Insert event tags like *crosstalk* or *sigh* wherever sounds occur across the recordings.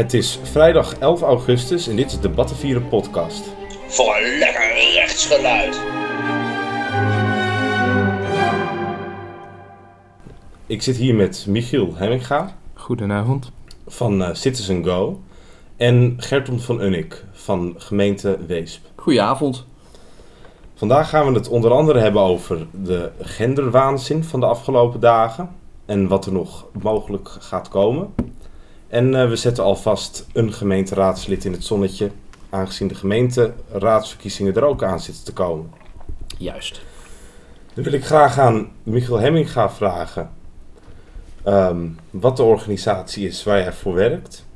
Het is vrijdag 11 augustus en dit is de Battenvieren podcast. Voor een lekker rechtsgeluid. Ik zit hier met Michiel Hemminga Goedenavond. van eh, Citizen Go en Gerton van Unnik van gemeente Weesp. Goedenavond. Vandaag gaan we het onder andere hebben over de genderwaanzin van de afgelopen dagen en wat er nog mogelijk gaat komen. En eh, we zetten alvast een gemeenteraadslid in het zonnetje, aangezien de gemeenteraadsverkiezingen er ook aan zitten te komen. Juist. Dan wil ik graag aan Michiel Hemminga vragen ehm, wat de organisatie is waar jij voor werkt.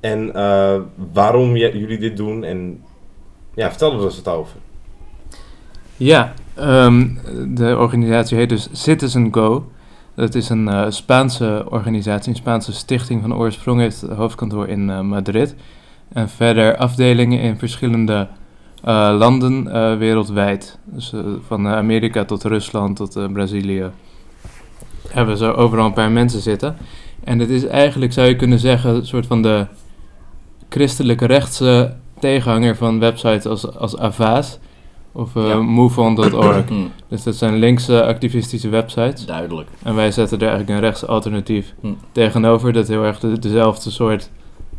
En eh, waarom j- jullie dit doen. En ja, vertel er eens wat over. Ja, ehm, de organisatie heet dus Citizen Go. Dat is een eh, Spaanse organisatie, een Spaanse stichting van oorsprong. Heeft het hoofdkantoor in eh, Madrid. En verder afdelingen in verschillende eh, landen wereldwijd. Dus van Amerika tot Rusland tot Brazilië. Hebben zo overal een paar mensen zitten. En het is eigenlijk, zou je kunnen zeggen, een soort van de christelijke rechtse tegenhanger van websites als, als Avaaz of eh, Ja. MoveOn.org. *clears throat* Hm, dus dat zijn linkse activistische websites. duidelijk. En wij zetten er eigenlijk een rechts alternatief Hm. tegenover dat heel erg de- dezelfde soort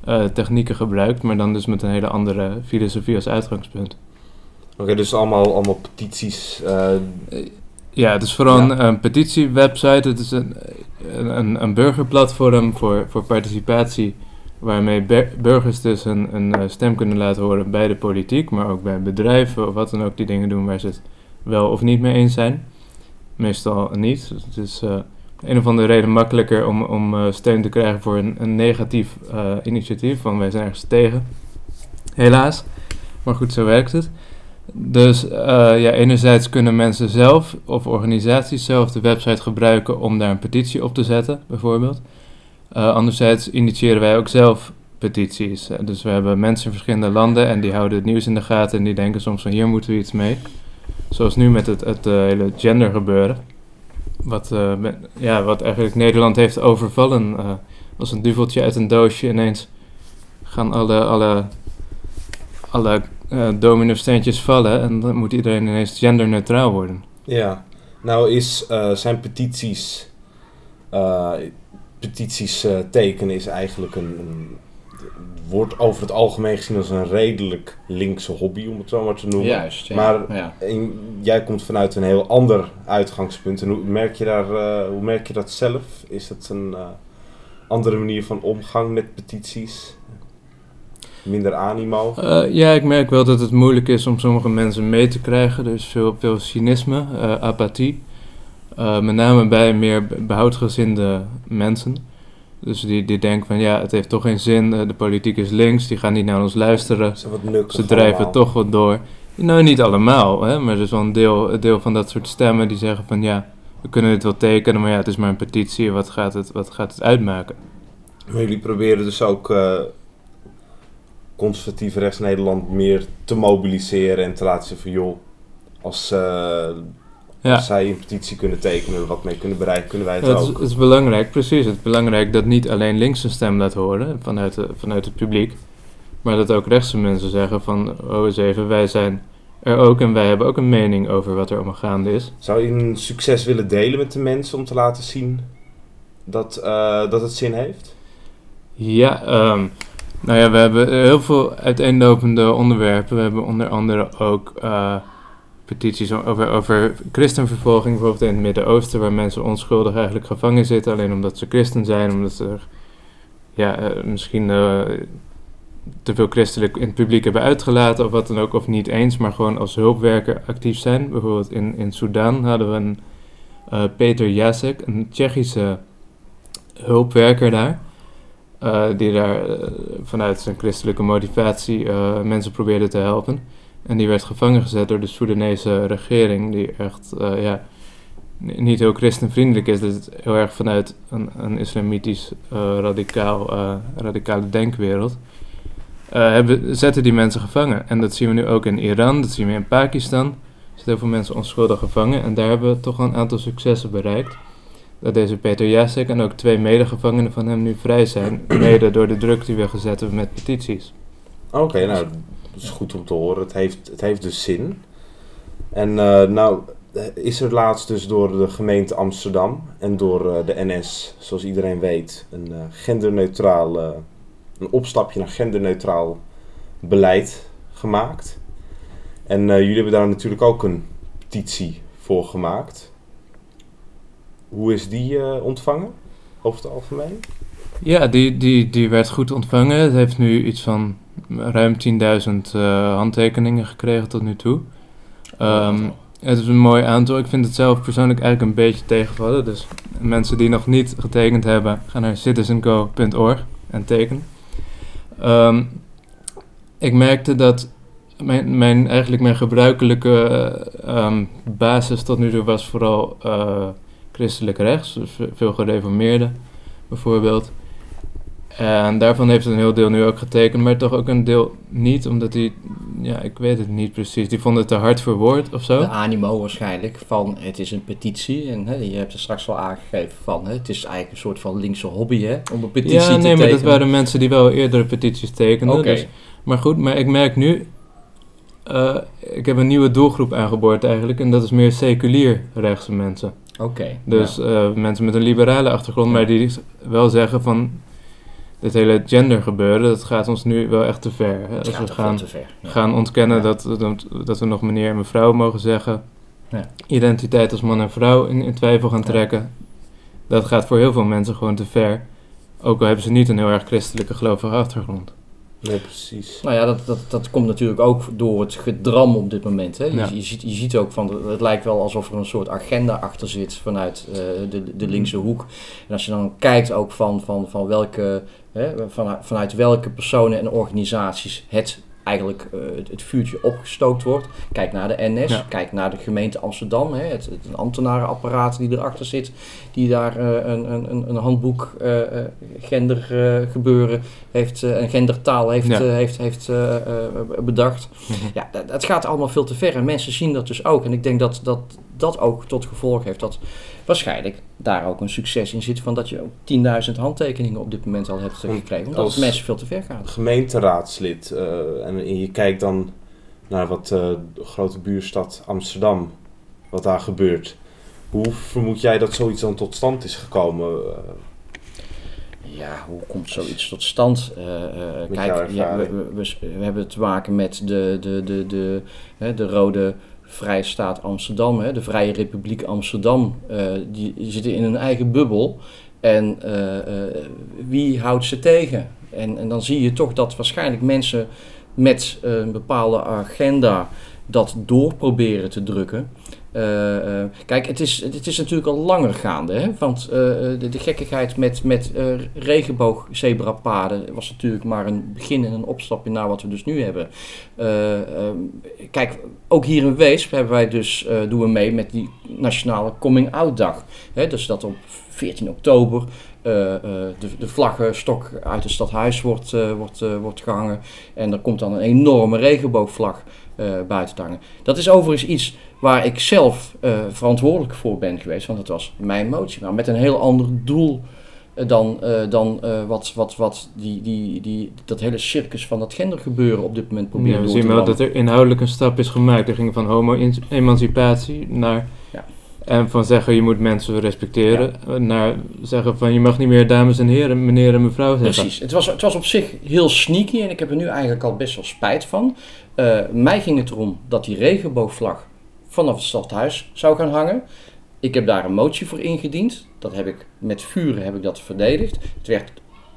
eh, technieken gebruikt, maar dan dus met een hele andere filosofie als uitgangspunt. Oké, dus allemaal, allemaal petities. eh, Ja, het is vooral Ja. een, een petitiewebsite. Het is een, een, een burgerplatform voor, voor participatie. Waarmee burgers dus een, een eh, stem kunnen laten horen bij de politiek. Maar ook bij bedrijven of wat dan ook die dingen doen waar ze het wel of niet mee eens zijn. Meestal niet. Dus het is eh, een of andere reden makkelijker om, om eh, steun te krijgen voor een, een negatief initiatief. Van wij zijn ergens tegen. Helaas. Maar goed, zo werkt het. Dus ja, enerzijds kunnen mensen zelf of organisaties zelf de website gebruiken om daar een petitie op te zetten, bijvoorbeeld. Eh, anderzijds initiëren wij ook zelf petities. Eh, dus we hebben mensen in verschillende landen en die houden het nieuws in de gaten en die denken soms van hier moeten we iets mee. Zoals nu met het, het eh, hele gender gebeuren. Wat, ja, wat eigenlijk Nederland heeft overvallen. als een duveltje uit een doosje ineens gaan alle, alle, alle domino-steentjes vallen en dan moet iedereen ineens genderneutraal worden. ja, nou is, zijn petities. Petities eh, tekenen is eigenlijk een, een. Wordt over het algemeen gezien als een redelijk linkse hobby, om het zo maar te noemen. Juist. Ja. Maar- ja. En jij komt vanuit een heel ander uitgangspunt. En hoe merk je, daar, eh, hoe merk je dat zelf? Is het een eh, andere manier van omgang met petities? Minder animo? Eh, ja, ik merk wel dat het moeilijk is om sommige mensen mee te krijgen. Er is veel, veel cynisme, eh, apathie. Eh, met name bij meer be- behoudgezinde mensen. Dus die, die denken van ja, het heeft toch geen zin. eh, de politiek is links, die gaan niet naar ons luisteren. Ze wat Ze drijven allemaal. toch wat door. Nou, niet allemaal, hè, maar er is wel een deel, een deel van dat soort stemmen die zeggen van ja, we kunnen dit wel tekenen, maar ja, het is maar een petitie. Wat gaat het, wat gaat het uitmaken? Maar jullie proberen dus ook eh, conservatief rechts Nederland meer te mobiliseren en te laten zien van joh, als, Ja. als zij een petitie kunnen tekenen en wat mee kunnen bereiken, kunnen wij het Ja, het, is, ook. het is belangrijk, precies. Het is belangrijk dat niet alleen links een stem laat horen vanuit, de, vanuit het publiek, maar dat ook rechtse mensen zeggen van, oh eens even, wij zijn er ook en wij hebben ook een mening over wat er allemaal gaande is. Zou je een succes willen delen met de mensen om te laten zien dat, eh, dat het zin heeft? Ja, ehm, nou ja, we hebben heel veel uiteenlopende onderwerpen. We hebben onder andere ook eh, petities over, over christenvervolging, bijvoorbeeld in het Midden-Oosten, waar mensen onschuldig eigenlijk gevangen zitten, alleen omdat ze christen zijn, omdat ze ja, eh, misschien eh, te veel christelijk in het publiek hebben uitgelaten of wat dan ook, of niet eens, maar gewoon als hulpwerker actief zijn. Bijvoorbeeld in, in Sudan hadden we een eh, Peter Jacek, een Tsjechische hulpwerker daar. die daar vanuit zijn christelijke motivatie mensen probeerde te helpen. En die werd gevangen gezet door de Soedanese regering, die echt eh, ja, niet heel christenvriendelijk is. Dus heel erg vanuit een, een islamitisch eh, radicaal, eh, radicale denkwereld. hebben, zetten die mensen gevangen. En dat zien we nu ook in Iran, dat zien we in Pakistan. Er zitten heel veel mensen onschuldig gevangen. En daar hebben we toch een aantal successen bereikt. dat deze Peter Jasek en ook twee medegevangenen van hem nu vrij zijn, mede door de druk die we gezet hebben met petities. Oké, nou, dat is goed om te horen. Het heeft, het heeft dus zin. En eh, nou eh, is er laatst dus door de gemeente Amsterdam en door eh, de NS, zoals iedereen weet, een genderneutraal, een opstapje naar genderneutraal beleid gemaakt. En jullie hebben daar natuurlijk ook een petitie voor gemaakt. Hoe is die ontvangen, over het algemeen? Ja, die, die, die werd goed ontvangen. Het heeft nu iets van ruim 10.000 eh, handtekeningen gekregen tot nu toe. Ehm, het is een mooi aantal. Ik vind het zelf persoonlijk eigenlijk een beetje tegenvallen. Dus mensen die nog niet getekend hebben, ga naar citizengo.org en teken. Ehm, ik merkte dat mijn, mijn, eigenlijk mijn gebruikelijke eh, ehm, basis tot nu toe was vooral eh, christelijk rechts. Dus ve- veel gereformeerden bijvoorbeeld. En daarvan heeft een heel deel nu ook getekend, maar toch ook een deel niet, omdat die, ja, ik weet het niet precies, die vonden het te hard verwoord of zo. De animo waarschijnlijk van het is een petitie. En hè, je hebt er straks al aangegeven van hè, het is eigenlijk een soort van linkse hobby hè, om een petitie Ja, te nee, maar tekenen. dat waren mensen die wel eerdere petities tekenden. Oké, Dus, maar goed, maar ik merk nu, eh, ik heb een nieuwe doelgroep aangeboord eigenlijk, en dat is meer seculier rechtse mensen. oké. Dus ja. eh, mensen met een liberale achtergrond, maar die wel zeggen van, dit hele gender gebeuren, dat gaat ons nu wel echt te ver. Hè? het Als gaat we gaan te ver. Ja. gaan ontkennen Ja. dat, dat, dat we nog meneer en mevrouw mogen zeggen. Ja. Identiteit als man en vrouw in, in twijfel gaan Ja. trekken. Dat gaat voor heel veel mensen gewoon te ver. Ook al hebben ze niet een heel erg christelijke gelovige achtergrond. Nee, precies. Nou ja, dat, dat, dat komt natuurlijk ook door het gedram op dit moment. Hè. Je, Ja. je, ziet, je ziet ook van, het lijkt wel alsof er een soort agenda achter zit vanuit eh, de, de linkse hoek. En als je dan kijkt ook van, van, van welke, hè, vanuit, vanuit welke personen en organisaties het eigenlijk eh, het, het vuurtje opgestookt wordt. Kijk naar de NS, Ja. kijk naar de gemeente Amsterdam, hè, het, het ambtenarenapparaat die erachter zit, die daar eh, een, een, een- een handboek eh, gendergebeuren heeft, eh, en gendertaal heeft, Ja. heeft, heeft bedacht. Ja, dat, dat gaat allemaal veel te ver en mensen zien dat dus ook. En ik denk dat dat, dat ook tot gevolg heeft dat waarschijnlijk daar ook een succes in zit van dat je ook 10.000 handtekeningen op dit moment al hebt gekregen. Omdat als- het mensen veel te ver gaat. gemeenteraadslid eh, en je kijkt dan naar wat eh, de grote buurstad Amsterdam, wat daar gebeurt. Hoe vermoed jij dat zoiets dan tot stand is gekomen? Ja, hoe komt zoiets tot stand? Met kijk, jouw ja, we, ervaring. we, we- we hebben te maken met de, de, de, de, hè, de Rode Vrije Staat Amsterdam, hè, de Vrije Republiek Amsterdam. eh, die, zitten in een eigen bubbel. En eh, eh, wie houdt ze tegen? En, en dan zie je toch dat waarschijnlijk mensen met een bepaalde agenda dat door proberen te drukken. Eh, eh, kijk, het is, het is natuurlijk al langer gaande. Hè? Want eh, de, gekkigheid met, met eh regenboogzebrapaden was natuurlijk maar een begin en een opstapje naar wat we dus nu hebben. Kijk, ook hier in Weesp hebben wij dus, doen we mee met die Nationale Coming Out Dag. Hè? Dus dat op 14 oktober de, de vlaggenstok uit het stadhuis wordt, wordt, wordt gehangen. En er komt dan een enorme regenboogvlag eh, buiten te hangen. Dat is overigens iets waar ik zelf eh, verantwoordelijk voor ben geweest, want het was mijn motie, maar met een heel ander doel eh, dan, dan wat, wat, wat die, die, die, dat hele circus van dat gendergebeuren op dit moment probeert Ja, we door zien te wel dat er inhoudelijk een stap is gemaakt. Er ging van homo-emancipatie naar... Ja. En van zeggen je moet mensen respecteren, naar zeggen van je mag niet meer dames en heren, meneer en mevrouw zeggen. Precies. Het was, het was op zich heel sneaky en ik heb er nu eigenlijk al best wel spijt van. Eh, mij ging het erom dat die regenboogvlag vanaf het stadhuis zou gaan hangen. Ik heb daar een motie voor ingediend. Dat heb ik met vuren heb ik dat verdedigd. Het werd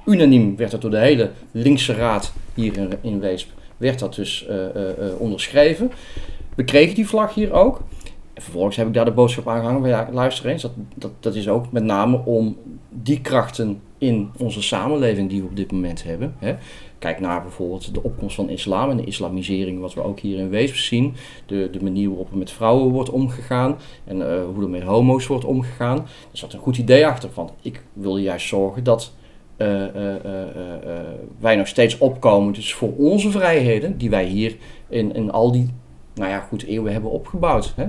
unaniem werd dat door de hele linkse raad hier in, in Weesp werd dat dus eh, eh, onderschreven. We kregen die vlag hier ook. En vervolgens heb ik daar de boodschap aangehangen. van ja, luister eens, dat, dat, dat is ook met name om die krachten in onze samenleving die we op dit moment hebben. Hè. Kijk naar bijvoorbeeld de opkomst van islam en de islamisering, wat we ook hier in Weesp zien. De, de manier waarop er met vrouwen wordt omgegaan en eh, hoe er met homo's wordt omgegaan. Er zat een goed idee achter van, ik wil juist zorgen dat eh, eh, wij nog steeds opkomen dus voor onze vrijheden, die wij hier in, in al die, nou ja, goed, eeuwen hebben opgebouwd. Hè.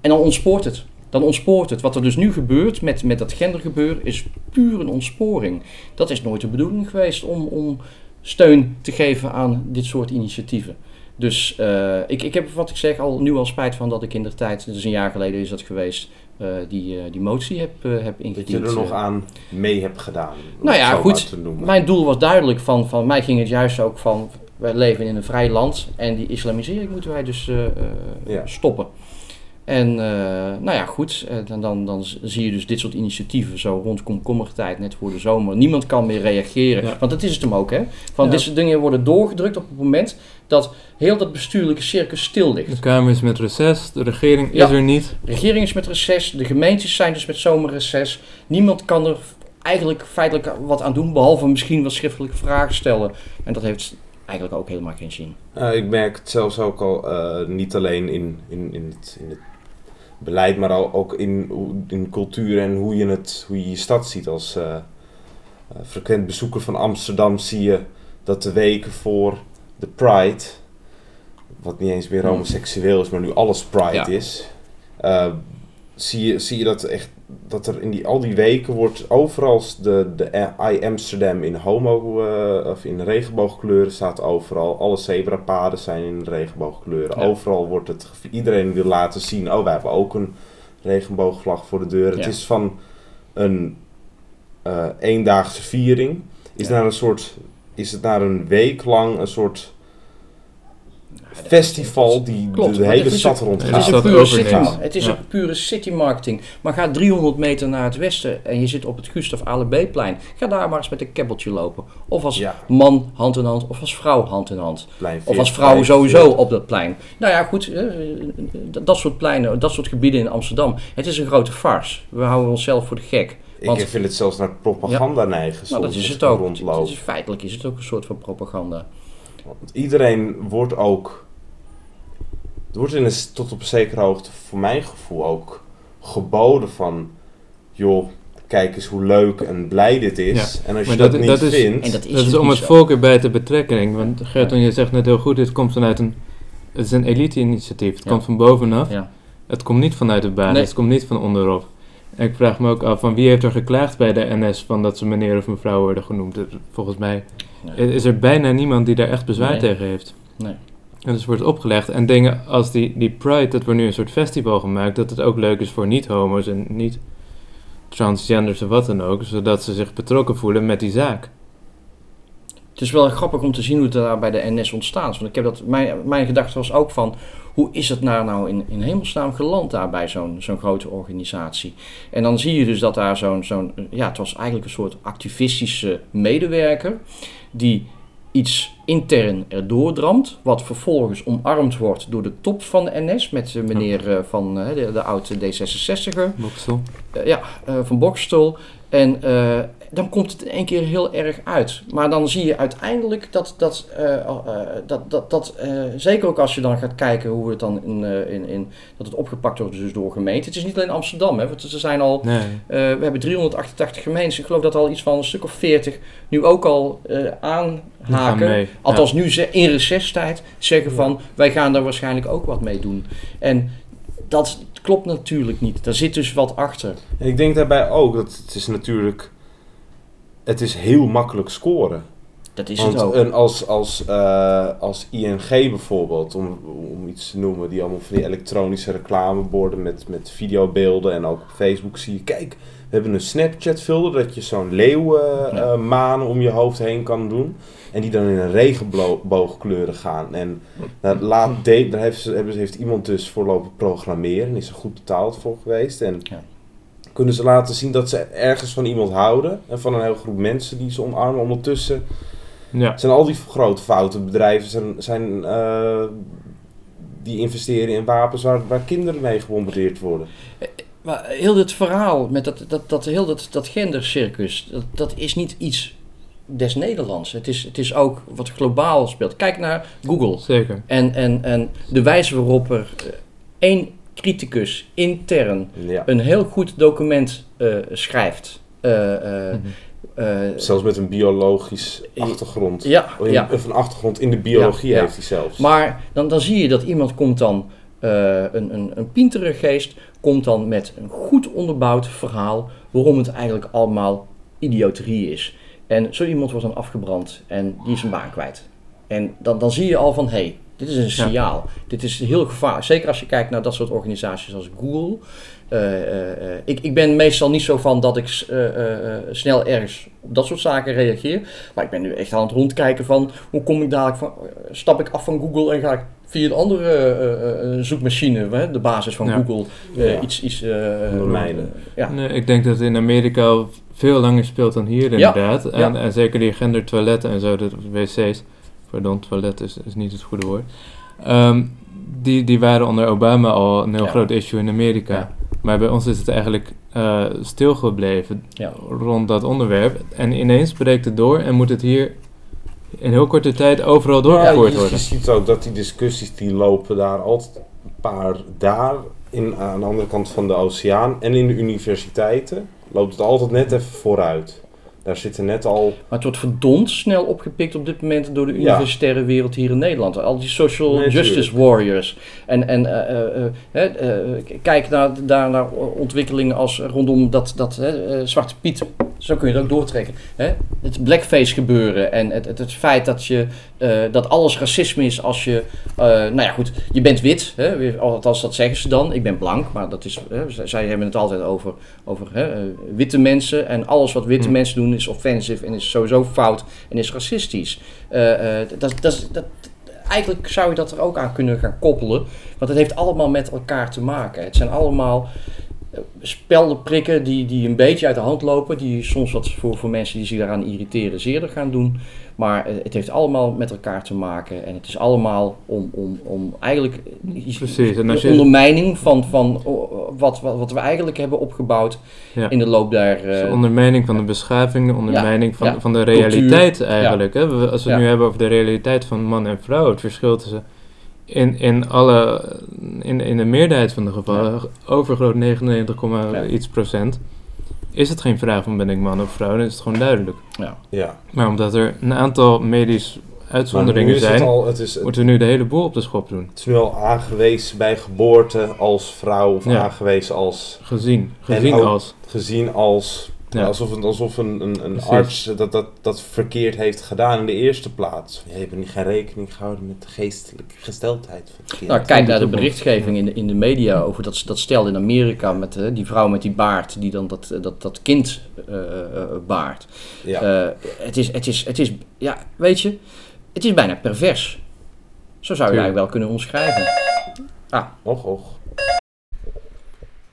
En dan ontspoort het. Dan ontspoort het. Wat er dus nu gebeurt met, met dat gendergebeur is puur een ontsporing. Dat is nooit de bedoeling geweest om, om steun te geven aan dit soort initiatieven. Dus eh, ik, ik heb, wat ik zeg, al, nu al spijt van dat ik in de tijd, dus een jaar geleden is dat geweest, eh, die, eh, die motie heb, heb Dat ingediend. je er nog aan mee hebt gedaan. Nou ja, goed. Mijn doel was duidelijk. Van, van mij ging het juist ook van. Wij leven in een vrij land en die islamisering moeten wij dus Ja. stoppen. En eh, nou ja, goed. eh, dan, dan, dan zie je dus dit soort initiatieven zo rond komkommertijd, net voor de zomer. Niemand kan meer reageren. Ja. Want dat is het hem ook, hè? Van Ja. dit soort dingen worden doorgedrukt op het moment dat heel dat bestuurlijke circus stil ligt. De Kamer is met reces, de regering Ja. is er niet. De regering is met reces, de gemeentes zijn dus met zomerreces. Niemand kan er eigenlijk feitelijk wat aan doen, behalve misschien wat schriftelijke vragen stellen. En dat heeft eigenlijk ook helemaal geen zin. Eh, ik merk het zelfs ook al eh, niet alleen in, in, in, het, in het beleid, maar ook in, in cultuur en hoe je, het, hoe je je stad ziet. Als eh, eh, frequent bezoeker van Amsterdam zie je dat de weken voor de Pride, wat niet eens meer Hmm. homoseksueel is, maar nu alles Pride Ja. is, eh, zie, je, zie je dat echt dat er in die, al die weken wordt overal de, de I Amsterdam in homo eh, of in regenboogkleuren staat overal. Alle zebrapaden zijn in regenboogkleuren. Ja. Overal wordt het iedereen wil laten zien. Oh, wij hebben ook een regenboogvlag voor de deur. Het is van een eh, eendaagse viering is Ja. naar een soort is het naar een week lang een soort festival die Klopt, de, hele het is stad rondgaat. Het is pure city, het is Ja. een pure city marketing. Maar ga 300 meter naar het westen en je zit op het Gustav Alebee-plein. Ga daar maar eens met een kebbeltje lopen. Of als Ja. man hand in hand, of als vrouw hand in hand. Plein Of als 40, vrouw plein sowieso 40. op dat plein. Nou ja, goed, eh, dat soort pleinen, dat soort gebieden in Amsterdam. Het is een grote farce. We houden onszelf voor de gek. Want- Ik vind het zelfs naar propaganda neigen. Nou, dat is het ook. rondloop. Het is, feitelijk is het ook een soort van propaganda. Want iedereen wordt ook. Er wordt in een, tot op een zekere hoogte, voor mijn gevoel, ook geboden van. joh, kijk eens hoe leuk en blij dit is. en als je dat, dat- niet dat is- vindt. En dat is, Dat is dus om het volk erbij te betrekken. Want Gerton, je zegt net heel goed, dit komt vanuit een... Het is een elite-initiatief. Het Ja. komt van bovenaf. Ja. Het komt niet vanuit de basis. Nee. Het komt niet van onderop. En ik vraag me ook af, van wie heeft er geklaagd bij de NS van dat ze meneer of mevrouw worden genoemd? Volgens mij Nee. is er bijna niemand die daar echt bezwaar Nee. tegen heeft. Nee. En dus wordt opgelegd. En dingen als die, die Pride, dat wordt nu een soort festival gemaakt, dat het ook leuk is voor niet-homo's en niet-transgenders of wat dan ook, zodat ze zich betrokken voelen met die zaak. Het is wel grappig om te zien hoe het daar bij de NS ontstaat. Want ik heb dat, mijn, mijn gedachte was ook van, hoe is het nou, nou in, in hemelsnaam geland daar bij zo'n zo'n grote organisatie? En dan zie je dus dat daar zo'n, zo'n, ja, het was eigenlijk een soort activistische medewerker, die iets intern erdoor dramt, wat vervolgens omarmd wordt door de top van de NS, met eh, meneer eh, van eh, de, de oude D66er. Boksel. Eh, ja, van Bokstel. En dan komt het in één keer heel erg uit. Maar dan zie je uiteindelijk dat, dat, eh, eh, dat, dat, dat eh, zeker ook als je dan gaat kijken hoe het dan in, eh, in, in dat het opgepakt wordt dus door gemeenten. Het is niet alleen Amsterdam, hè, want er zijn al, Nee. eh, we hebben 388 gemeenten. Ik geloof dat al iets van een stuk of 40 nu ook al eh, aanhaken. Althans nu ze in recesstijd zeggen van wij gaan daar waarschijnlijk ook wat mee doen. En dat klopt natuurlijk niet. Daar zit dus wat achter. En ik denk daarbij ook dat het is natuurlijk. Het is heel makkelijk scoren. Dat is Want het ook. een, als, als, eh, als ING bijvoorbeeld, om, om iets te noemen, die allemaal van die elektronische reclameborden met, met videobeelden en ook op Facebook zie je, kijk, we hebben een Snapchat filter dat je zo'n leeuwenmanen om je hoofd heen kan doen. En die dan in een regenboogkleuren gaan. En daar, laat de, daar heeft, heeft iemand dus voor lopen programmeren en is er goed betaald voor geweest. En Ja. Kunnen ze laten zien dat ze ergens van iemand houden en van een hele groep mensen die ze omarmen. Ondertussen Ja. zijn al die grote foute bedrijven zijn, zijn, eh, die investeren in wapens waar, waar kinderen mee gebombardeerd worden. Maar heel dit verhaal met dat, dat, dat, heel dat, dat gendercircus, dat, dat is niet iets des Nederlands. Het is, het is ook wat globaal speelt. Kijk naar Google Zeker. en, en, en de wijze waarop er eh, één criticus intern Ja. een heel goed document eh, schrijft. Eh, eh, Mhm. Zelfs met een biologisch achtergrond. ja, Of in- ja. Of een achtergrond in de biologie heeft hij zelfs. Maar dan, dan zie je dat iemand komt dan een, een, een pintere geest komt dan met een goed onderbouwd verhaal waarom het eigenlijk allemaal idioterie is. En zo iemand wordt dan afgebrand en die is zijn baan kwijt. En dan, dan zie je al van, hé, hey, dit is een signaal. Dit is heel gevaarlijk. Zeker als je kijkt naar dat soort organisaties als Google. Eh, eh, eh, ik, ik ben meestal niet zo van dat ik eh, eh, eh, snel ergens op dat soort zaken reageer. Maar ik ben nu echt aan het rondkijken van hoe kom ik dadelijk van, stap ik af van Google en ga ik via een andere eh, eh, zoekmachine, hè, de basis van Ja. Google, eh, Ja. iets, iets eh, ja. Nee, ik denk dat het in Amerika veel langer speelt dan hier Ja, inderdaad. En, ja. en zeker die gendertoiletten en zo, de wc's. Pardon, toilet is, is niet het goede woord. Ehm, die, die waren onder Obama al een heel Ja. groot issue in Amerika. Ja. Maar bij ons is het eigenlijk eh stilgebleven Ja. rond dat onderwerp. En ineens breekt het door en moet het hier in heel korte tijd overal doorgevoerd je, je worden. ziet ook dat die discussies die lopen daar altijd een paar daar in, aan de andere kant van de oceaan en in de universiteiten loopt het altijd net even vooruit. Daar zitten net al Maar het wordt verdomd snel opgepikt op dit moment door de universitaire wereld hier in Nederland. Al die social Nee, justice tuurlijk. warriors. En, en eh, eh, eh, kijk naar, daar naar ontwikkelingen als rondom dat, dat Zwarte Piet. Zo kun je het ook doortrekken. Hè? Het blackface gebeuren en het, het, het feit dat, je, eh, dat alles racisme is als je... eh, nou ja, goed, je bent wit. Hè? Althans, dat zeggen ze dan. Ik ben blank, maar dat is, hè, zij- hebben het altijd over, over hè, eh, witte mensen. En alles wat witte Hm. mensen doen is offensive en is sowieso fout en is racistisch. Dat, dat, dat, eigenlijk zou je dat er ook aan kunnen gaan koppelen. Want het heeft allemaal met elkaar te maken. Het zijn allemaal speldenprikken die, die een beetje uit de hand lopen. Die soms wat voor, voor mensen die zich daaraan irriteren zeerder gaan doen. Maar eh, het heeft allemaal met elkaar te maken. En het is allemaal om, om, om eigenlijk iets- Precies, en als de je- ondermijning van, van oh, wat, wat, wat we eigenlijk hebben opgebouwd Ja. in de loop der... Dus de eh, ondermijning van de beschaving, de ondermijning van, ja. van de Cultuur. realiteit eigenlijk. Hè? We- Als we het nu hebben over de realiteit van man en vrouw, het verschil tussen in, in, alle, in, in de meerderheid van de gevallen, overgroot 99, Ja. iets procent, is het geen vraag van ben ik man of vrouw, dan is het gewoon duidelijk. ja. ja. Maar omdat er een aantal medisch uitzonderingen is het zijn, al, het is, het, moeten we nu de hele boel op de schop doen. het is nu al aangewezen bij geboorte als vrouw of Ja. aangewezen als Gezien, gezien ook- als. gezien als Ja. alsof, een, alsof een, een, een arts dat, dat, dat verkeerd heeft gedaan in de eerste plaats. Je hebt niet geen rekening gehouden met de geestelijke gesteldheid van het kind. Nou, kijk naar de berichtgeving in de, in de media over dat, dat stel in Amerika met eh, die vrouw met die baard die dan dat, dat, dat kind eh, eh, baart. ja. Eh, het, is, het, is, het is, ja, weet je, het is bijna pervers. Zo zou je eigenlijk wel kunnen omschrijven. och, och.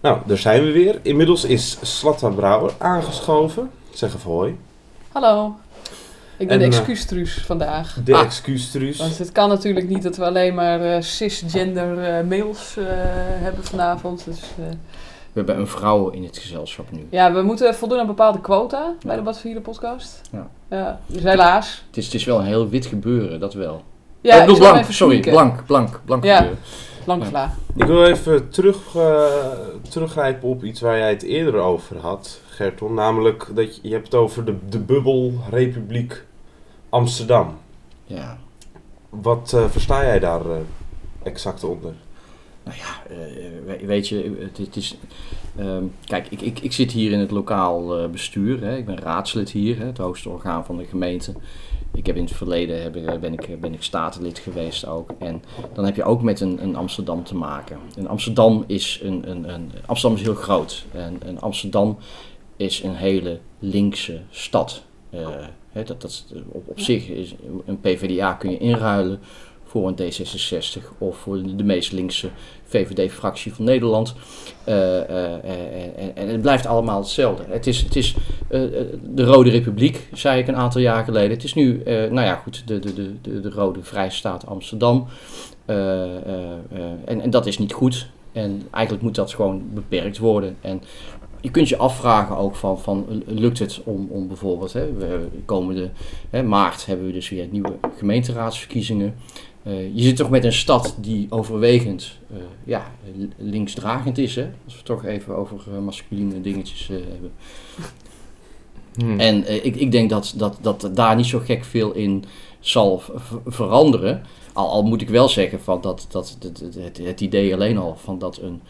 Nou, daar zijn we weer. Inmiddels is Slatta Brouwer aangeschoven. Zeg even hoi. Hallo. Ik ben En, de eh, excuustruus vandaag. De Ah. excuustruus. Want het kan natuurlijk niet dat we alleen maar eh, cisgender eh, males eh, hebben vanavond. Dus eh, We hebben een vrouw in het gezelschap nu. ja, we moeten voldoen aan bepaalde quota bij de Wat Vierde podcast. Ja. ja. Dus helaas. Het is, het is wel een heel wit gebeuren, dat wel. Ja, Eh, ik bedoel blank, sorry, blank, blank, blank Ja. gebeuren. Ik wil even terug, eh, teruggrijpen op iets waar jij het eerder over had, Gerton. Namelijk dat je, je hebt het over de, de bubbelrepubliek Amsterdam. Ja. Wat eh, versta jij daar eh, exact onder? Nou ja, eh, we- weet je, het, het is... ehm, kijk, ik, ik, ik zit hier in het lokaal eh, bestuur. Hè. Ik ben raadslid hier, hè, het hoogste orgaan van de gemeente. Ik heb in het verleden heb ik, ben, ik, ben ik statenlid geweest ook. En dan heb je ook met een, een Amsterdam te maken. En Amsterdam is een, een, een Amsterdam is heel groot. En, en Amsterdam is een hele linkse stad. Eh, dat, dat, op, op zich is een PvdA kun je inruilen voor een D66 of voor de meest linkse VVD-fractie van Nederland. Eh, eh, eh, en, en het blijft allemaal hetzelfde. Het is, het is de Rode Republiek, zei ik een aantal jaar geleden. Het is nu, nou ja, goed, de, de, de, de, de Rode Vrijstaat Amsterdam. En, en dat is niet goed. En eigenlijk moet dat gewoon beperkt worden. En je kunt je afvragen ook van, van lukt het om, om bijvoorbeeld, hè, we, komende hè, maart hebben we dus weer nieuwe gemeenteraadsverkiezingen. Eh, je zit toch met een stad die overwegend eh, ja, linksdragend is, hè? als we het toch even over eh, masculine dingetjes hebben. Hmm. En ik, ik denk dat, dat, dat daar niet zo gek veel in zal veranderen. Al, al moet ik wel zeggen van dat, dat, dat- dat- het, het idee alleen al van dat een,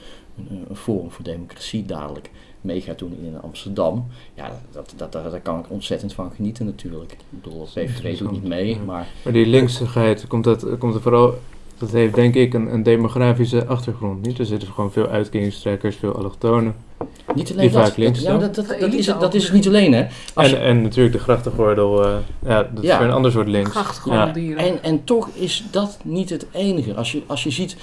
een, een Forum voor Democratie dadelijk mee gaat doen in Amsterdam. Ja, dat, dat, dat, daar kan ik ontzettend van genieten natuurlijk. Ik bedoel, het PVV doet niet mee, maar Maar die linksigheid, komt, dat, komt er vooral... Dat heeft denk ik een, een demografische achtergrond, niet? Er zitten gewoon veel uitkeringstrekkers, veel allochtonen. niet alleen Die dat. vaak links dat, ja, dat, dat, dat, is, dat is niet alleen, hè. Als je- En, en natuurlijk de grachtengordel, eh, ja, dat Ja. is weer een ander soort links. Grachtgrondieren. En, en toch is dat niet het enige. Als je, als je ziet,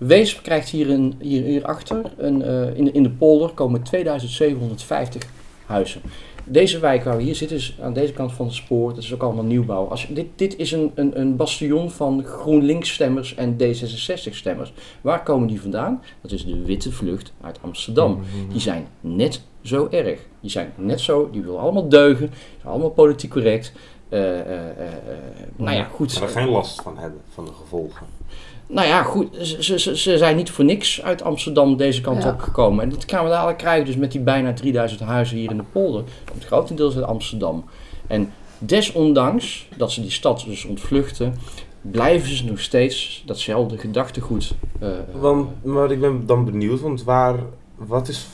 Weesp krijgt hier, een, hier, hierachter, een, eh, in, in de polder komen 2750 huizen. Deze wijk waar we hier zitten is aan deze kant van het spoor, dat is ook allemaal nieuwbouw. Als, dit, dit is een, een, een bastion van GroenLinks-stemmers en D66-stemmers. Waar komen die vandaan? Dat is de witte vlucht uit Amsterdam. Die zijn net zo erg. Die zijn net zo, die willen allemaal deugen, zijn allemaal politiek correct. Eh, nou ja, goed. Daar geen last van hebben, van de gevolgen. Nou ja, goed, ze, ze- ze, zijn niet voor niks uit Amsterdam deze kant Ja. op gekomen. En dat gaan we dadelijk krijgen, dus met die bijna 3000 huizen hier in de polder. Komt grotendeels uit Amsterdam. En desondanks dat ze die stad dus ontvluchten, blijven ze nog steeds datzelfde gedachtegoed. eh, Want, maar ik ben dan benieuwd, want waar, wat is,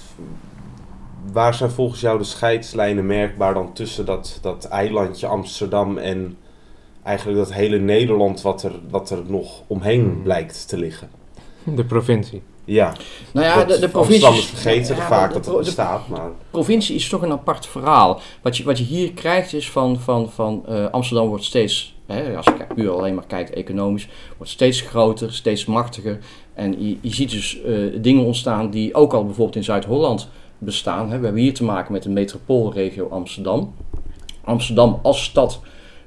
waar zijn volgens jou de scheidslijnen merkbaar dan tussen dat, dat eilandje Amsterdam en eigenlijk dat hele Nederland wat er, wat er nog omheen Hmm. blijkt te liggen? De provincie. Ja, nou ja, dat de, de provincie. Vergeten Ja, vaak de dat het de bestaat, maar... provincie is toch een apart verhaal. Wat je, wat je hier krijgt is van, van, van eh, Amsterdam wordt steeds, hè, als je kijkt- puur alleen maar kijkt economisch, wordt steeds groter, steeds machtiger. En je, je ziet dus eh, dingen ontstaan die ook al bijvoorbeeld in Zuid-Holland bestaan. Hè. We hebben hier te maken met de metropoolregio Amsterdam. Amsterdam als stad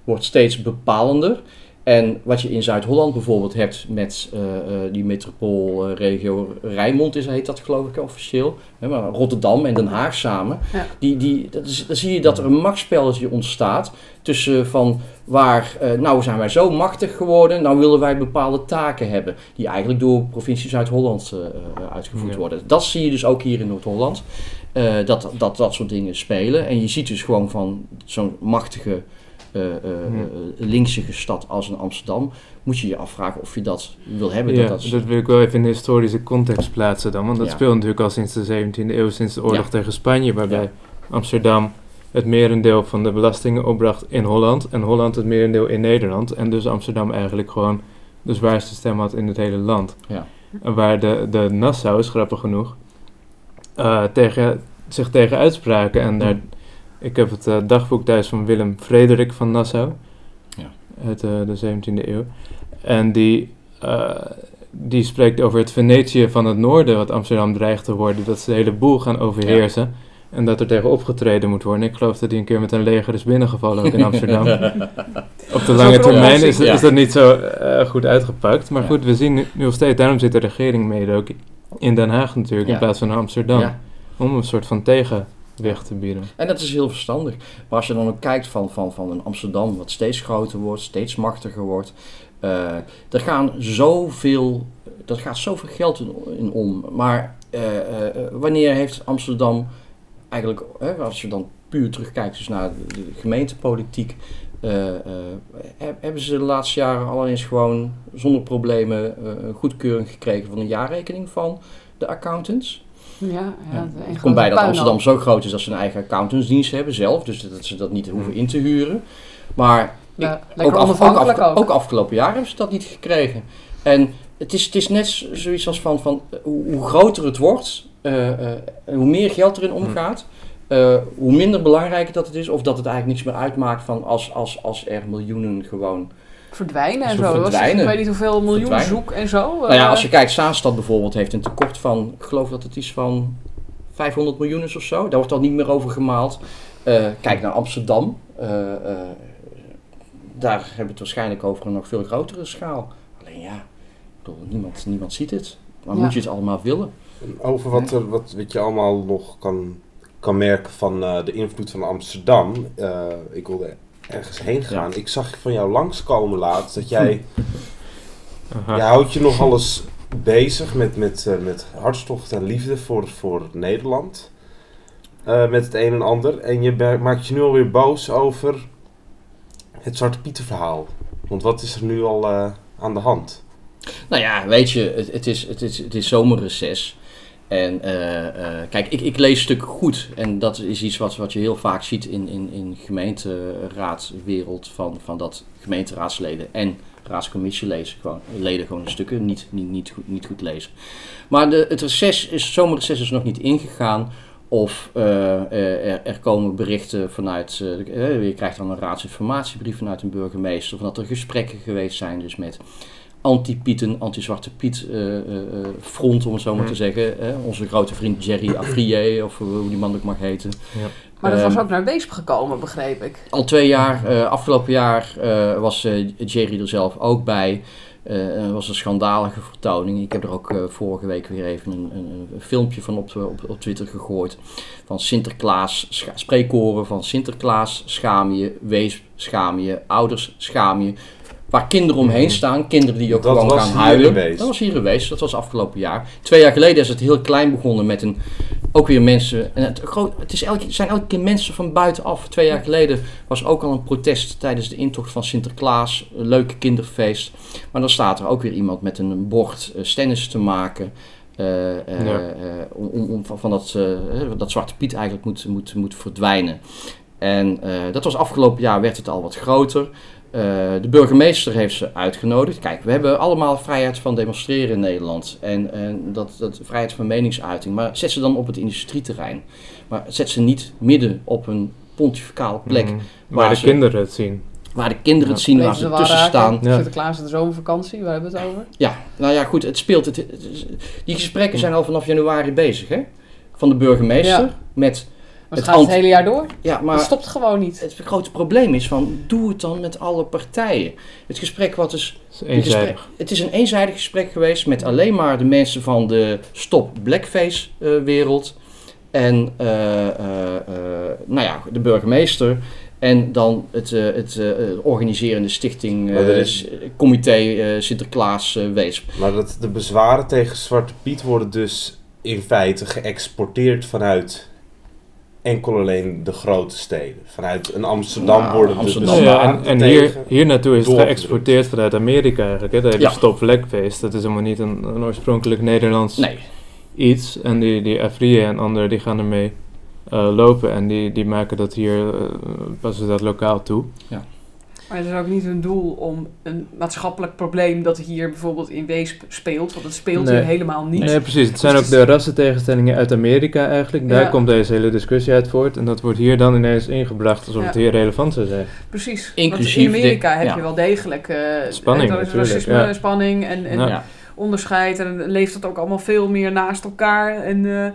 wordt steeds bepalender. En wat je in Zuid-Holland bijvoorbeeld hebt met eh, eh, die metropoolregio Rijnmond, is, heet dat geloof ik officieel. Hè, maar Rotterdam en Den Haag samen. Ja. Die, die, dat is, dan zie je dat er een machtsspelletje ontstaat tussen van waar, eh, nou zijn wij zo machtig geworden, nou willen wij bepaalde taken hebben. Die eigenlijk door provincie Zuid-Holland eh, eh, uitgevoerd Ja. worden. Dat zie je dus ook hier in Noord-Holland. eh, dat, dat dat soort dingen spelen. En je ziet dus gewoon van zo'n machtige eh, eh, Hmm. eh, linkse stad als in Amsterdam, moet je je afvragen of je dat wil hebben. Ja, dat, dat, dat wil ik wel even in de historische context plaatsen dan. Want dat Ja. speelt natuurlijk al sinds de 17e eeuw, sinds de oorlog Ja. tegen Spanje, waarbij. Amsterdam het merendeel van de belastingen opbracht in Holland en Holland het merendeel in Nederland. En dus Amsterdam eigenlijk gewoon de zwaarste stem had in het hele land. Ja. Waar de, de Nassau's, grappig genoeg, eh, tegen, zich tegen uitspraken. En daar, ik heb het eh, dagboek thuis van Willem Frederik van Nassau, Ja. uit eh, de 17e eeuw. En die, eh, die spreekt over het Venetië van het noorden, wat Amsterdam dreigt te worden. Dat ze de hele boel gaan overheersen. En dat er tegen opgetreden moet worden. Ik geloof dat hij een keer met een leger is binnengevallen, ook in Amsterdam. *laughs* Op de lange termijn is, dat niet zo goed uitgepakt. Maar Ja. goed, we zien nu nog steeds, daarom zit de regering mede ook in Den Haag natuurlijk, Ja. in plaats van Amsterdam. Ja. Om een soort van tegenwicht te bieden. En dat is heel verstandig. Maar als je dan ook kijkt van, van, van een Amsterdam wat steeds groter wordt, steeds machtiger wordt. eh er gaan zoveel, er gaat zoveel geld in, om. Maar eh, eh, wanneer heeft Amsterdam eigenlijk, als je dan puur terugkijkt dus naar de, gemeentepolitiek. heb- hebben ze de laatste jaren al eens gewoon zonder problemen een goedkeuring gekregen van een jaarrekening van de accountants? Ja, ja, Het komt bij dat. Amsterdam zo groot is dat ze een eigen accountantsdienst hebben zelf. Dus dat ze dat niet hoeven in te huren. Maar Ja, ook, lekker af- ook, onafhankelijk af- ook. ook afgelopen jaar hebben ze dat niet gekregen. En het is, het is net zoiets als van, van eh, hoe, hoe groter het wordt, eh, eh, en hoe meer geld erin omgaat, eh, hoe minder belangrijk dat het is. Of dat het eigenlijk niks meer uitmaakt van als, als, als er miljoenen gewoon verdwijnen en zo. Was, ik weet niet hoeveel miljoen Verdwijnen. zoek en zo. Nou ja, Eh, als je kijkt, Zaanstad bijvoorbeeld heeft een tekort van, ik geloof dat het is van 500 miljoen is of zo. Daar wordt al niet meer over gemaald. Eh, kijk naar Amsterdam. Eh, eh, daar hebben we het waarschijnlijk over een nog veel grotere schaal. Alleen ja, bedoel, niemand, niemand ziet het. Maar Ja. moet je het allemaal willen? Over wat, er, wat, wat je allemaal nog kan, kan merken van eh, de invloed van Amsterdam. Eh, ik wilde ergens heen gaan. Ik zag van jou langskomen laatst dat jij... Aha. Je houdt je nog alles bezig met, met, eh, met hartstocht en liefde voor, voor Nederland. Eh, met het een en ander. En je maakt je nu alweer boos over het Zwarte Pieter verhaal. Want wat is er nu al eh, aan de hand? Nou ja, weet je, het, het, is, het, is, het is zomerreces. En eh, eh, kijk, ik, ik lees stukken goed. En dat is iets wat, wat je heel vaak ziet in, in, in gemeenteraadswereld. Van, van dat gemeenteraadsleden en raadscommissieleden gewoon, leden gewoon de stukken niet, niet, niet, goed, niet goed lezen. Maar de, het reces is, het zomerreces is nog niet ingegaan. Of eh, er, er komen berichten vanuit, je krijgt dan een raadsinformatiebrief vanuit een burgemeester. Of dat er gesprekken geweest zijn dus met anti-Pieten, anti-Zwarte Piet eh, eh, eh, front, om het zo maar te zeggen. Eh, onze grote vriend Jerry Afrier, of hoe die man ook mag heten. maar dat was Ehm, ook naar Weesp gekomen, begreep ik. Al twee jaar, eh, afgelopen jaar, eh, was eh, Jerry er zelf ook bij. Eh, er was een schandalige vertoning. Ik heb er ook eh, vorige week weer even een, een, een filmpje van op, op, op Twitter gegooid. Van Sinterklaas, spreekkoren van Sinterklaas, schaam je, wees, schaam je, ouders, schaam je. Waar kinderen omheen staan, kinderen die ook Dat gewoon gaan huilen. in Wees. Dat was hier geweest, dat was afgelopen jaar. Twee jaar geleden is het heel klein begonnen met een, ook weer mensen. En het, groot, het is elke, het zijn elke keer mensen van buitenaf. Twee jaar geleden was ook al een protest tijdens de intocht van Sinterklaas. Een leuke kinderfeest. Maar dan staat er ook weer iemand met een bord uh, stennis te maken. eh, eh, Ja. eh, om, om, om van, dat, eh, dat Zwarte Piet eigenlijk moet, moet, moet verdwijnen. En eh, dat was afgelopen jaar werd het al wat groter. Eh, de burgemeester heeft ze uitgenodigd. Kijk, we hebben allemaal vrijheid van demonstreren in Nederland. En, en dat, dat vrijheid van meningsuiting. Maar zet ze dan op het industrieterrein. Maar zet ze niet midden op een pontificale plek. Mhm. waar Waar de ze- kinderen het zien. Waar de kinderen het zien, waar ze tussen staan. Ja. Sinterklaas in de zomervakantie, waar hebben we het over? Ja, nou ja, goed, het speelt. Het, het is- die gesprekken zijn al vanaf januari bezig, hè? Van de burgemeester. Ja. Met, het Het gaat het hele jaar door. ja, maar Het stopt gewoon niet. het grote probleem is van, doe het dan met alle partijen. Het gesprek wat is Het is eenzijdig. gesprek- het is een eenzijdig gesprek geweest met alleen maar de mensen van de Stop Blackface eh, wereld. En eh, eh, eh, nou ja, de burgemeester. En dan het, eh, het eh, organiserende stichting, is- comité eh, Sinterklaas eh, Weesp. Maar dat de bezwaren tegen Zwarte Piet worden dus in feite geëxporteerd vanuit enkel alleen de grote steden. Vanuit een Amsterdam Nou, worden de Amsterdam. Nou ja, en en hier, hier naartoe is het geëxporteerd vanuit Amerika eigenlijk. Hè? Dat hele Ja. Stop Blackface, dat is helemaal niet een, een oorspronkelijk Nederlands Nee, iets. En die, die Afrië en anderen die gaan ermee eh, lopen en die, die maken dat hier, eh, passen dat lokaal toe. Maar het is ook niet hun doel om een maatschappelijk probleem dat hier bijvoorbeeld in Weesp speelt. Want het speelt Nee. hier helemaal niet. Nee, precies. Het zijn Dus ook de rassentegenstellingen uit Amerika eigenlijk. Daar Ja. komt deze hele discussie uit voort. En dat wordt hier dan ineens ingebracht alsof het hier relevant zou zijn. Precies. Inclusief Want in Amerika de- heb ja. je wel degelijk eh, Spanning is racisme, ja. spanning en, en onderscheid. En dan leeft het ook allemaal veel meer naast elkaar. En, eh,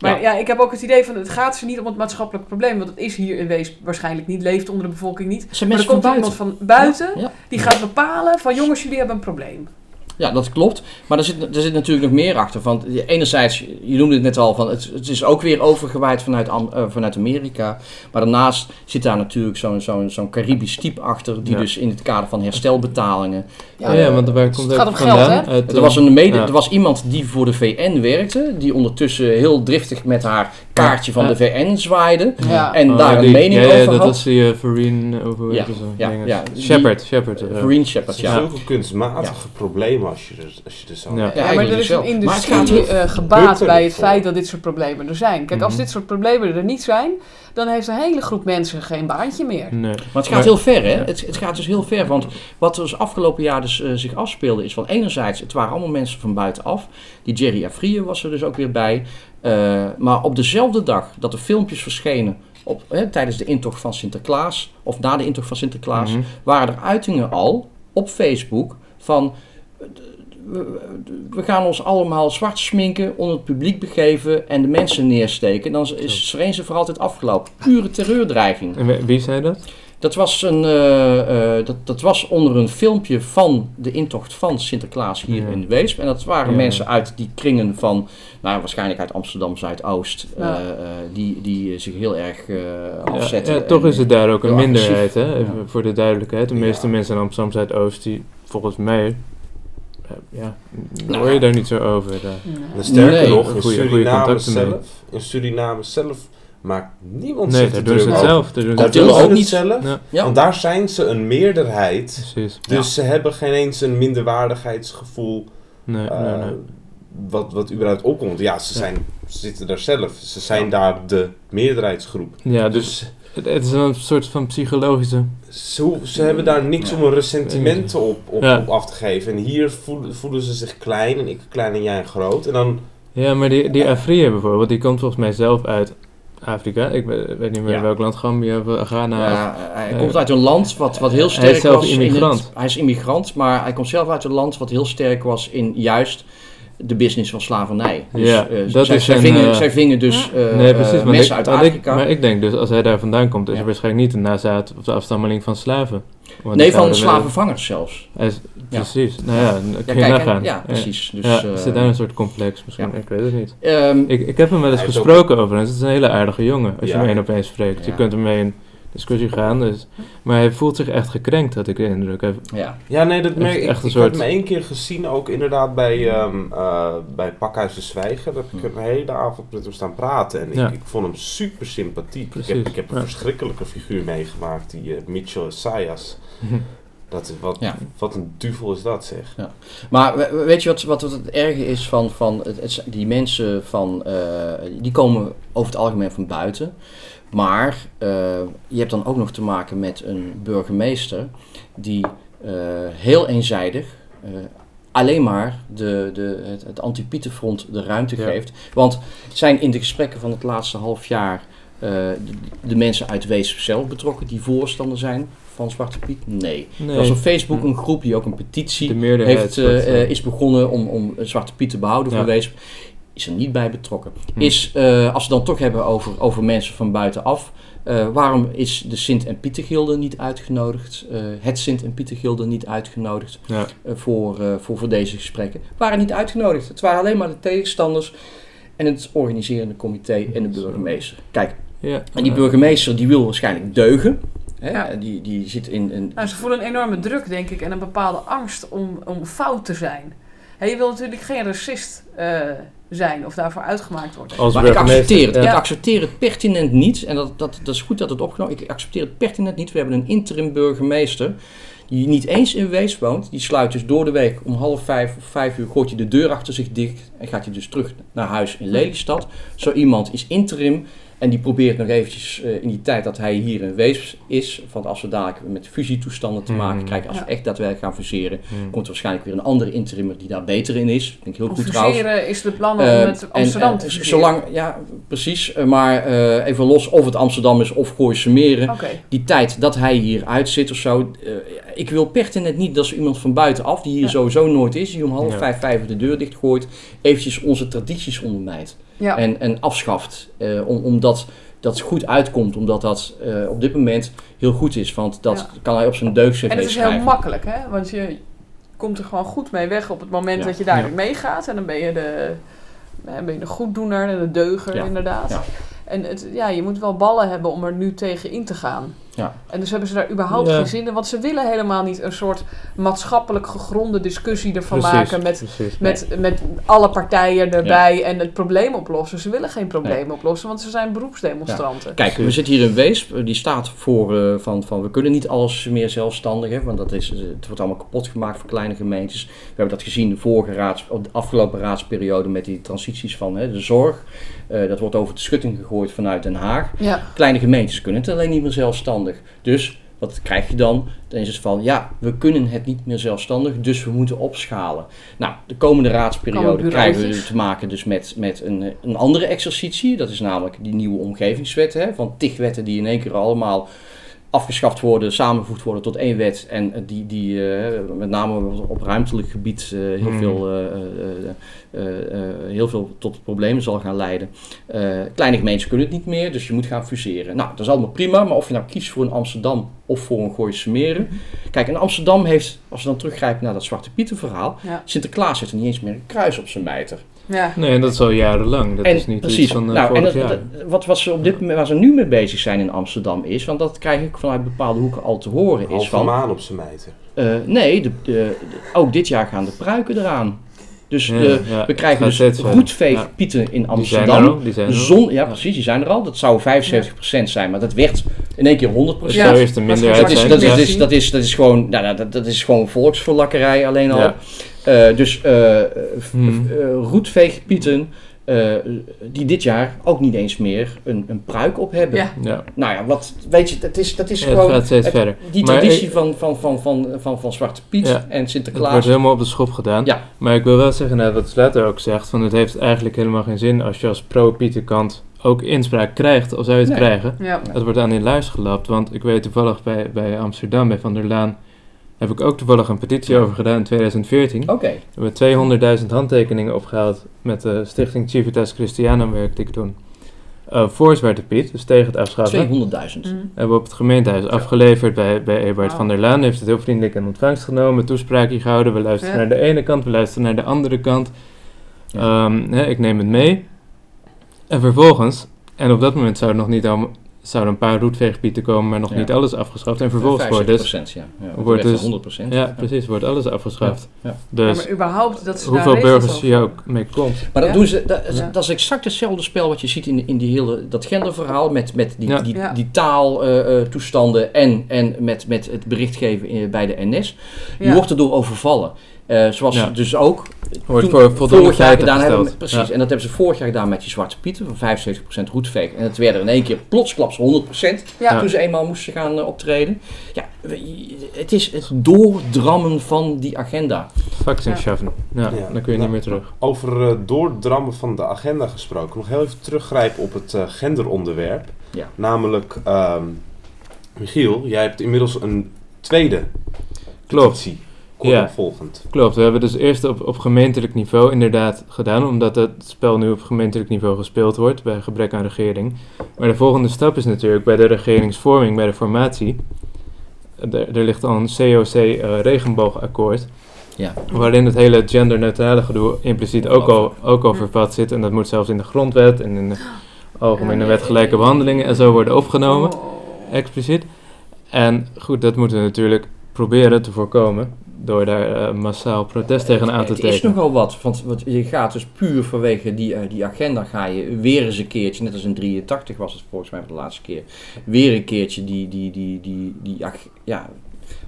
maar Ja. ja. ik heb ook het idee van het gaat ze niet om het maatschappelijk probleem. Want het is hier in Wees waarschijnlijk niet. Leeft onder de bevolking niet. Maar er komt iemand van buiten Ja, die gaat bepalen van jongens, jullie hebben een probleem. Ja, dat klopt. Maar er zit, er zit natuurlijk nog meer achter. Want enerzijds, je noemde het net al, van het, het is ook weer overgewaaid vanuit, eh, vanuit Amerika. Maar daarnaast zit daar natuurlijk zo'n zo'n zo'n Caribisch type achter. Die Ja. dus in het kader van herstelbetalingen. Ja, ja, want waar komt het gaat om geld, hè? Uit, Er was, een mede, ja. er was iemand die voor de VN werkte. Die ondertussen heel driftig met haar kaartje van Ja. de VN zwaaide. Ja. En Oh, daar die- een mening ja, ja, over dat had. was die uh, Vereen, hoe Ja, ja, ja, Shepard, Shepard. ja. Vereen Shepard, ja. zulke kunstmatige problemen als je er, als je er zo... Ja. Ja, maar er is een industrie eh, gebaat bij het feit dat dit soort problemen er zijn. Kijk, als Mhm. dit soort problemen er niet zijn, dan heeft een hele groep mensen geen baantje meer. Nee. Maar het gaat Maar- heel ver, hè? Ja. Het, het gaat dus heel ver. Want wat er dus afgelopen jaar dus, eh, zich afspeelde is van enerzijds, het waren allemaal mensen van buitenaf. Die Jerry Afrië was er dus ook weer bij. Eh, maar op dezelfde dag dat de filmpjes verschenen op, hè, tijdens de intocht van Sinterklaas, of na de intocht van Sinterklaas, Mhm. waren er uitingen al op Facebook van we- gaan ons allemaal zwart sminken, onder het publiek begeven en de mensen neersteken. Dan is Serense voor altijd afgelopen. Pure terreurdreiging. En wie- zei dat? Dat was, een, eh, eh, dat, dat was onder een filmpje van de intocht van Sinterklaas hier Ja. in Weesp. En dat waren Ja. mensen uit die kringen van, nou waarschijnlijk uit Amsterdam Zuidoost, eh, Ja. eh, die, die zich heel erg eh, afzetten. ja, toch is het daar ook een minderheid, hè? Even voor de duidelijkheid. De meeste Ja. mensen in Amsterdam Zuidoost, die volgens mij, ja, Nou. hoor je daar niet zo over. eh. En sterker Nee. nog, in Goeie- goeie Suriname, zelf, in Suriname zelf maakt niemand Nee, zich daar doen ze het over. zelf. Daar doen ze ook het niet. zelf. Ja. Ja. Want daar zijn ze een meerderheid. Precies. Dus ze hebben geen eens een minderwaardigheidsgevoel Nee, eh, nee, nee. Wat, wat überhaupt opkomt. Ja, ze, Ja. zijn, ze zitten daar zelf. Ze zijn daar de meerderheidsgroep. Ja, dus Dus het, is een soort van psychologische... ze, ze hebben daar niks Ja. om een ressentiment op, op, Ja. op af te geven. En hier voelen, voelen ze zich klein en ik klein en jij groot. En dan Ja, maar die, die Afrië bijvoorbeeld, die komt volgens mij zelf uit Afrika. Ik weet, weet niet meer Ja. welk land, Gambia of Ghana. Ja, hij eh, komt uit een land wat, wat heel hij is sterk zelf was. in immigrant. het- hij is immigrant, maar hij komt zelf uit een land wat heel sterk was in juist de business van slavernij. Dus, Ja, eh, dat zij, is zij, een, vingen, eh, zij vingen dus nee, precies. want mensen ik, uit ik- Afrika. maar ik denk dus, als hij daar vandaan komt, is Ja. hij waarschijnlijk niet een nazaat of de afstammeling van slaven. Want nee, van slavenvangers zelfs. Ja. Precies. Nou ja, dan kun je kijk, en- nagaan. ja, precies. Dus, ja, eh, zit daar een soort complex misschien? ja. Ik weet het niet. ehm, Ik, ik heb hem wel eens gesproken over hem. Het is een hele aardige jongen, als je hem één op één spreekt. Je kunt ermee in discussie gaan. Dus, maar hij voelt zich echt gekrenkt, had ik de indruk. Hij, ja. Ja, nee, dat merk ik. echt een ik soort- heb hem één keer gezien, ook inderdaad bij, ehm eh, bij Pakhuis de Zwijger. Daar heb ik een hele avond met hem staan praten. En ik, Ja. ik vond hem super sympathiek. Ik Precies, heb, ik heb een ja. verschrikkelijke figuur meegemaakt, die eh, Mitchell Sayas. Dat is wat, Ja. wat een duvel is dat, zeg. Maar we- we- weet je wat, wat, wat het erge is van, van het, het- die mensen van, eh, die komen over het algemeen van buiten. Maar eh, je hebt dan ook nog te maken met een burgemeester die eh, heel eenzijdig eh, alleen maar de, de, het, het anti-Pietenfront de ruimte Ja. geeft. Want zijn in de gesprekken van het laatste half jaar de, de mensen uit Weesp zelf betrokken die voorstander zijn van Zwarte Piet? Nee. nee, Er was op Facebook een groep die ook een petitie heeft, is begonnen om, om Zwarte Piet te behouden Ja. voor Weesp. Is er niet bij betrokken. Hm. Is, eh, als we dan toch hebben over, over mensen van buitenaf. eh, waarom is de Sint- en Pietergilde niet uitgenodigd? eh, het Sint- en Pietergilde niet uitgenodigd ja. voor, eh, voor, voor deze gesprekken? Waren niet uitgenodigd. Het waren alleen maar de tegenstanders en het organiserende comité en de burgemeester. Kijk, Ja. en die burgemeester die wil waarschijnlijk deugen. Hè? Ja. Die, die zit in een Nou, ze voelen een enorme druk, denk ik, en een bepaalde angst om, om fout te zijn. Hè, je wil natuurlijk geen racist eh, zijn of daarvoor uitgemaakt worden. Als Maar ik accepteer het. ja. Ik accepteer het pertinent niet. En dat, dat, dat is goed dat het opgenomen Ik accepteer het pertinent niet. We hebben een interim burgemeester. Die niet eens in Wees woont. Die sluit dus door de week om half vijf of vijf uur. gooit hij de deur achter zich dicht. En gaat hij dus terug naar huis in Lelystad. Zo iemand is interim. En die probeert nog eventjes eh, in die tijd dat hij hier in Wees is. Want als we dadelijk met fusietoestanden te maken Hmm. krijgen. Als we echt daadwerkelijk gaan fuseren. Hm. komt er waarschinlijk weer een andere interimmer die daar beter in is. Ik heel Om goed trouwens. fuseren is de plannen Eh, om met en, Amsterdam eh, te fuseren. zolang, ja, precies. eh, maar eh, even los of het Amsterdam is of Gooise Meren. Die tijd dat hij hier uitzit of zo. Eh, ik wil pertinent niet dat zo iemand van buitenaf, die hier Ja. sowieso nooit is, die om half Ja. vijf, vijf de deur dichtgooit, eventjes onze tradities ondermijnt. Ja. En, en afschaft. eh, om, omdat dat goed uitkomt, omdat dat eh, op dit moment heel goed is. Want dat Ja. kan hij op zijn deugd En het is heel makkelijk, hè? Want je komt er gewoon goed mee weg op het moment Ja. dat je daar Ja. meegaat. En dan ben je de, dan ben je de goeddoener en de deuger, Ja. inderdaad. Ja. En het, ja, je moet wel ballen hebben om er nu tegen in te gaan. Ja. En dus hebben ze daar überhaupt Ja. geen zin in. Want ze willen helemaal niet een soort maatschappelijk gegronde discussie ervan Precies, maken. Met, precies. met, met alle partijen erbij en het probleem oplossen. Ze willen geen probleem oplossen, want ze zijn beroepsdemonstranten. Kijk, we zitten hier in Weesp. Die staat voor eh, van, van we kunnen niet alles meer zelfstandig. Hè, want dat is, eh, het wordt allemaal kapot gemaakt voor kleine gemeentes. We hebben dat gezien de vorige raads, de afgelopen raadsperiode met die transities van hè, de zorg. Eh, dat wordt over de schutting gegooid vanuit Den Haag. Ja. Kleine gemeentes kunnen het alleen niet meer zelfstandig. Dus wat krijg je dan? Dan is het van ja, we kunnen het niet meer zelfstandig, dus we moeten opschalen. Nou, de komende raadsperiode krijgen we te maken dus met, met een, een andere exercitie. Dat is namelijk die nieuwe omgevingswet. Hè, van tig wetten die in één keer allemaal afgeschaft worden, samengevoegd worden tot één wet. En eh, die, die eh, met name op ruimtelijk gebied eh, heel, Mhm. veel, eh, eh, eh, eh, heel veel tot problemen zal gaan leiden. Eh, kleine gemeentes kunnen het niet meer, dus je moet gaan fuseren. Nou, dat is allemaal prima, maar of je nou kiest voor een Amsterdam of voor een Gooise Meren. Kijk, in Amsterdam heeft, als we dan teruggrijpen naar dat Zwarte Pieten verhaal, Ja. Sinterklaas heeft er niet eens meer een kruis op zijn mijter. Ja. Nee, en dat is al jarenlang. Dat en is niet precies, iets van eh, nou, en vorig dat- jaar. dat- wat, wat ze op dit moment, waar ze nu mee bezig zijn in Amsterdam is, want dat krijg ik vanuit bepaalde hoeken al te horen, is van, maan op zijn mijter. eh, nee, de, de- de- ook dit jaar gaan de pruiken eraan. Dus Ja, de- ja, we krijgen dus roetveegpieten in Die zijn er Amsterdam. al, die zijn er al. Zon, ja, precies, die zijn er al. Dat zou 75% zijn, maar dat werd in één keer 100%. Het Ja, zou eerst een dat is minderheid Dat is, zijn. dat, is, ja. dat, is, dat, is, dat is gewoon, nou, nou, dat, dat is gewoon volksverlakkerij alleen al. Eh, dus eh eh, Hmm. eh, roetveegpieten, die dit jaar ook niet eens meer een, een pruik op hebben. Ja. Ja. Nou ja, wat, weet je, dat is, dat is Ja, gewoon gaat steeds het- verder. die Maar traditie ik- van, van, van, van, van, van Zwarte Piet Ja. en Het wordt Sinterklaas. helemaal op de schop gedaan. Ja. Maar ik wil wel zeggen, net wat Slater ook zegt, van het heeft eigenlijk helemaal geen zin als je als pro-Pieterkant ook inspraak krijgt, al zou je het Nee. krijgen. Ja. Het wordt aan in luis gelapt, want ik weet toevallig bij, bij Amsterdam, bij Van der Laan, heb ik ook toevallig een petitie over gedaan in 2014. Oké, We hebben 200.000 handtekeningen opgehaald met de stichting Civitas Christianum werkte ik toen. Eh, voor Zwarte Piet, dus tegen het afschaffen. 200.000. Mm. Hebben we op het gemeentehuis afgeleverd bij, bij Ebert Wauw. van der Laan. Heeft het heel vriendelijk in ontvangst genomen, toespraakje gehouden. We luisteren Ja. naar de ene kant, we luisteren naar de andere kant. Ja. Ehm, hè, ik neem het mee. En vervolgens, en op dat moment zou er nog niet al, zouden een paar roetveegpieten komen, maar nog Ja. niet alles afgeschaft. En vervolgens wordt dus, 75%, ja. ja. wordt dus- dus 100%. ja precies, wordt alles afgeschaft. Ja. Ja, Dus maar überhaupt dat ze hoeveel burgers je ook mee komt. Maar dat, Ja. doen ze, dat, Ja. dat is exact hetzelfde spel wat je ziet in, in die hele, dat genderverhaal met, met die, Ja. die, die taaltoestanden en, en met, met het berichtgeven in- bij de NS. Je wordt erdoor overvallen. Eh, zoals Ja. ze dus ook Wordt voor voldoende vorig jaar gedaan hebben. gesteld. precies, en dat hebben ze vorig jaar gedaan met die Zwarte Pieten van 75% roetveeg. En het werden in één keer plotsklaps 100% Ja. toen ze eenmaal moesten gaan eh, optreden. Ja, we- het is het doordrammen van die agenda. Ja. schaffen. Ja, Ja. dan kun je Nou, niet meer terug. Over eh, doordrammen van de agenda gesproken. Nog heel even teruggrijpen op het genderonderwerp. Ja. Namelijk, ehm, Michiel, jij hebt inmiddels een tweede Klopt. petitie. Ja. Klopt, we hebben dus eerst op, op gemeentelijk niveau inderdaad gedaan, omdat het spel nu op gemeentelijk niveau gespeeld wordt bij gebrek aan regering. Maar de volgende stap is natuurlijk bij de regeringsvorming, bij de formatie. Er, er ligt al een COC-regenboogakkoord, Ja. waarin het hele genderneutrale gedoe impliciet ook al, ook al vervat zit. En dat moet zelfs in de grondwet en in de algemene wet gelijke behandelingen en zo worden opgenomen Oh. expliciet. En goed, dat moeten we natuurlijk proberen te voorkomen door daar eh, massaal protest tegen aan te Het is tekenen. nogal wat, want, want je gaat dus puur vanwege die, eh, die agenda ga je weer eens een keertje, net als in 83 was het volgens mij voor de laatste keer, weer een keertje die, die, die, die, die ag- ja,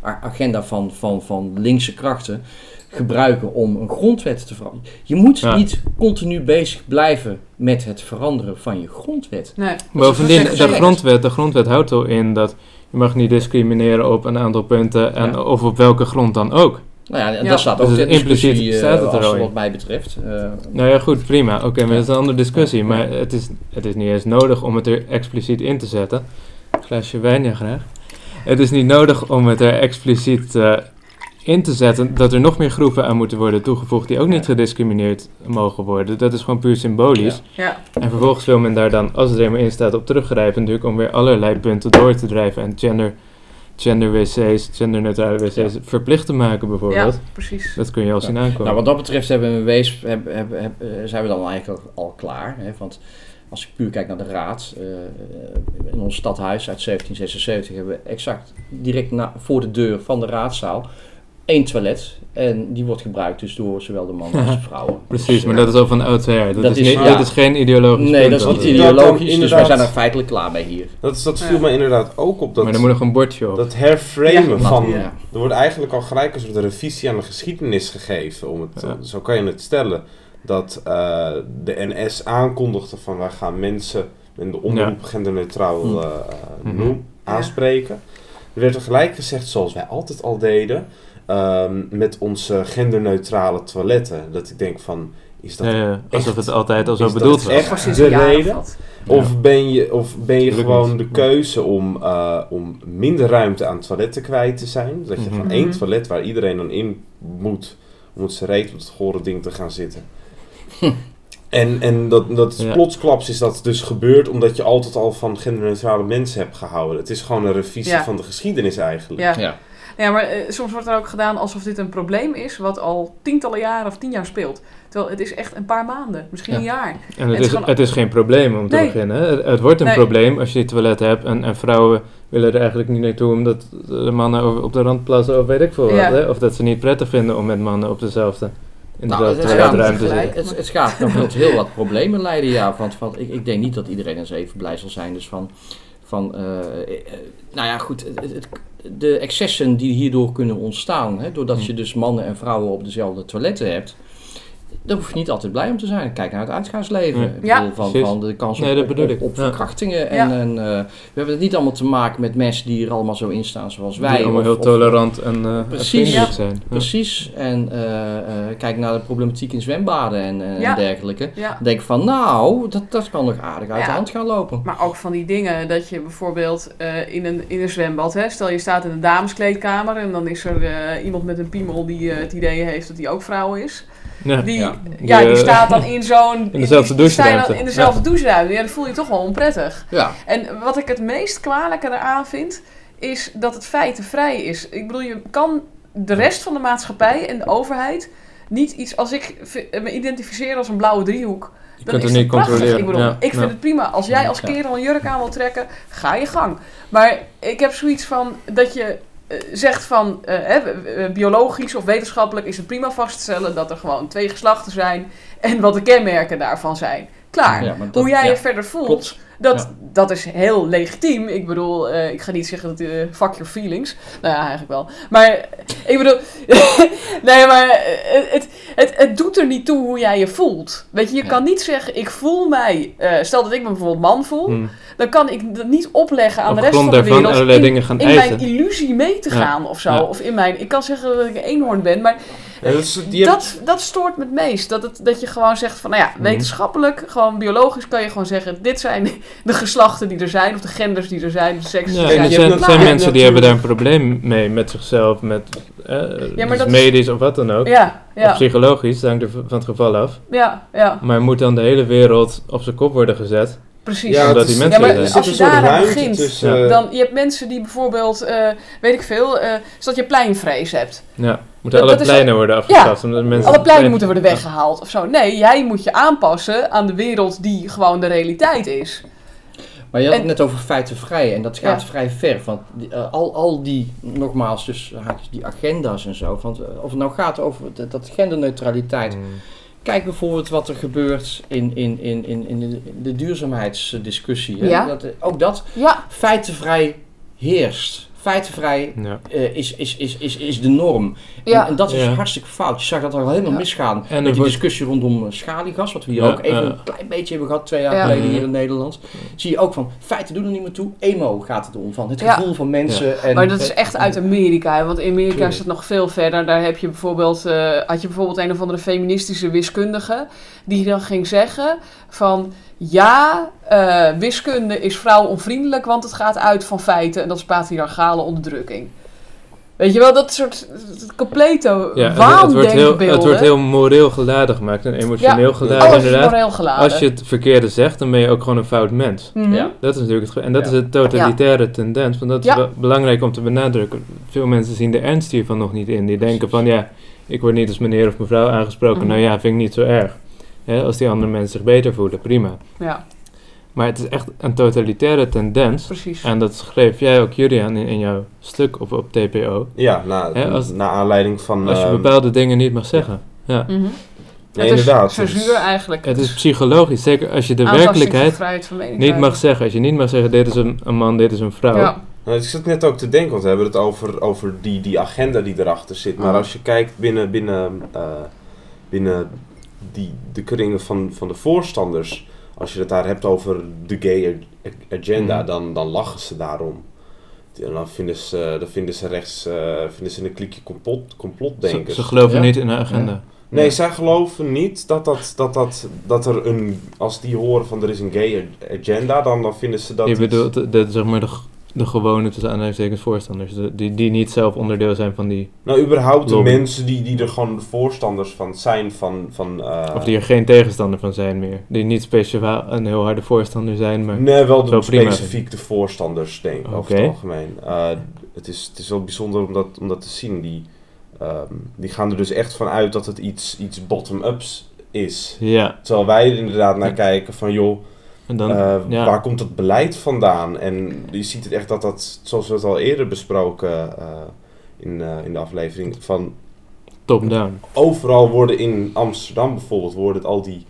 agenda van, van, van linkse krachten gebruiken om een grondwet te veranderen. Je moet Ja. niet continu bezig blijven met het veranderen van je grondwet. Nee. Bovendien, Dat is de grondwet, de grondwet houdt al in dat je mag niet discrimineren op een aantal punten en Ja. of op welke grond dan ook. Nou ja, en Ja. dat staat Dus ook het ter discussie impliciet eh, staat het er al in. wat mij betreft. Eh, Nou ja, goed, prima. Oké, maar dat is een andere discussie. Ja. Maar het is, het is niet eens nodig om het er expliciet in te zetten. Een glaasje wijn, ja graag. Het is niet nodig om het er expliciet eh, in te zetten dat er nog meer groepen aan moeten worden toegevoegd die ook niet gediscrimineerd mogen worden. Dat is gewoon puur symbolisch. Ja. En vervolgens wil men daar dan, als het er eenmaal in staat, op teruggrijpen natuurlijk om weer allerlei punten door te drijven. En gender, gender wc's, genderneutrale wc's verplicht te maken ja, bijvoorbeeld. precies. Dat kun je al Ja. zien aankomen. Nou, wat dat betreft hebben we wees, heb, heb, heb, eh, zijn we dan eigenlijk al, al klaar. Hè? Want als ik puur kijk naar de raad, eh, in ons stadhuis uit 1776 hebben we exact direct na, voor de deur van de raadzaal één toilet. En die wordt gebruikt dus door zowel de mannen als de *laughs* vrouwen. Precies, Dus, maar dat is al van oudsher. Dat, dat is, ja. dat is geen ideologisch Nee, punt dat is dan. niet dat- ideologisch, dus wij zijn er feitelijk klaar mee hier. Dat, is, dat Ja. viel me inderdaad ook op. Dat, Maar er moet nog een bordje op. dat herframen Ja, van... ja. Er wordt eigenlijk al gelijk een soort revisie aan de geschiedenis gegeven. Om het, Ja. Zo kan je het stellen. Dat eh, de NS aankondigde van wij gaan mensen in de omroep genderneutraal Mhm. noem, aanspreken. Er werd tegelijk gezegd, zoals wij altijd al deden, ehm, met onze genderneutrale toiletten. Dat ik denk van, is dat Ja, ja, alsof echt- het altijd al zo is dat bedoeld was. echt Precies de reden? of ben je, of ben je gewoon niet. de keuze om, eh, om minder ruimte aan toiletten kwijt te zijn? Dat je van Mhm. één Mhm. toilet waar iedereen dan in moet, om het reet op het gore ding te gaan zitten. *laughs* En, en dat, dat is Ja. plotsklaps is dat dus gebeurd omdat je altijd al van genderneutrale mensen hebt gehouden. Het is gewoon een revisie Ja. van de geschiedenis eigenlijk. Ja. Ja. Maar eh, soms wordt er ook gedaan alsof dit een probleem is wat al tientallen jaren of tien jaar speelt. Terwijl het is echt een paar maanden, misschien Ja. een jaar. En het, Het is gewoon- het is geen probleem om te Nee. beginnen. Het, het wordt een Nee. probleem als je die toiletten hebt en, en vrouwen willen er eigenlijk niet naartoe omdat de mannen over- op de rand plassen of weet ik veel Ja. wat. Hè? Of dat ze niet prettig vinden om met mannen op dezelfde, in Nou, dezelfde het, gaat, toiletruimte te tegelijk. zitten. het, het gaat nog tot heel wat problemen leiden, ja. Want, want ik, ik denk niet dat iedereen eens even blij zal zijn. Dus van, van eh, eh, nou ja, goed. Het, het- de excessen die hierdoor kunnen ontstaan, hè, doordat je dus mannen en vrouwen op dezelfde toiletten hebt. Daar hoef je niet altijd blij om te zijn. Kijk naar het uitgaansleven. Ja. Ik Ja. van, Precies. van de kans op, Nee, dat op, bedoel op, ik. op Ja. verkrachtingen. En, Ja. en, eh, we hebben het niet allemaal te maken met mensen die er allemaal zo in staan zoals wij. Die allemaal of- heel of- tolerant en eh Precies. Ja. zijn. Precies. En eh, kijk naar de problematiek in zwembaden en, dergelijke. Denk van, nou, dat, dat kan nog aardig uit de hand gaan lopen. Maar ook van die dingen dat je bijvoorbeeld in, een, in een zwembad, hè, stel je staat in een dameskleedkamer en dan is er iemand met een piemel die het idee heeft dat hij ook vrouw is. Ja. Die, Ja. ja. die Die, staat dan in zo'n... *laughs* in dezelfde doucheruimte. In dezelfde doucheruimte. Ja, dat voel je toch wel onprettig. Ja, En wat ik het meest kwalijke eraan vind, is dat het feitenvrij is. Ik bedoel, je kan de rest van de maatschappij en de overheid niet iets... Als ik me identificeer als een blauwe driehoek, Je dan kunt is het niet prachtig. controleren. Ik bedoel, Ja, ik vind ja. het prima. Als jij als Ja. kerel een jurk aan wil trekken, ga je gang. Maar ik heb zoiets van dat je zegt van eh, eh, biologisch of wetenschappelijk is het prima vast te stellen dat er gewoon twee geslachten zijn en wat de kenmerken daarvan zijn. Klaar. Ja, maar dat- Hoe jij ja, je verder voelt, klopt. Dat, Ja. dat is heel legitiem. Ik bedoel, eh, ik ga niet zeggen dat eh fuck your feelings. Nou ja, eigenlijk wel. Maar ik bedoel, *laughs* nee, maar eh, het, het, het doet er niet toe hoe jij je voelt. Weet je, je Ja. kan niet zeggen, ik voel mij, eh, stel dat ik me bijvoorbeeld man voel, Hmm. dan kan ik dat niet opleggen aan Op de rest van de wereld. allerlei in, dingen gaan in eisen. mijn illusie mee te Ja. gaan of zo. Of in mijn, ik kan zeggen dat ik een eenhoorn ben, maar Ja, dat, dat, stoort me het meest. Dat, het, dat je gewoon zegt van, nou ja, Mhm. wetenschappelijk, gewoon biologisch kan je gewoon zeggen, dit zijn *laughs* de geslachten die er zijn, of de genders die er zijn, de seks die Ja, er er zijn. zijn, mensen die hebben daar een probleem mee met zichzelf, met eh, dus dat is- medisch of wat dan ook. Ja, Of ja, psychologisch, dat hangt er van het geval af. ja, ja, Maar moet dan de hele wereld op zijn kop worden gezet? Precies. ja, omdat het die mensen Ja, maar als een je ruimte begint, tussen... Dan, je hebt mensen die bijvoorbeeld, eh, weet ik veel, eh stel dat je pleinvrees hebt. Ja, moeten Dat- alle dat pleinen worden afgeschaft. omdat mensen Alle pleinen plein- moeten worden weggehaald of zo. Nee, jij moet je aanpassen aan de wereld die gewoon de realiteit is. Maar je had En- het net over feitenvrij en dat gaat Ja. vrij ver. Want die, eh, al, al die, nogmaals, dus die agenda's en zo. Want, of het nou gaat over dat, dat genderneutraliteit. Hmm. Kijk bijvoorbeeld wat er gebeurt in, in, in, in, in de, de duurzaamheidsdiscussie. Hè? Ja. Dat, eh, ook dat feitenvrij heerst. Feitenvrij Ja. eh, is, is, is, is, is de norm. ja. En, en dat is Ja. hartstikke fout. Je zag dat al helemaal Ja. misgaan. En er met die wordt- discussie rondom eh, schaliegas, wat we hier Ja, ook even ja. een klein beetje hebben gehad twee jaar Ja. geleden hier Mhm. in Nederland. Zie je ook van, feiten doen er niet meer toe. Emo gaat het om, van het Ja. gevoel van mensen. En, Maar dat is eh, echt uit Amerika, hè, want in Amerika is het nog veel verder. Daar heb je bijvoorbeeld, eh, had je bijvoorbeeld een of andere feministische wiskundige die dan ging zeggen van ja, eh, wiskunde is vrouwonvriendelijk, want het gaat uit van feiten en dat is patriarchale onderdrukking. Weet je wel, dat soort complete Ja, het, wordt heel, waandenkbeelden. het wordt heel moreel geladen gemaakt en emotioneel geladen Alles inderdaad. moreel geladen. Als je het verkeerde zegt, dan ben je ook gewoon een fout mens. Mhm. Ja. Dat is natuurlijk het En dat Ja. is de totalitaire tendens. Want dat is Ja. wel belangrijk om te benadrukken. Veel mensen zien de ernst hiervan nog niet in. Die denken van ja, ik word niet als meneer of mevrouw aangesproken. Mhm. Nou ja, vind ik niet zo erg. Hè, als die andere mensen zich beter voelen, prima. Ja, Maar het is echt een totalitaire tendens. precies. En dat schreef jij ook, Julian, in, in jouw stuk op, op TPO. Ja, na, als- na aanleiding van... Als je ehm, bepaalde dingen niet mag zeggen. Ja. Mhm. nee, het is censuur eigenlijk. Het is psychologisch, zeker als je de werkelijkheid niet mag zeggen. Als je niet mag zeggen, dit is een, een man, dit is een vrouw. Ja. Nou, ik zat net ook te denken, want we hebben het over, over die, die agenda die erachter zit. Maar Mhm. als je kijkt binnen, binnen, eh, binnen die, de kringen van, van de voorstanders, als je het daar hebt over de gay ag- agenda, Mhm. dan, dan lachen ze daarom. En dan vinden ze, dan vinden ze rechts, eh, vinden ze een klikje complot, Ze, complotdenkers. ze geloven Ja. niet in de agenda. Nee, Ja. zij geloven niet dat, dat, dat, dat, dat er een... Als die horen van er is een gay agenda, dan, dan vinden ze dat je bedoelt de, de, zeg maar de, de gewone tussen aanhalingstekens voorstanders, de- die, die niet zelf onderdeel zijn van die, Nou, überhaupt de mensen die, die er gewoon voorstanders van zijn van... van eh, of die er geen tegenstander van zijn meer, die niet speciaal een heel harde voorstander zijn, maar Nee, wel de, specifiek de voorstanders, denk ik, over het algemeen. Eh, het, is, het is wel bijzonder om dat, om dat te zien. Die, ehm, die gaan er dus echt van uit dat het iets, iets bottom-ups is. ja, Terwijl wij er inderdaad naar kijken van, joh, en dan, eh, ja. waar komt dat beleid vandaan? En je ziet het echt dat dat, zoals we het al eerder besproken eh, in, eh, in de aflevering, van top-down. overal worden in Amsterdam bijvoorbeeld, worden het al die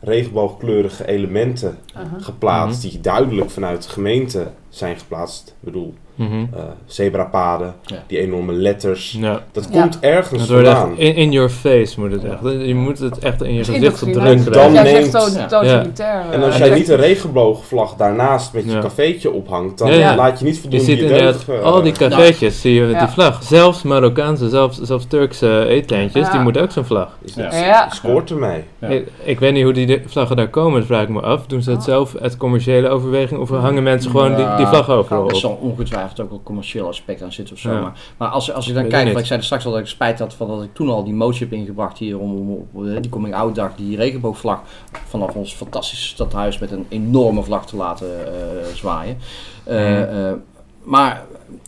regenboogkleurige elementen geplaatst, Mhm. die duidelijk vanuit de gemeente zijn geplaatst. Ik bedoel, eh, zebrapaden, Ja. die enorme letters. Ja, Dat Ja. komt ergens vandaan. echt in, in your face moet het echt. Je moet het echt in je gezicht gedrukt. Dan krijgen. Neemt- totalitair. En eh, als jij niet een regenboogvlag daarnaast met je Ja. cafeetje ophangt, dan Ja, ja. laat je niet Je voldoende ziet je, inderdaad deugd, eh, al die cafeetjes, zie je met Ja. die vlag. Zelfs Marokkaanse, zelfs, zelfs Turkse eetentjes, Ja. die moeten ook zo'n vlag. is- Ja. Ja. Scoort ermee. Ja. Ik, ik weet niet hoe die vlaggen daar komen, dat vraag ik me af. Doen ze het Oh. zelf uit commerciële overweging of hangen mensen gewoon die, die vlag overal Er zal ongetwijfeld ook wel commercieel aspect aan zitten of zo. Ja. Maar, maar als, als je dan kijkt, ik wat ik zei er straks al, dat ik spijt had van dat ik toen al die motie heb ingebracht hier om, om op eh, die coming out dag, die regenboogvlag vanaf ons fantastische stadhuis met een enorme vlag te laten eh, zwaaien. Eh, maar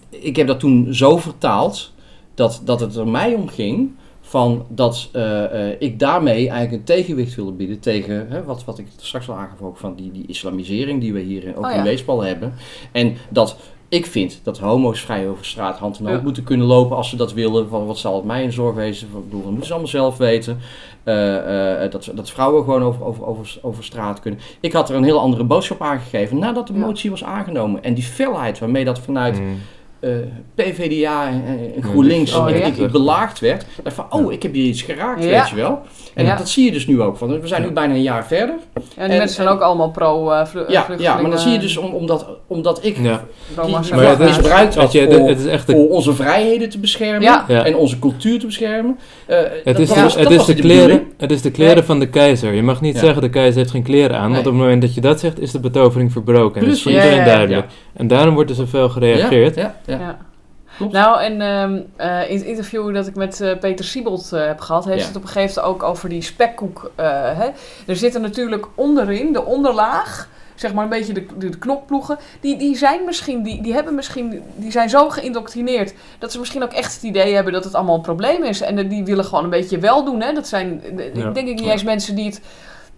ik heb dat toen zo vertaald dat, dat het er mij om ging van dat eh, eh, ik daarmee eigenlijk een tegenwicht wilde bieden tegen hè, wat, wat ik straks al aangaf ook van die, die islamisering die we hier in- ook Oh in ja. Weesp hebben. En dat ik vind dat homo's vrij over straat hand in hand Ja. moeten kunnen lopen als ze dat willen. Van, wat zal het mij in zorg wezen? Ik bedoel, dat moeten ze allemaal zelf weten. Eh, eh, dat, dat vrouwen gewoon over, over, over, over straat kunnen. Ik had er een heel andere boodschap aangegeven nadat de Ja. motie was aangenomen. En die felheid waarmee dat vanuit Mm. Eh, PVDA en, en GroenLinks Oh, ik, ik, belaagd werd. dacht van, oh, ik heb hier iets geraakt, Ja. weet je wel. En Ja. dat zie je dus nu ook. Want we zijn nu bijna een jaar verder. Ja, die En- mensen zijn en- ook allemaal pro uh, vlu Ja, maar dan zie je dus om, omdat, omdat ik Ja. die- Maar is, misbruikt had weet je, voor- het is echt de, voor onze vrijheden te beschermen Ja. Ja. en onze cultuur te beschermen. Eh, het is, de, het is kleren, het is de kleren van de keizer. Je mag niet Ja. zeggen de keizer heeft geen kleren aan, want Nee. op het moment dat je dat zegt is de betovering verbroken. En dat is voor iedereen duidelijk. En daarom wordt er zoveel gereageerd. Ja, ja, ja. Ja. Klopt. Nou, en ehm, eh, in het interview dat ik met eh, Peter Siebold eh, heb gehad, heeft Ja. het op een gegeven moment ook over die spekkoek. hè. Er zitten natuurlijk onderin, de onderlaag, zeg maar een beetje de, de, de knokploegen, die, die zijn misschien, die, die hebben misschien, die zijn zo geïndoctrineerd dat ze misschien ook echt het idee hebben dat het allemaal een probleem is. En die willen gewoon een beetje wel doen. Hè. Dat zijn, Ja. denk ik niet Ja. eens mensen die het,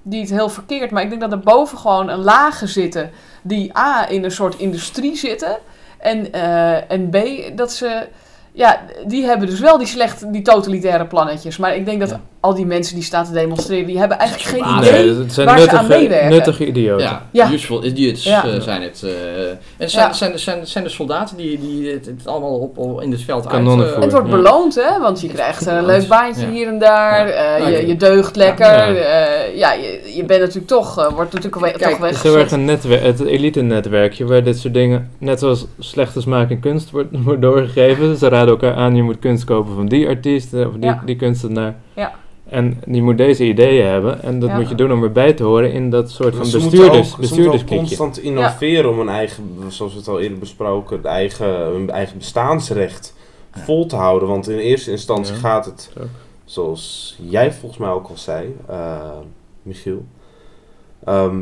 die het heel verkeerd, maar ik denk dat er boven gewoon een lagen zitten die A in een soort industrie zitten. En, eh, en B, dat ze. Ja, die hebben dus wel die slecht, die totalitaire plannetjes. Maar ik denk dat. Al die mensen die staan te demonstreren, die hebben eigenlijk geen Ah, idee. Nee, het zijn waar ze aan nuttige, meewerken. nuttige idioten. Ja, Ja. useful idiots Ja. eh, zijn het. eh. en het zijn, Ja. zijn, zijn, zijn de soldaten die, die het, het allemaal op, op- in het veld Kanonnen uit... eh. Het wordt Ja. beloond, hè? Want je krijgt een leuk baantje Ja. hier en daar. Eh, je, je deugt lekker. Ja. Je, je bent natuurlijk toch, wordt natuurlijk Kijk, toch Het is heel erg een netwerk, het elite-netwerkje waar dit soort dingen, net zoals slechte smaak in kunst, wordt, *laughs* wordt doorgegeven. Ze raden elkaar aan, je moet kunst kopen van die artiest of die, Ja. die kunstenaar. Ja. En die moet deze ideeën hebben en dat Ja. moet je doen om erbij te horen in dat soort van Ze moeten bestuurders, ook, ze moeten ook bestuurdersklikje. constant innoveren om een eigen, zoals we het al eerder besproken, de eigen, hun eigen bestaansrecht vol te houden. Want in eerste instantie Ja. gaat het, zoals jij volgens mij ook al zei, eh, Michiel. Ehm,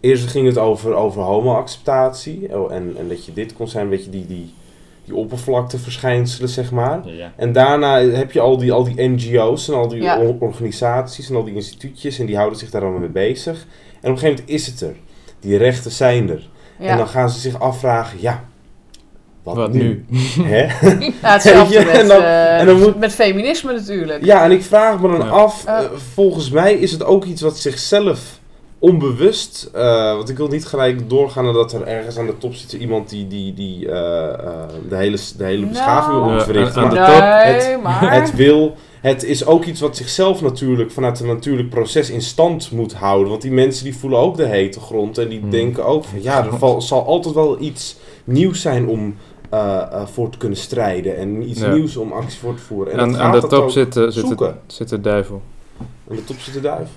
eerst ging het over, over homo-acceptatie oh, en, en dat je dit kon zijn, weet je, die, die, die oppervlakteverschijnselen, zeg maar. Ja. En daarna heb je al die, al die NGO's en al die Ja. organisaties en al die instituutjes en die houden zich daar allemaal mee bezig. En op een gegeven moment is het er. Die rechten zijn er. En dan gaan ze zich afvragen, ja, wat, Wat nu? nu? *laughs* Hè? *laughs* Ja, hetzelfde met, en dan- eh, en dan moet- met feminisme natuurlijk. Ja, en ik vraag me dan Ja. af, eh, volgens mij is het ook iets wat zichzelf onbewust, eh, want ik wil niet gelijk doorgaan nadat er ergens aan de top zit iemand die, die, die eh, eh, de, hele, de hele beschaving wil Nou. Ja, ontwrichten. aan- de top, nee, het- maar... Het wil, het is ook iets wat zichzelf natuurlijk vanuit een natuurlijk proces in stand moet houden. Want die mensen die voelen ook de hete grond en die Hmm. denken ook van ja, er *laughs* val- zal altijd wel iets nieuws zijn om eh, eh, voor te kunnen strijden en iets Ja. nieuws om actie voor te voeren. En aan, de top zit, de- zit, de, zit de duivel. Aan de top zit de duif.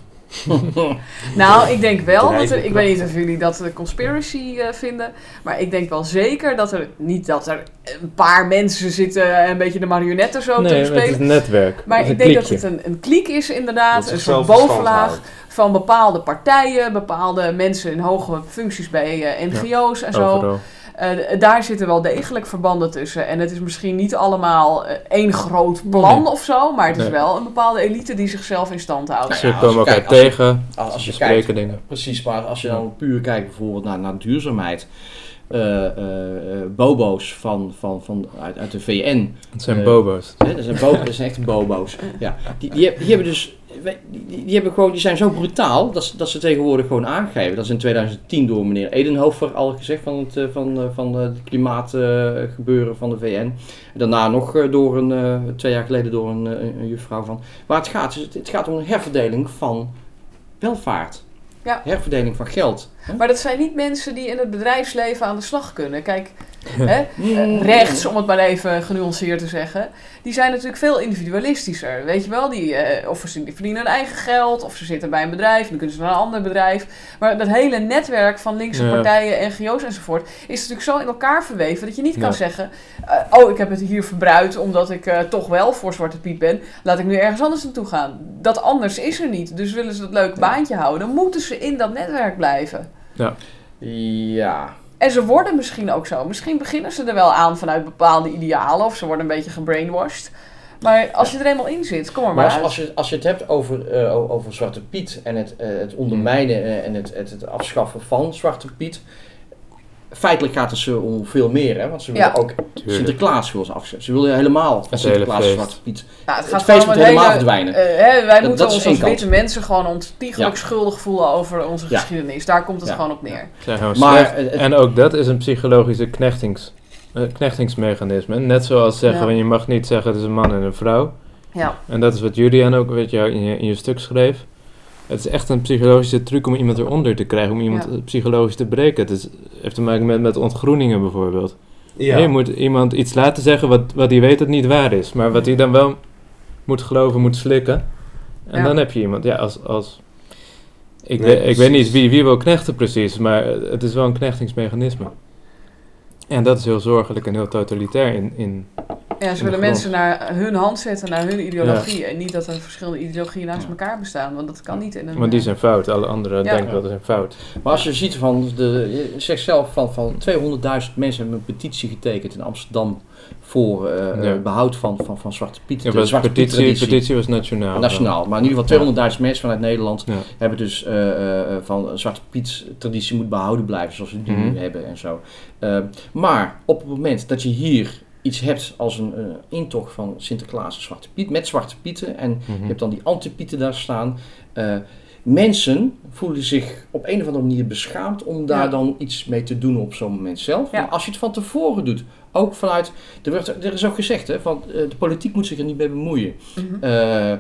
*laughs* Nou, ik denk wel dat er, ik weet niet of jullie dat een conspiracy eh, vinden, maar ik denk wel zeker dat er, niet dat er een paar mensen zitten en een beetje de marionetten zo te Nee, het is spelen. een netwerk. Maar ik denk dat het een, een kliek is inderdaad, een soort bovenlaag van bepaalde partijen, bepaalde mensen in hoge functies bij eh, NGO's en zo. Overal. Eh, daar zitten wel degelijk verbanden tussen. En het is misschien niet allemaal eh, één groot plan Nee. of zo, maar het is wel een bepaalde elite die zichzelf in stand houdt. Ze als komen je elkaar als tegen, Als, als je bespreken kijkt, dingen. precies, maar als je dan puur kijkt bijvoorbeeld naar, naar duurzaamheid. eh, bobo's van, van, van, uit, uit de VN. Het zijn bobo's. Hè, dat, zijn bo- dat zijn echt bobo's. Ja. Die, die hebben dus. Die, die- hebben gewoon, die zijn zo brutaal dat ze, dat ze tegenwoordig gewoon aangeven. Dat is in 2010 door meneer Edenhofer al gezegd van het, eh, van, eh, van eh, het klimaatgebeuren van de VN. Daarna nog door een, twee jaar geleden door een, een juffrouw van. Waar het gaat, is het, het gaat om een herverdeling van welvaart. Ja. Herverdeling van geld. Maar dat zijn niet mensen die in het bedrijfsleven aan de slag kunnen. Kijk, hè, *laughs* eh, rechts, om het maar even genuanceerd te zeggen, die zijn natuurlijk veel individualistischer. Weet je wel, die, eh, of ze die verdienen hun eigen geld, of ze zitten bij een bedrijf en dan kunnen ze naar een ander bedrijf. Maar dat hele netwerk van linkse Ja. partijen, NGO's enzovoort, is natuurlijk zo in elkaar verweven dat je niet kan zeggen: eh, Oh, ik heb het hier verbruikt omdat ik eh, toch wel voor Zwarte Piet ben. Laat ik nu ergens anders naartoe gaan. Dat anders is er niet. Dus willen ze dat leuke baantje houden, dan moeten ze in dat netwerk blijven. Ja. En ze worden misschien ook zo. Misschien beginnen ze er wel aan vanuit bepaalde idealen. Of ze worden een beetje gebrainwashed. Maar als je er eenmaal in zit, kom er maar, Maar als, uit. als, je, als je het hebt over, eh, over Zwarte Piet en het, eh, het ondermijnen eh, en het, het, het afschaffen van Zwarte Piet. Feitelijk gaat het ze om veel meer, hè? want ze willen Ja. ook Sinterklaas wil ze afschaffen. Ze willen helemaal van Sinterklaas. Zwarte Piet. Nou, het het gaat feest moet helemaal hele- verdwijnen. eh, hè, wij Dat- moeten dat ons als kant. witte mensen gewoon ontiegelijk Ja. schuldig voelen over onze Ja. geschiedenis. Daar komt het Ja. gewoon op neer. Maar, eh, het- en ook dat is een psychologische knechtings, eh, knechtingsmechanisme. Net zoals zeggen, van, je mag niet zeggen het is een man en een vrouw. Ja. En dat is wat Julian ook weet je, in, je, in je stuk schreef. Het is echt een psychologische truc om iemand eronder te krijgen, om iemand Ja. eh, psychologisch te breken. Het is, heeft te maken met, met ontgroeningen bijvoorbeeld. Ja. Je moet iemand iets laten zeggen wat, wat hij weet dat niet waar is, maar wat hij dan wel moet geloven, moet slikken. En Ja. dan heb je iemand, ja, als... als ik, Nee, weet, ik weet niet wie, wie wil knechten precies, maar het is wel een knechtingsmechanisme. En dat is heel zorgelijk en heel totalitair in, in Ja, ze de willen mensen naar hun hand zetten, naar hun ideologie. En niet dat er verschillende ideologieën naast elkaar bestaan. Want dat kan niet in een... Want die eh, zijn fout, alle anderen Ja. denken dat zijn fout. Maar als je ziet van, de, je zegt zelf van, van 200.000 mensen hebben een petitie getekend in Amsterdam voor eh, Ja. eh, behoud van, van, van Zwarte Piet. Ja, de was Zwarte petitie, traditie. petitie was nationaal. Nationaal, maar in ieder geval 200.000 mensen vanuit Nederland Ja. hebben dus eh, eh, van een Zwarte Piet traditie moet behouden blijven zoals we die Mhm. nu hebben en zo. Maar op het moment dat je hier iets hebt als een eh, intocht van Sinterklaas en Zwarte Piet met Zwarte Pieten en Mhm. je hebt dan die antipieten daar staan. eh, mensen voelen zich op een of andere manier beschaamd om daar Ja. dan iets mee te doen op zo'n moment zelf. Ja. Maar als je het van tevoren doet, ook vanuit, er, werd, er is ook gezegd, hè, van, eh, de politiek moet zich er niet mee bemoeien. mhm. Eh,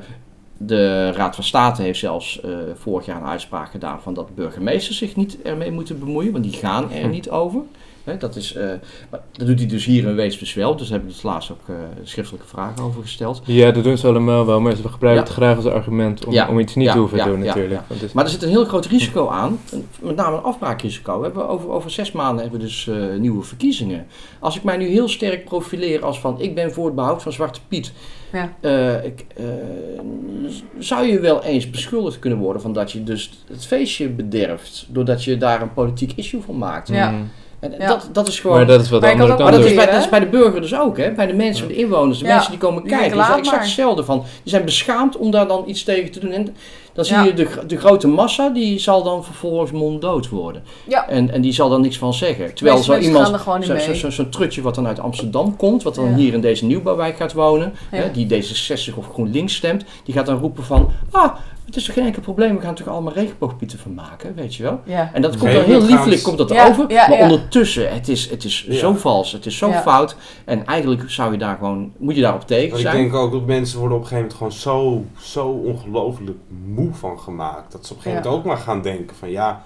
de Raad van State heeft zelfs eh, vorig jaar een uitspraak gedaan van dat burgemeesters zich niet ermee moeten bemoeien, want die gaan er *laughs* niet over. Hè, dat, is, eh, maar dat doet hij dus hier in Wees dus wel, dus daar heb ik dus laatst ook eh, schriftelijke vragen over gesteld. Ja, dat doen ze allemaal wel, maar ze gebruiken Ja. het graag als argument om, Ja. om iets niet Ja, te hoeven ja, doen ja, natuurlijk. is- Maar er zit een heel groot risico aan, met name een afbraakrisico. We hebben over, over zes maanden hebben we dus eh, nieuwe verkiezingen. Als ik mij nu heel sterk profileer als van ik ben voor het behoud van Zwarte Piet, Ja. eh, ik, eh, zou je wel eens beschuldigd kunnen worden van dat je dus het feestje bederft, doordat je daar een politiek issue van maakt. Ja. Mm. Ja. dat, dat is gewoon... Maar dat is wat Maar je andere kan Maar kant dat is, doen. bij, dat is bij de burger dus ook, hè? bij de mensen, de inwoners, de Ja. mensen die komen Die kijken. denken, Dat is exact maar. hetzelfde van. Die zijn beschaamd om daar dan iets tegen te doen. En dan zie Ja. je de, de grote massa, die zal dan vervolgens monddood worden. Ja. En, en die zal dan niks van zeggen. Terwijl zo iemand, niet zo- zo- zo- zo'n trutje wat dan uit Amsterdam komt, wat dan Ja. hier in deze nieuwbouwwijk gaat wonen, Ja. hè, die D66 of GroenLinks stemt, die gaat dan roepen van, ah, het is toch geen enkel probleem, we gaan toch allemaal regenboogpieten van maken, weet je wel. Ja. En dat komt dan heel s- komt dat Ja, over. ja, maar ja. ondertussen, het is, het is Ja. zo vals, het is zo Ja. fout. En eigenlijk zou je daar gewoon, moet je daarop tegen Maar ik zijn. denk ook dat mensen worden op een gegeven moment gewoon zo, zo ongelooflijk moe van gemaakt. Dat ze op een gegeven Ja. moment ook maar gaan denken van ja,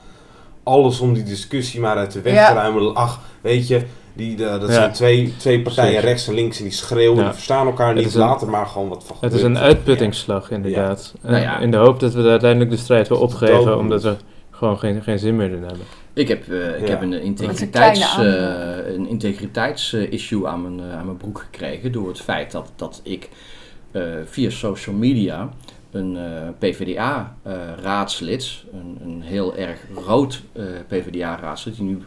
alles om die discussie maar uit de weg Ja. te ruimen. Ach, weet je, Die, de, dat Ja. zijn twee, twee partijen, Zeker. rechts en links, en die schreeuwen, Ja. die verstaan elkaar Het niet. is een- Laten maar gewoon wat van Het is een uitputtingsslag, inderdaad. Nou En ja. In de hoop dat we uiteindelijk de strijd wel opgeven, omdat we gewoon geen, geen zin meer in hebben. Ik heb, eh, ik Ja. heb een integriteits, eh, een integriteitsissue aan, mijn, eh, aan mijn broek gekregen door het feit dat, dat ik eh, via social media een eh, PvdA-raadslid, een, een heel erg rood eh, PvdA-raadslid, die nu eh,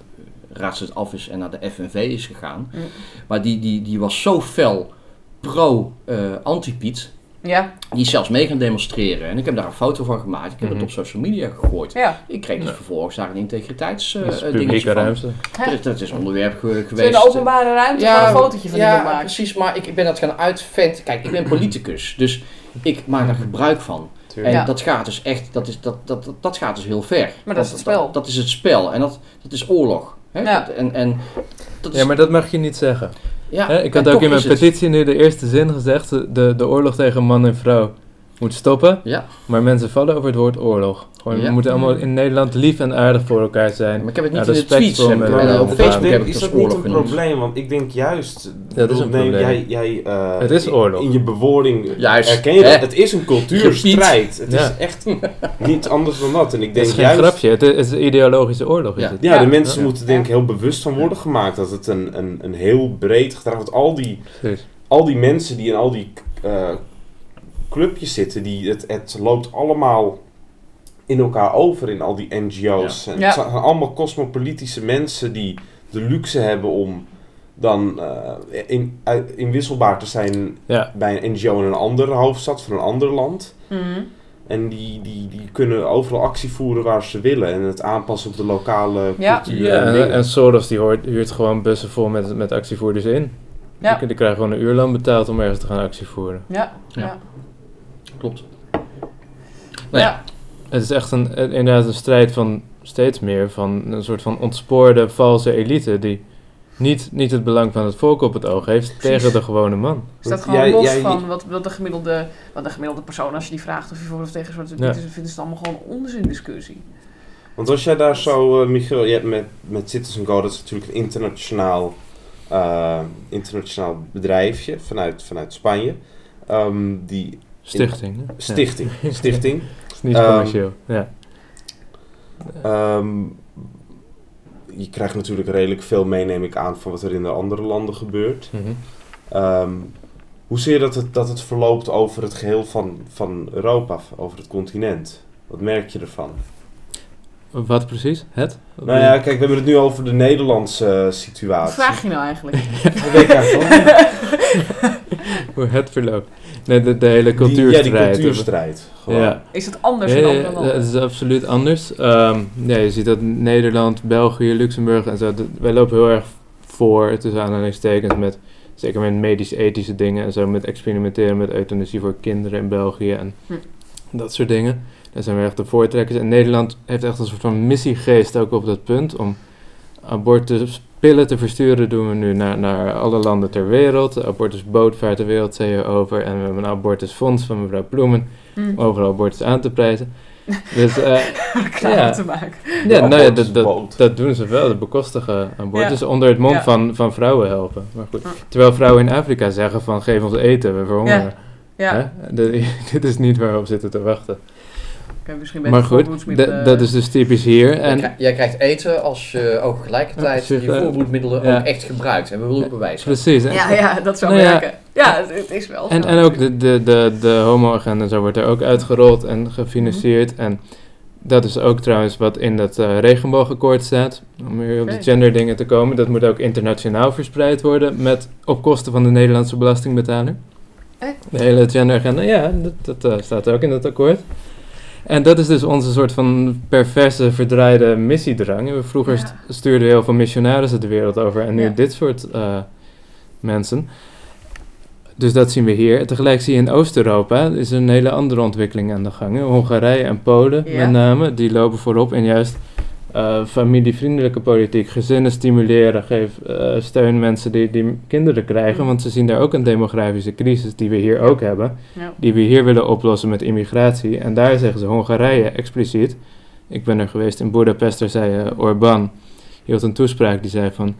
raadslid af is en naar de FNV is gegaan, Mm. maar die, die, die was zo fel pro-anti-Piet, Ja, die is zelfs mee gaan demonstreren. En ik heb daar een foto van gemaakt. Ik heb Mhm. het op social media gegooid. ja. Ik kreeg dus Ja. vervolgens daar een integriteits eh Dat is eh, dingetje publieke van. ruimte. Dat, dat is onderwerp ge- Het is geweest. een openbare ruimte Ja, een fotootje van ja, maken. precies. Maar ik, ik ben dat gaan uitvent. Kijk, ik ben *clears throat* politicus. Dus ik maak daar gebruik van. En Ja. dat gaat dus echt, dat, is, dat, dat, dat, dat gaat dus heel ver. Maar dat is het spel. Dat, dat is het spel. En dat, dat is oorlog. Hè? Ja. Dat- en, en, dat is, Ja, maar dat mag je niet zeggen. ja, Hè, ik had ook in mijn petitie nu de eerste zin gezegd, de, de oorlog tegen man en vrouw moet stoppen. Ja, Maar mensen vallen over het woord oorlog. Gewoon, Ja. We moeten allemaal in Nederland lief en aardig voor elkaar zijn. maar ik heb het niet Ja, in de tweets. en op. Facebook heb ik is het dat niet een genoemd. probleem? Want ik denk juist... Dat is een probleem. Jij, jij, eh, Het is oorlog. In je bewoording Juist, herken je dat. hè? Het is een cultuurstrijd. Het Ja. is echt niet anders dan dat. En ik Het denk is geen juist... grapje, het is, het is een ideologische oorlog. Is Ja. het. Ja, Ja. de mensen Ja. moeten denk ik heel bewust van worden gemaakt. Dat het een, een, een heel breed gedrag... Want al die, al die mensen die in al die eh, clubjes zitten... Die, het, het loopt allemaal in elkaar over in al die NGO's. En Ja. Het zijn allemaal cosmopolitische mensen die de luxe hebben om dan eh, in, inwisselbaar te zijn Ja. bij een NGO in een andere hoofdstad van een ander land. Mhm. En die, die, die kunnen overal actie voeren waar ze willen en het aanpassen op de lokale Ja. cultuur. Ja, en en, en Soros die hoort, huurt gewoon bussen vol met, met actievoerders in. Ja. Die, die krijgen gewoon een uurloon betaald om ergens te gaan actie voeren. Ja. Ja. Klopt. Nou ja. Het is echt een, een- inderdaad een strijd van steeds meer van een soort van ontspoorde valse elite die niet, niet het belang van het volk op het oog heeft Precies. tegen de gewone man. Staat gewoon Jij- los jij- van wat, wat, de gemiddelde, wat de gemiddelde persoon, als je die vraagt of je voor of tegen Zwarte Ja. is, vinden ze het allemaal gewoon onzin discussie. Want als jij daar zo, eh, Michiel, je hebt met, met Citizen Go, dat is natuurlijk een internationaal, eh, internationaal bedrijfje vanuit, vanuit Spanje. Ehm, die Stichting. hè? Ja. stichting, *laughs* stichting. Het is niet Ehm, commercieel. ja. Ehm, je krijgt natuurlijk redelijk veel mee, neem ik aan, van wat er in de andere landen gebeurt. Ehm, hoe zie je dat het, dat het verloopt over het geheel van, van Europa, over het continent? Wat merk je ervan? Wat precies? Het? Wat Nou ja, kijk, we hebben het nu over de Nederlandse eh, Wat situatie. vraag je nou eigenlijk? *laughs* Dat weet ik eigenlijk wel. *laughs* Hoe het verloopt. Nee, de, de hele Die- cultuurstrijd. Ja, die cultuurstrijd. Gewoon. Ja. Is het anders Ja, in ja, andere ja, landen? het is absoluut anders. Ehm, ja, je ziet dat Nederland, België, Luxemburg en zo, dat- wij lopen heel erg voor, tussen aanhalingstekens, met, zeker met medisch-ethische dingen en zo, met experimenteren met euthanasie voor kinderen in België en Hm. dat soort dingen. Daar zijn we echt de voortrekkers. En Nederland heeft echt een soort van missiegeest ook op dat punt, om abortuspillen te versturen doen we nu naar, naar alle landen ter wereld. De abortusbootvaart ter wereld zei je over. En we hebben een abortusfonds van mevrouw Ploemen Hm. om overal abortus aan te prijzen. Dus eh, *laughs* Klaar ja. te maken. ja, nou ja, dat, dat, dat doen ze wel. De bekostigen abortus Ja. onder het mond Ja. van, van vrouwen helpen. Maar goed, terwijl vrouwen in Afrika zeggen van geef ons eten, we verhongeren. Ja? De- *laughs* dit is niet waar we op zitten te wachten. Misschien bij Maar goed, dat- dat is dus typisch hier. Jij, En jij krijgt eten als je ook tegelijkertijd Als je, voorbehoedmiddelen ja. ook echt gebruikt. En we willen bewijzen. precies. En, Ja, ja, dat zou Nou werken. Ja, het, het is wel En, zo. en ook de, de, de, de homo-agenda en zo wordt er ook uitgerold en gefinancierd. Mhm. En dat is ook trouwens wat in dat eh, regenboogakkoord staat. Om weer op de genderdingen te komen. Dat moet ook internationaal verspreid worden met, op kosten van de Nederlandse belastingbetaler. Echt? De hele genderagenda, ja, dat, dat eh, staat ook in dat akkoord. En dat is dus onze soort van perverse, verdraaide missiedrang. We Vroeger Ja. stuurden heel veel missionarissen de wereld over en nu Ja. dit soort eh, mensen. Dus dat zien we hier. En tegelijk zie je in Oost-Europa is een hele andere ontwikkeling aan de gang. Hongarije en Polen Ja. met name, die lopen voorop in juist eh, familievriendelijke politiek. Gezinnen stimuleren, geef eh, steun mensen die, die kinderen krijgen. Mm. Want ze zien daar ook een demografische crisis die we hier ook hebben. Ja. Die we hier willen oplossen met immigratie. En daar zeggen ze Hongarije expliciet. Ik ben er geweest in Budapest, daar zei eh, Orbán, hield een toespraak die zei van...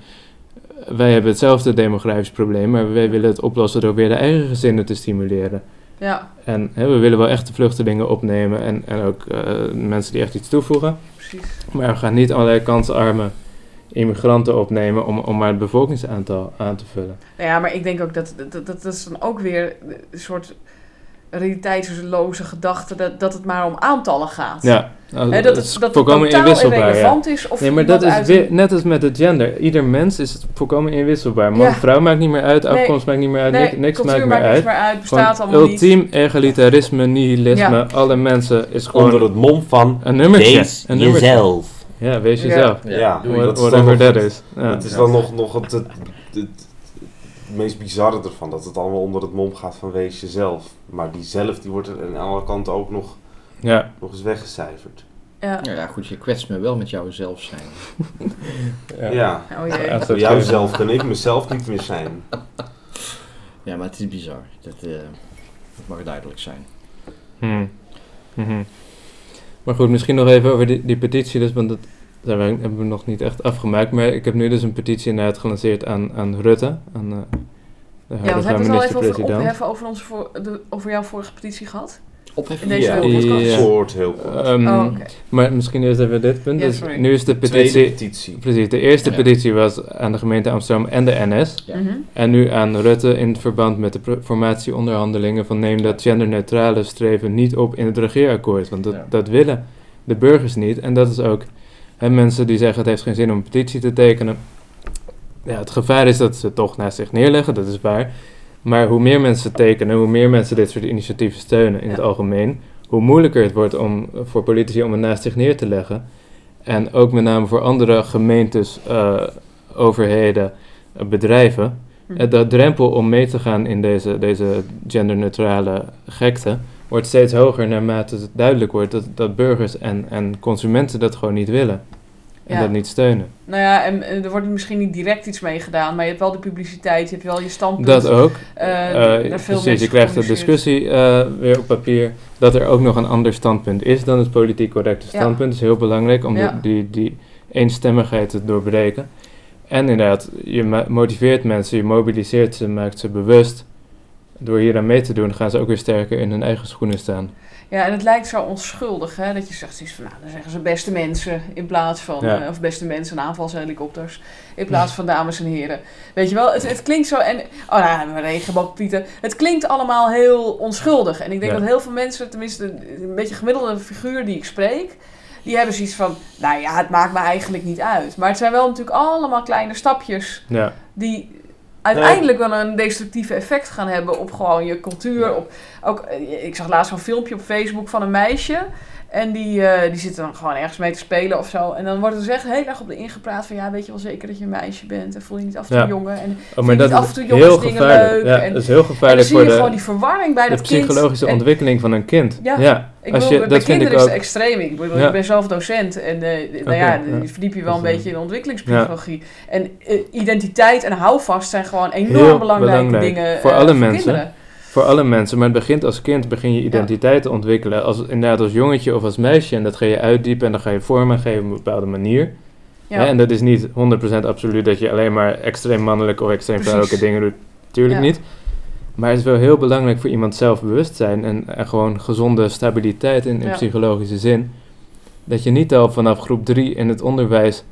wij hebben hetzelfde demografisch probleem, maar wij willen het oplossen door weer de eigen gezinnen te stimuleren. Ja, En hè, we willen wel echte vluchtelingen opnemen en, en ook mensen die echt iets toevoegen. Precies. Maar we gaan niet allerlei kansarme immigranten opnemen om, om maar het bevolkingsaantal aan te vullen. Nou ja, maar ik denk ook dat dat, dat, dat is dan ook weer een soort realiteitsloze gedachte dat, dat het maar om aantallen gaat. Ja, nou, Hè, dat het, dat het volkomen inwisselbaar. Ja. irrelevant is of Nee, maar dat is een- net als met het gender. Ieder mens is volkomen inwisselbaar. Man, Ja. vrouw maakt niet meer uit, Nee. afkomst maakt niet meer uit, Nee, niks, maakt uit. meer uit, bestaat Gewoon allemaal niet. ultiem egalitarisme, nihilisme, alle mensen is gewoon Onder het mom van een nummertje. wees een nummertje. jezelf. Ja, wees jezelf. Ja, is Whatever that is. Ja. Het is dan nog, nog het, het, het, het meest bizarre ervan, dat het allemaal onder het mom gaat van wees jezelf. Maar die zelf die wordt er aan alle kanten ook nog, Ja. nog eens weggecijferd. Ja. Nou ja, goed, je kwetst me wel met jouw zelf zijn. Ja. Ja, Oh jee. Voor jou zelf kan ik mezelf niet meer zijn. Ja, maar het is bizar. Dat, eh, dat mag duidelijk zijn. Hmm. Mhm. Maar goed, misschien nog even over die, die petitie, dus, want dat we, hebben we nog niet echt afgemaakt. Maar ik heb nu dus een petitie inderdaad gelanceerd aan, aan Rutte, aan eh, de Ja, want hebben we het al even over opheffen over, onze voor, de, over jouw vorige petitie gehad? Opheffen. In deze Ja. podcast? Ja. Soort heel kort. Ehm, oh. Maar misschien eerst even dit punt. Ja, dus nu is de Tweede petitie, petitie. precies, de eerste Ja. petitie was aan de gemeente Amsterdam en de NS. Ja. Mhm. En nu aan Rutte in verband met de formatieonderhandelingen van neem dat genderneutrale streven niet op in het regeerakkoord. Want dat, Ja. dat willen de burgers niet. En dat is ook hè, mensen die zeggen het heeft geen zin om een petitie te tekenen. Ja, het gevaar is dat ze het toch naast zich neerleggen, dat is waar. Maar hoe meer mensen tekenen, hoe meer mensen dit soort initiatieven steunen in Ja. het algemeen, hoe moeilijker het wordt om, voor politici om het naast zich neer te leggen. En ook met name voor andere gemeentes, eh, overheden, eh, bedrijven. Mhm. Eh, De drempel om mee te gaan in deze, deze genderneutrale gekte wordt steeds hoger naarmate het duidelijk wordt dat, dat burgers en, en consumenten dat gewoon niet willen. En Ja. dat niet steunen. Nou ja, en er wordt misschien niet direct iets mee gedaan, maar je hebt wel de publiciteit, je hebt wel je standpunt. Dat ook. Veel precies, je krijgt de discussie eh, weer op papier dat er ook nog een ander standpunt is dan het politiek correcte Ja. standpunt. Dat is heel belangrijk om Ja. de- die, die eenstemmigheid te doorbreken. En inderdaad, je motiveert mensen, je mobiliseert ze, maakt ze bewust. Door hier aan mee te doen, gaan ze ook weer sterker in hun eigen schoenen staan. Ja, en het lijkt zo onschuldig, hè, dat je zegt iets van, nou, dan zeggen ze beste mensen in plaats van, Ja. eh, of beste mensen, aanvalshelikopters, in plaats van dames en heren. Weet je wel, het, het klinkt zo, en, oh nou, hebben we regenboogpieten. Het klinkt allemaal heel onschuldig. En ik denk Ja. dat heel veel mensen, tenminste een beetje gemiddelde figuur die ik spreek, die hebben zoiets van, nou ja, het maakt me eigenlijk niet uit. Maar het zijn wel natuurlijk allemaal kleine stapjes Ja, die uiteindelijk wel een destructief effect gaan hebben op gewoon je cultuur. Op, ook, eh, ik zag laatst zo'n filmpje op Facebook van een meisje. En die, eh, die zit dan gewoon ergens mee te spelen of zo. En dan wordt er dus echt heel erg op de ingepraat van... ja, weet je wel zeker dat je een meisje bent? En voel je niet af en toe Ja. jongen? En oh, maar je dat niet af en toe is jongens heel dingen gevaarlijk. leuk? Ja, En- dat is heel gevaarlijk zie voor je gewoon de, die verwarring bij de dat kind. psychologische En- ontwikkeling van een kind. Ja. Ja, Ik Als bedoel, je- bij dat kinderen is het extreem. Ik, bedoel, ik ben zelf docent en eh, nou ja, verdiep je wel een beetje in ontwikkelingspsychologie. En eh, identiteit en houvast zijn gewoon enorm belangrijke belangrijk. dingen Voor alle mensen. kinderen. Voor alle mensen, maar het begint als kind, begin je identiteit te ontwikkelen. Als, inderdaad als jongetje of als meisje. En dat ga je uitdiepen en dan ga je vormen geven op een bepaalde manier. Ja. Hè, en dat is niet 100% absoluut dat je alleen maar extreem mannelijke of extreem vrouwelijke dingen doet. Tuurlijk Ja. niet. Maar het is wel heel belangrijk voor iemand zelfbewustzijn en, en gewoon gezonde stabiliteit in, in psychologische zin. Dat je niet al vanaf groep 3 in het onderwijs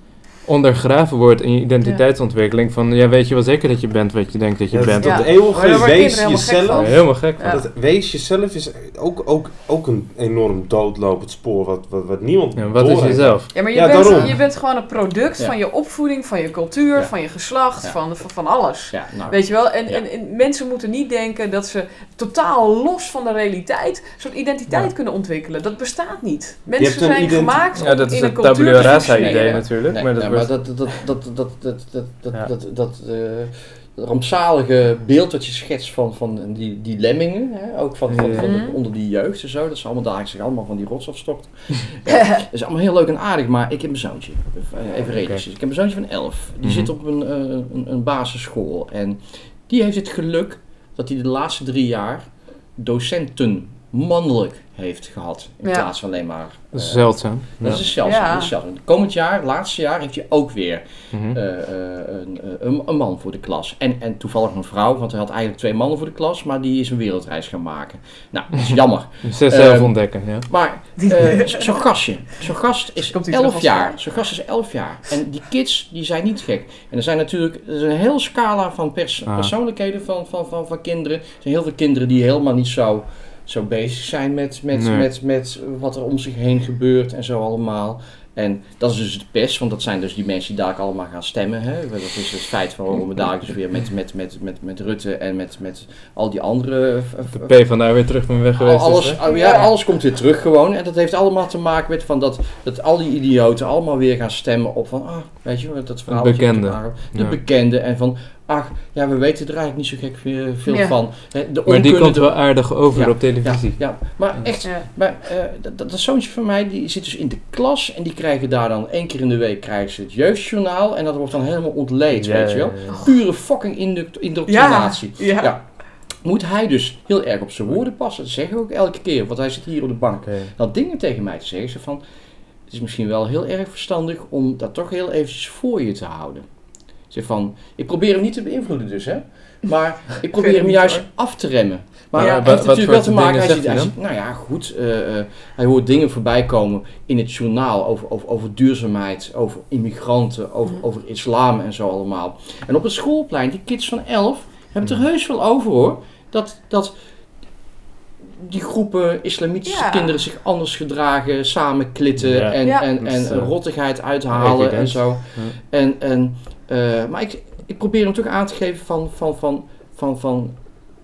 ondergraven wordt in je identiteitsontwikkeling. Van ja, weet je wel zeker dat je bent wat je denkt dat je Ja, bent. Ja. Dat Maar eeuwige worden wees kinderen helemaal gek jezelf. van. Helemaal gek. van. Ja. Dat wees jezelf is ook, ook, ook een enorm doodlopend spoor wat, wat, wat niemand Ja, wat is jezelf? Ja, maar je, Ja, bent, daarom. je bent gewoon een product Ja. van je opvoeding, van je cultuur, Ja. van je geslacht, Ja. van, van, van alles. Ja, nou, Weet je wel? En, Ja. en, en mensen moeten niet denken dat ze totaal los van de realiteit zo'n identiteit Ja. kunnen ontwikkelen. Dat bestaat niet. Mensen een zijn gemaakt Ja, om dat is in een tabula rasa idee natuurlijk. Nee, maar dat ja, dat, dat, dat, dat, dat, dat, dat, ja. dat, eh, rampzalige beeld wat je schetst van, van die, die lemmingen, hè? ook van, van, mhm. onder die jeugd en zo, dat ze allemaal dagelijks allemaal van die rots afstort. dat is allemaal heel leuk en aardig, maar ik heb een zoontje, even redelijk, ik heb een zoontje van 11, die mhm. zit op een, eh, een, een basisschool en die heeft het geluk dat hij de laatste drie jaar docenten, mannelijk, heeft gehad. In Ja. plaats van alleen maar... Dat is eh, zeldzaam. dat Ja. is zeldzaam. Ja. Dat is zeldzaam. Komend jaar, het laatste jaar, heeft hij ook weer Mhm. eh, eh, een, eh, een, een man voor de klas. En, en toevallig een vrouw, want hij had eigenlijk twee mannen voor de klas, maar die is een wereldreis gaan maken. Nou, dat is jammer. *laughs* Ze zelf Ehm, ontdekken, ja. Maar zo- zo'n gastje, zo'n gast is Komt hij terug 11 als jaar. Zo'n gast is 11 jaar. En die kids, die zijn niet gek. En er zijn natuurlijk er is een hele scala van pers- Ah. persoonlijkheden van, van, van, van kinderen. Er zijn heel veel kinderen die helemaal niet zo, zo bezig zijn met, met, Nee. met, met wat er om zich heen gebeurt en zo allemaal. En dat is dus de pers, want dat zijn dus die mensen die daar allemaal gaan stemmen. Hè? Dat is het feit waarom we daar dus weer met, met, met, met, met Rutte en met, met al die andere eh, De P van daar weer terug van weg geweest al- alles, is, hè? oh ja, alles komt weer terug gewoon. En dat heeft allemaal te maken met van dat, dat al die idioten allemaal weer gaan stemmen op van, ah, weet je, dat verhaal. je bekende. De Ja. bekende. En van, ach, ja, we weten er eigenlijk niet zo gek veel, Ja. van. Hè, De Maar die komt wel aardig over Ja, op televisie. Ja, maar echt, Ja. maar, eh, dat, dat, dat zoontje van mij, die zit dus in de klas en die krijgen daar dan één keer in de week krijgen ze het jeugdjournaal en dat wordt dan helemaal ontleed, Ja, weet je wel. ja. Pure fucking indoctrinatie. Ja. Ja. Moet hij dus heel erg op zijn woorden passen, dat zeggen we ook elke keer, want hij zit hier op de bank dan dingen tegen mij te zeggen. Van, het is misschien wel heel erg verstandig om dat toch heel eventjes voor je te houden. Zeg van, ik probeer hem niet te beïnvloeden dus, hè. Maar *laughs* ik probeer hem juist hoor. af te remmen. Maar Ja, heeft wat natuurlijk wel te maken, hij ziet, hij zegt ziet, nou ja, goed, eh, eh, hij hoort dingen voorbij komen in het journaal over, over, over duurzaamheid, over immigranten, over, over islam en zo allemaal. En op het schoolplein, die kids van 11, hebben het er heus wel over hoor. Dat, dat die groepen islamitische Ja. kinderen zich anders gedragen, samen klitten Ja. en, Ja. en, Dat en eh, rottigheid uithalen en zo. Ja. En, en, eh, maar ik, ik probeer hem toch aan te geven van, van, van, van, van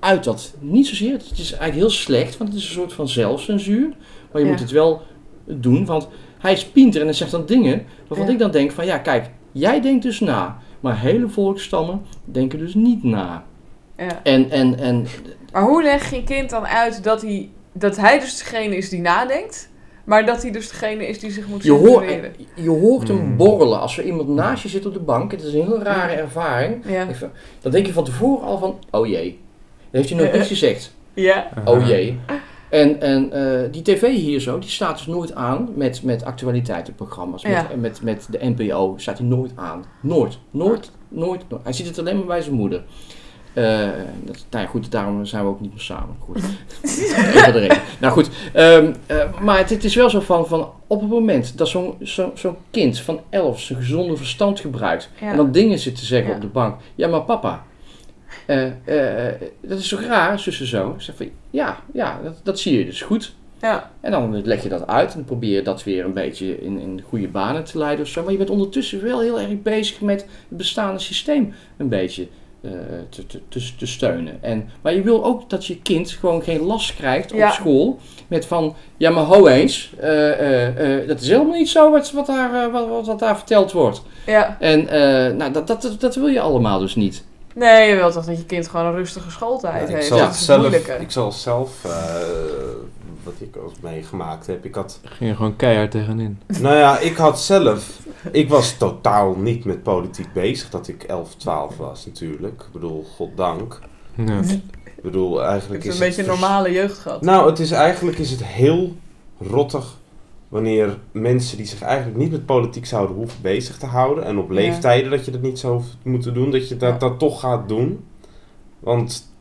uit dat. Niet zozeer, het is eigenlijk heel slecht, want het is een soort van zelfcensuur. Maar je Ja. moet het wel doen, want hij is pinter en hij zegt dan dingen waarvan Ja. ik dan denk van ja, kijk, jij denkt dus na. Maar hele volkstammen denken dus niet na. Ja. En, en, en Maar hoe leg je een kind dan uit dat hij, dat hij dus degene is die nadenkt, maar dat hij dus degene is die zich moet Je, hoort, je hoort hem Hmm. borrelen als er iemand naast je zit op de bank. Het is een heel rare ervaring. Ja. Dan denk je van tevoren al van, oh jee. Dan heeft hij nog niets gezegd. Ja. Oh jee. En, en eh, die tv hier zo, die staat dus nooit aan met, met actualiteitenprogramma's. Met, Ja. met, met de NPO staat hij nooit aan. Nooit. Nooit. Nooit. nooit. Hij ziet het alleen maar bij zijn moeder. Eh, dat, nou ja, goed, daarom zijn we ook niet meer samen. Goed. *laughs* Reden. Nou goed, ehm, eh, maar het, het is wel zo van, van op het moment dat zo'n zo, zo'n kind van 11 zijn gezonde verstand gebruikt Ja. en dan dingen zit te zeggen Ja. op de bank. Ja, maar papa, eh, dat is toch raar, zussen zo? Ik zeg van, ja, ja dat, dat zie je dus goed. Ja. En dan leg je dat uit en probeer je dat weer een beetje in, in goede banen te leiden of zo. Maar je bent ondertussen wel heel erg bezig met het bestaande systeem een beetje te, te, te, te steunen. En, maar je wil ook dat je kind gewoon geen last krijgt op Ja. school met van, ja maar ho eens, eh, eh, eh, dat is helemaal niet zo wat, wat, daar, eh, wat, wat, wat daar verteld wordt. Ja. En eh, nou, dat, dat, dat, dat wil je allemaal dus niet. Nee, je wilt toch dat je kind gewoon een rustige schooltijd ik heeft. zal het zelf, ik zal zelf, eh, wat ik al meegemaakt heb, ik had Ging er gewoon keihard tegenin. Nou ja, ik had zelf. Ik was totaal niet met politiek bezig dat ik 11, 12 was, natuurlijk. Ik bedoel, goddank. Ja. Ik bedoel, eigenlijk hebt is een het beetje een normale jeugd gehad. Nou, het is eigenlijk is het heel rottig wanneer mensen die zich eigenlijk niet met politiek zouden hoeven bezig te houden. En op Ja. leeftijden dat je dat niet zou hoeft moeten doen, dat je dat, Ja. dat toch gaat doen. Want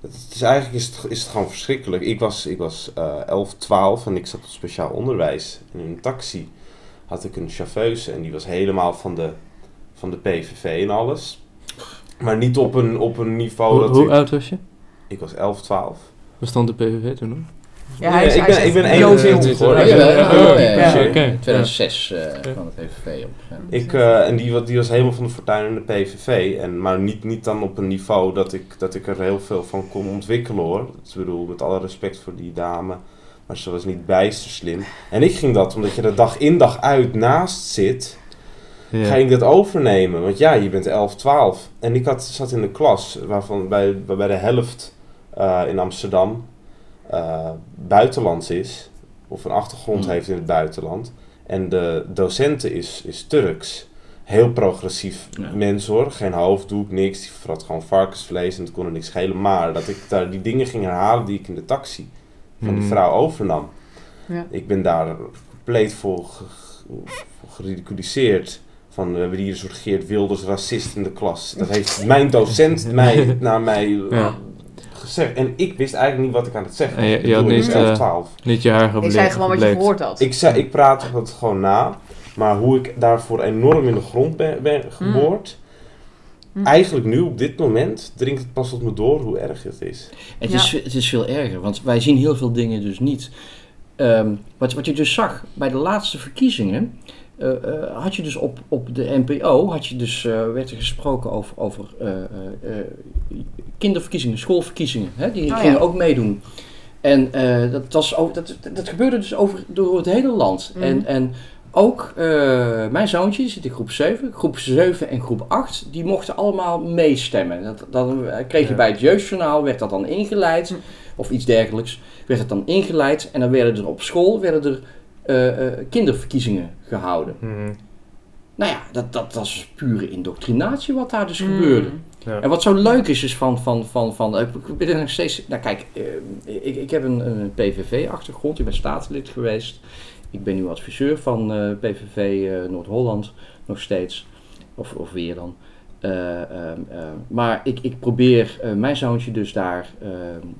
het is eigenlijk is het, is het gewoon verschrikkelijk. Ik was, ik was eh 11, 12 en ik zat op speciaal onderwijs. In een taxi had ik een chauffeuse en die was helemaal van de, van de PVV en alles. Maar niet op een, op een niveau Hoe, dat hoe ik... oud was je? Ik was 11, 12. Bestond de PVV toen nog? Ja, Nee, hij is, ik hij ben- is ik ben echt één- heel één- veel. één- hoor. Ja, Ja, ja, ja, ja, ja, ja, ja. Oké. 2006 eh, van de PVV op. Ik, eh, en die was helemaal van de fortuin in de PVV. En, maar niet, niet dan op een niveau dat ik, dat ik er heel veel van kon ontwikkelen hoor. Dus ik bedoel, met alle respect voor die dame. Maar ze was niet bijster slim. En ik ging dat, omdat je er dag in dag uit naast zit, Ja. ga ik dat overnemen. Want ja, je bent 11, 12. En ik had, zat in een klas waarvan bij, waarbij de helft eh, in Amsterdam eh, buitenlands is. Of een achtergrond Hmm. heeft in het buitenland. En de docenten is, is Turks. Heel progressief Ja. mens hoor. Geen hoofddoek, niks. Die verrat gewoon varkensvlees en het kon er niks schelen. Maar dat ik daar die dingen ging herhalen die ik in de taxi van die Mhm. vrouw overnam. Ja. Ik ben daar compleet voor, ge- voor geridiculiseerd. Van, we hebben hier een soort Geert Wilders racist in de klas. Dat heeft *laughs* mijn docent mij, naar mij Ja. gezegd. En ik wist eigenlijk niet wat ik aan het zeggen En je- was. je had ik niet, 11, 12. Niet je haar Ik zei gewoon wat je gehoord had. Ik, zei, ik praatte het gewoon na. Maar hoe ik daarvoor enorm in de grond ben, ben geboord. Hm. Eigenlijk nu, op dit moment, dringt het pas tot me door hoe erg het is. Het, Ja. is, het is veel erger, want wij zien heel veel dingen dus niet. Ehm, wat, wat je dus zag bij de laatste verkiezingen, eh, eh, had je dus op, op de NPO, had je dus, eh, werd er gesproken over, over eh, eh, eh, kinderverkiezingen, schoolverkiezingen. Hè? Die Oh, gingen ja. ook meedoen. En eh, dat, was dat, dat gebeurde dus over, door het hele land. Mhm. En, en ook eh, mijn zoontje, die zit in groep 7, groep 7 en groep 8, die mochten allemaal meestemmen. Dat, dat kreeg je Ja. bij het jeugdjournaal, werd dat dan ingeleid, Hm. of iets dergelijks, werd het dan ingeleid. En dan werden er op school werden er eh, eh, kinderverkiezingen gehouden. Mhm. Nou ja, dat, dat, dat is pure indoctrinatie wat daar dus Mm. gebeurde. Ja. En wat zo leuk is, is van, van, van, van ik ben er nog steeds, nou kijk, ik, ik heb een, een PVV-achtergrond, ik ben staatslid geweest. Ik ben nu adviseur van eh, PVV eh, Noord-Holland, nog steeds, of, of weer dan. Eh, ehm, eh, maar ik, ik probeer mijn zoontje dus daar ehm,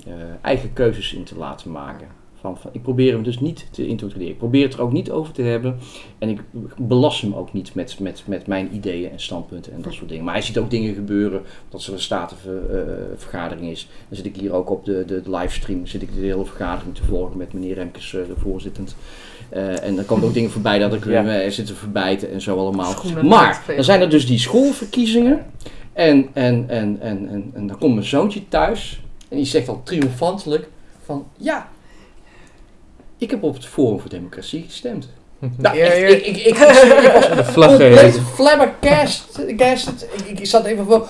eh, eigen keuzes in te laten maken. Van, van, ik probeer hem dus niet te introduceren. Ik probeer het er ook niet over te hebben. En ik belast hem ook niet met, met, met mijn ideeën en standpunten en dat soort dingen. Maar hij ziet ook dingen gebeuren. Dat er een statenvergadering is. Dan zit ik hier ook op de, de, de livestream. Zit ik de hele vergadering te volgen met meneer Remkes, eh, de voorzittend. Eh, en dan komen ook dingen voorbij dat ik Ja. hem zit te verbijten en zo allemaal. Schoenen Maar dan zijn er dus die schoolverkiezingen. En, en, en, en, en, en dan komt mijn zoontje thuis. En die zegt al triomfantelijk van... Ja, ik heb op het Forum voor Democratie gestemd. *laughs* Nou, Ja, echt, ja. ik, ik, ik, ik, ik was De *laughs* vlag compleet gehezen. flabbergasted. Ik, ik zat even van...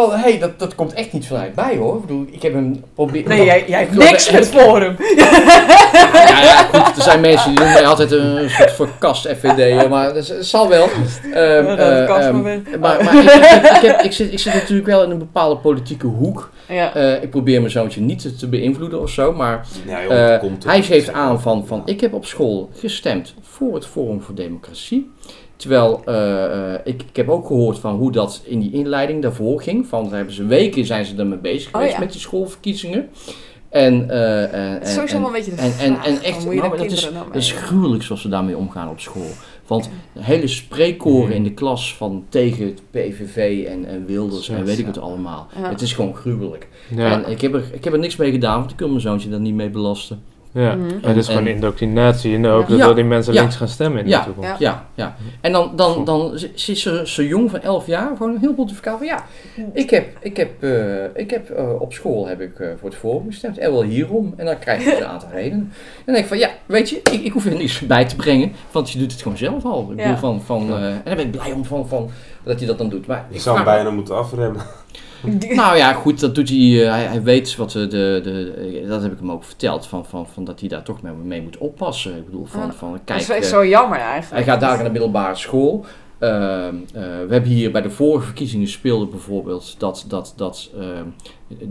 Van, hé, hey, dat, dat komt echt niet vanuit mij hoor. Ik bedoel, ik heb hem proberen... Nee, jij, jij hebt niks met Forum. *laughs* ja, ja, goed, er zijn mensen die noemen mij altijd een soort verkast FVD, maar dat, zal wel. Ehm, eh, kast ehm, maar ik, ik, ik, heb, ik, zit, ik zit natuurlijk wel in een bepaalde politieke hoek. Ja. Eh, ik probeer mijn zoontje niet te, te beïnvloeden of zo, maar Ja, joh, eh, hij geeft aan van, van ik heb op school gestemd voor het Forum voor Democratie. Terwijl eh, eh, ik, ik heb ook gehoord van hoe dat in die inleiding daarvoor ging. Van daar hebben ze weken zijn ze ermee bezig Oh, geweest ja. met die schoolverkiezingen. En, eh, en, en, Het is sowieso en- wel een beetje de en, en, echt, nou, dat, is, dat gruwelijk zoals ze daarmee omgaan op school. Want hele spreekkoren in de klas van tegen het PVV en, en Wilders en weet ik het allemaal. Ja. Het is gewoon gruwelijk. Ja, En ik heb, er, ik heb er niks mee gedaan, want ik wil mijn zoontje daar niet mee belasten. Ja. Mhm. het is En- gewoon indoctrinatie en ook Ja. dat al die mensen Ja. links gaan stemmen in Ja. de toekomst. Ja. Ja, ja. En dan, dan, dan zit ze zo jong van 11 jaar gewoon heel pontificaal van ja, ik heb, ik heb, eh, ik heb eh, op school heb ik eh, voor het forum gestemd en wel hierom. En dan krijg je dus een *laughs* aantal redenen. En dan denk ik van ja, weet je, ik, ik hoef er niets bij te brengen, want je doet het gewoon zelf al. Ik Ja. bedoel van, van eh, en daar ben ik blij om van, van dat hij dat dan doet. Maar Je ik zou hem bijna moeten afremmen. *laughs* nou ja, goed, dat doet hij. eh, hij, hij weet wat de, de, de. Dat heb ik hem ook verteld. Van, van, van dat hij daar toch mee, mee moet oppassen. Ik bedoel, van, van Dat kijk. is, is eh, zo jammer eigenlijk. hij gaat daar naar de middelbare school. Ehm, eh, we hebben hier bij de vorige verkiezingen speelde bijvoorbeeld dat, dat, dat ehm,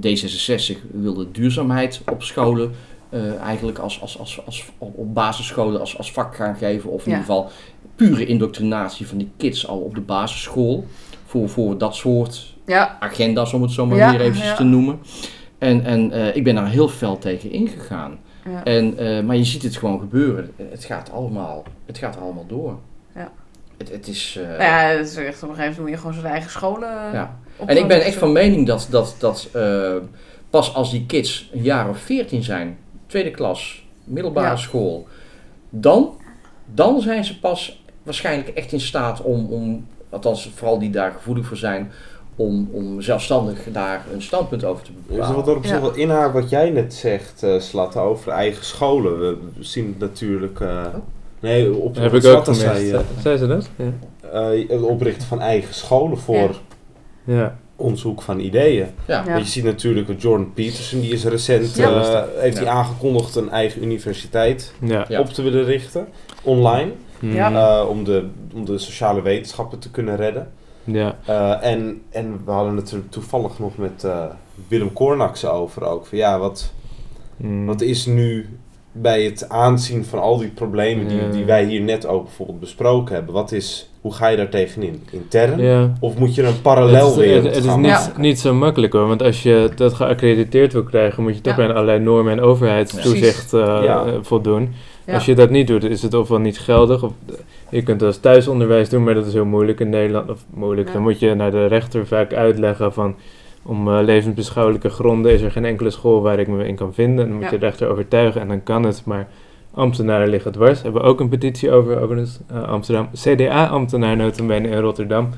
D66 wilde duurzaamheid op scholen. eh, eigenlijk als, als, als, als, op op basisscholen als, als vak gaan geven. Of in Ja. ieder geval pure indoctrinatie van die kids al op de basisschool. Voor, voor dat soort Ja, agenda's, om het zo maar Ja, weer eventjes te noemen. En, en eh, ik ben daar heel fel tegen ingegaan. ja. En, eh, maar je ziet het gewoon gebeuren. Het gaat allemaal, het gaat allemaal door. Ja. Het, het is... Nou ja, het is echt op een gegeven moment moet je gewoon zijn eigen scholen ja. En ik ben echt van mening dat, dat, dat pas als die kids een jaar of veertien zijn, tweede klas, middelbare school, dan, dan zijn ze pas waarschijnlijk echt in staat om, om, althans vooral die daar gevoelig voor zijn, om, om zelfstandig daar een standpunt over te Dus bepalen. wat er op zich Ja. wel inhaakt wat jij net zegt, eh Slatte, over eigen scholen. We zien het natuurlijk... eh, nee, op heb ik ook zei, eh, Zei ze dat? Ja. eh, het oprichten van eigen scholen voor Ja. onderzoek van ideeën. Ja. Je ziet natuurlijk dat Jordan Peterson, die is recent, Ja. eh, heeft hij aangekondigd een eigen universiteit op te willen richten, online, Ja. Om, de, om de sociale wetenschappen te kunnen redden. Ja. Eh, en, en we hadden het er toevallig nog met eh, Willem Kornakse over ook. Van, ja, wat, Mm. Wat is nu bij het aanzien van al die problemen die, Ja. die wij hier net ook bijvoorbeeld besproken hebben, wat is, hoe ga je daar tegenin? Intern? Ja. Of moet je een parallel Het is, wereld het, het is niet, niet zo makkelijk hoor, want als je dat geaccrediteerd wil krijgen, moet je toch Ja. aan allerlei normen en overheidstoezicht eh, Ja. eh, voldoen. Ja. Als je dat niet doet, is het ofwel niet geldig. Of, je kunt als thuisonderwijs doen, maar dat is heel moeilijk in Nederland. Of moeilijk, Ja. dan moet je naar de rechter vaak uitleggen van... Om eh, levensbeschouwelijke gronden is er geen enkele school waar ik me in kan vinden. Dan moet je de rechter overtuigen en dan kan het. Maar ambtenaren liggen dwars. Hebben we ook een petitie over, overigens. eh, Amsterdam. CDA-ambtenaar notabene in Rotterdam.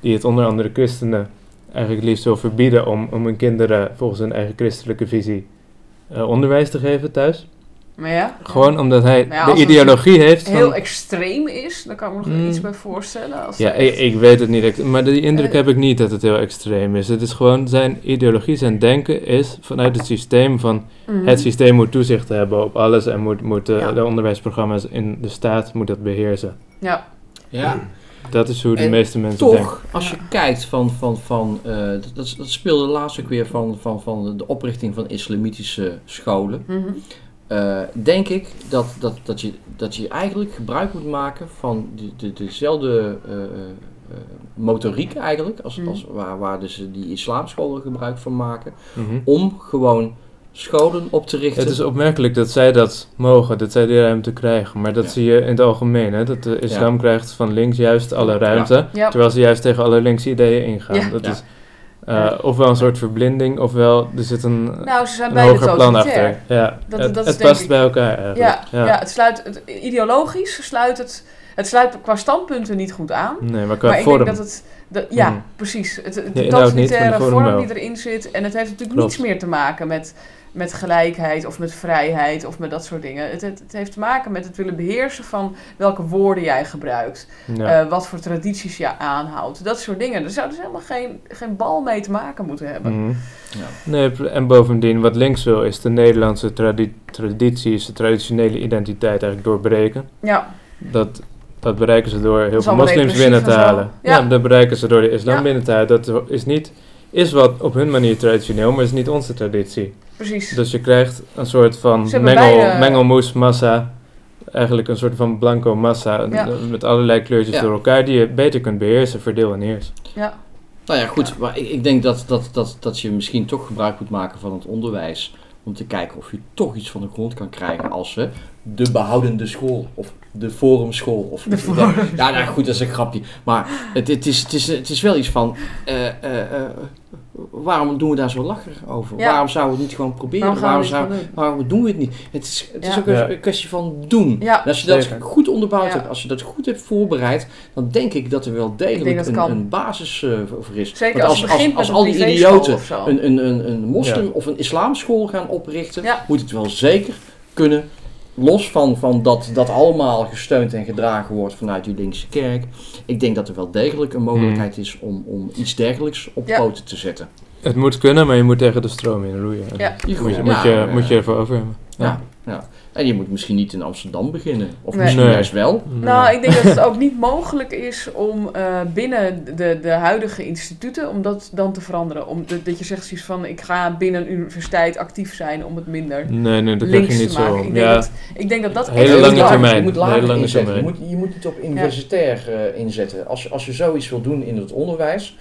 Die het onder andere christenen eigenlijk liefst wil verbieden om, om hun kinderen volgens hun eigen christelijke visie eh, onderwijs te geven thuis. Maar ja, Gewoon omdat hij ja, de als het ideologie heeft van... heel extreem is, dan kan ik me nog Mm. iets bij voorstellen. Als Ja, ik, ik weet het niet, maar die indruk Eh. heb ik niet dat het heel extreem is. Het is gewoon zijn ideologie, zijn denken is vanuit het systeem van... Mhm. Het systeem moet toezicht hebben op alles en moet, moet de, Ja. de onderwijsprogramma's in de staat moet dat beheersen. Ja, Ja, Dat is hoe de En meeste mensen denken. toch, als je kijkt van, van, van eh, dat, speelde laatst ook weer van, van, van de oprichting van islamitische scholen. mhm. Eh, denk ik dat, dat, dat, je, dat je eigenlijk gebruik moet maken van de, de, dezelfde eh, eh, motoriek eigenlijk, als, Mhm. als, waar, waar dus die islamscholen gebruik van maken, Mhm. om gewoon scholen op te richten. Het is opmerkelijk dat zij dat mogen, dat zij die ruimte krijgen. Maar dat Ja. zie je in het algemeen, hè? dat de islam krijgt van links juist alle ruimte. Ja. Terwijl ze juist tegen alle linkse ideeën ingaan. Ja. Dat Ja. is eh, ofwel een soort verblinding, ofwel er zit een, Nou, ze zijn een beide hoger plan totalitair. achter. Ja, Dat- het, dat het past ik- bij elkaar eigenlijk. Ja, ja. het sluit, het, ideologisch sluit het, het sluit qua standpunten niet goed aan. Nee, maar qua maar ik vorm. denk dat het, de, ja, Mhm. precies, het, De totalitaire vorm vorm die erin zit. En het heeft natuurlijk Klopt. niets meer te maken met, met gelijkheid of met vrijheid of met dat soort dingen. Het, het, het heeft te maken met het willen beheersen van welke woorden jij gebruikt. ja. eh, wat voor tradities je aanhoudt. Dat soort dingen. Daar zouden ze helemaal geen, geen bal mee te maken moeten hebben. Mhm. Ja. Nee, en bovendien, wat links wil, is de Nederlandse tradi- tradities, de traditionele identiteit eigenlijk doorbreken. Ja, Dat, dat bereiken ze door heel veel moslims binnen te halen. Ja. Ja. dat bereiken ze door de islam Ja. binnen te halen. Dat is niet, is wat op hun manier traditioneel, maar is niet onze traditie. precies. Dus je krijgt een soort van Ze mengel, beide- mengelmoes massa. Eigenlijk een soort van blanco massa. Ja. Met allerlei kleurtjes Ja. door elkaar die je beter kunt beheersen, verdeel en heers. ja. Nou ja, goed, maar ik, ik denk dat, dat, dat, dat je misschien toch gebruik moet maken van het onderwijs. Om te kijken of je toch iets van de grond kan krijgen als eh, de behoudende school. Of de forumschool. Of, De forum. Ja, nou goed, dat is een grapje. Maar het, het, is, het, is, het is wel iets van... eh, eh, eh, waarom doen we daar zo lacherig over? Ja. Waarom zouden we het niet gewoon proberen? Waarom we zou, doen? waarom doen we het niet? Het is, het is ook een, Ja. kwestie van doen. Ja, En als je dat Zeker. goed onderbouwd Ja. hebt, als je dat goed hebt voorbereid, dan denk ik dat er wel degelijk een, een basis eh, voor is. Zeker Want als als, met al die idioten een, een, een, een moslim Ja. of een islamschool gaan oprichten, Ja. moet het wel zeker kunnen. Los van, van dat dat allemaal gesteund en gedragen wordt vanuit die linkse kerk. Ik denk dat er wel degelijk een mogelijkheid is om, om iets dergelijks op Ja. poten te zetten. Het moet kunnen, maar je moet tegen de stroom in roeien. En Ja. Moet je, moet, je, ja. moet je ervoor over hebben. Ja. Ja. En je moet misschien niet in Amsterdam beginnen. Of Nee. misschien Nee. juist wel. Nou, ik denk dat het ook niet mogelijk is om eh, binnen de, de huidige instituten, om dat dan te veranderen. Om de- dat je zegt zoiets van, ik ga binnen een universiteit actief zijn om het minder Nee, nee, dat krijg links je niet te maken. zo. Ik denk, Ja, dat, ik denk dat dat Hele echt lange termijn. Je moet lager Hele lange inzetten. Je moet, je moet het op universitair eh, inzetten. Als je, als je zoiets wil doen in het onderwijs,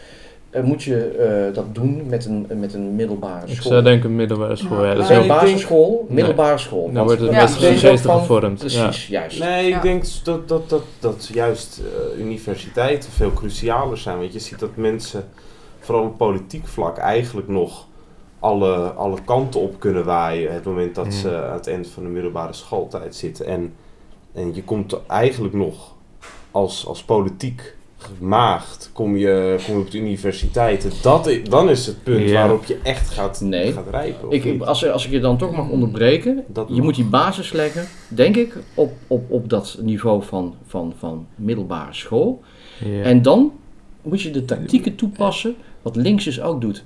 moet je eh, dat doen met een, met een middelbare ik school. zou denken middelbare school. Ja. Ja, dat Nee, ik basisschool, middelbare school. Dan wordt het best ik geestig van- gevormd. Ja. Precies, juist. Nee, ik Ja. denk dat, dat, dat, dat juist eh, universiteiten veel crucialer zijn. Want je ziet dat mensen, vooral op politiek vlak, eigenlijk nog alle, alle kanten op kunnen waaien. Het moment dat Mm. ze aan het eind van de middelbare schooltijd zitten. En, en je komt eigenlijk nog als, als politiek gemaagd, kom je, kom je op de universiteiten. Dat dan is het punt Ja. waarop je echt gaat, Nee. gaat rijpen. Ik, als, als ik je dan toch mag onderbreken, Dat je mag. moet die basis leggen, denk ik, op, op, op dat niveau van, van, van middelbare school. Ja. En dan moet je de tactieken toepassen, wat links dus ook doet.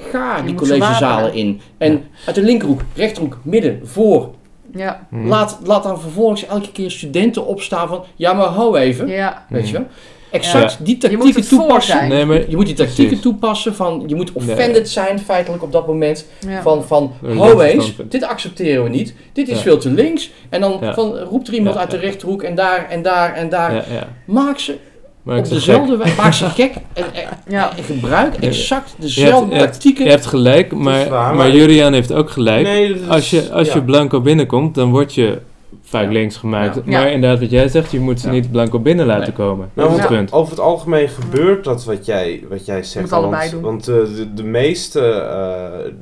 Ga Je die collegezalen in. En uit de linkerhoek, rechterhoek, midden, voor. Ja, Hm. Laat, laat dan vervolgens elke keer studenten opstaan van... Ja, maar hou even. ja, Weet je wel? Exact die tactieken toepassen. Nee, maar Je moet die tactieken Precies. toepassen van, je moet Nee. offended zijn feitelijk op dat moment. Ja. Van, van ho eens, dit accepteren we niet. Dit is Ja. veel te links. En dan Ja. van, roept er iemand Ja, uit de rechterhoek en daar en daar en daar. ja, ja. Maak ze op dezelfde wijze. Maak ze *laughs* gek en, en, Ja. en gebruik exact dezelfde je, hebt, tactieken. je hebt gelijk, maar, waar, maar, maar- Julian heeft ook gelijk. Nee, dat is- als je, als ja. je blanco binnenkomt, dan word je vaak links gemaakt. Ja. Maar Ja. inderdaad, wat jij zegt, je moet ze Ja. niet blanco binnen laten Nee. komen. Nou, dat is want het punt. over het algemeen gebeurt dat wat jij, wat jij zegt. Moet allebei want doen. want eh, de, de, meeste, eh,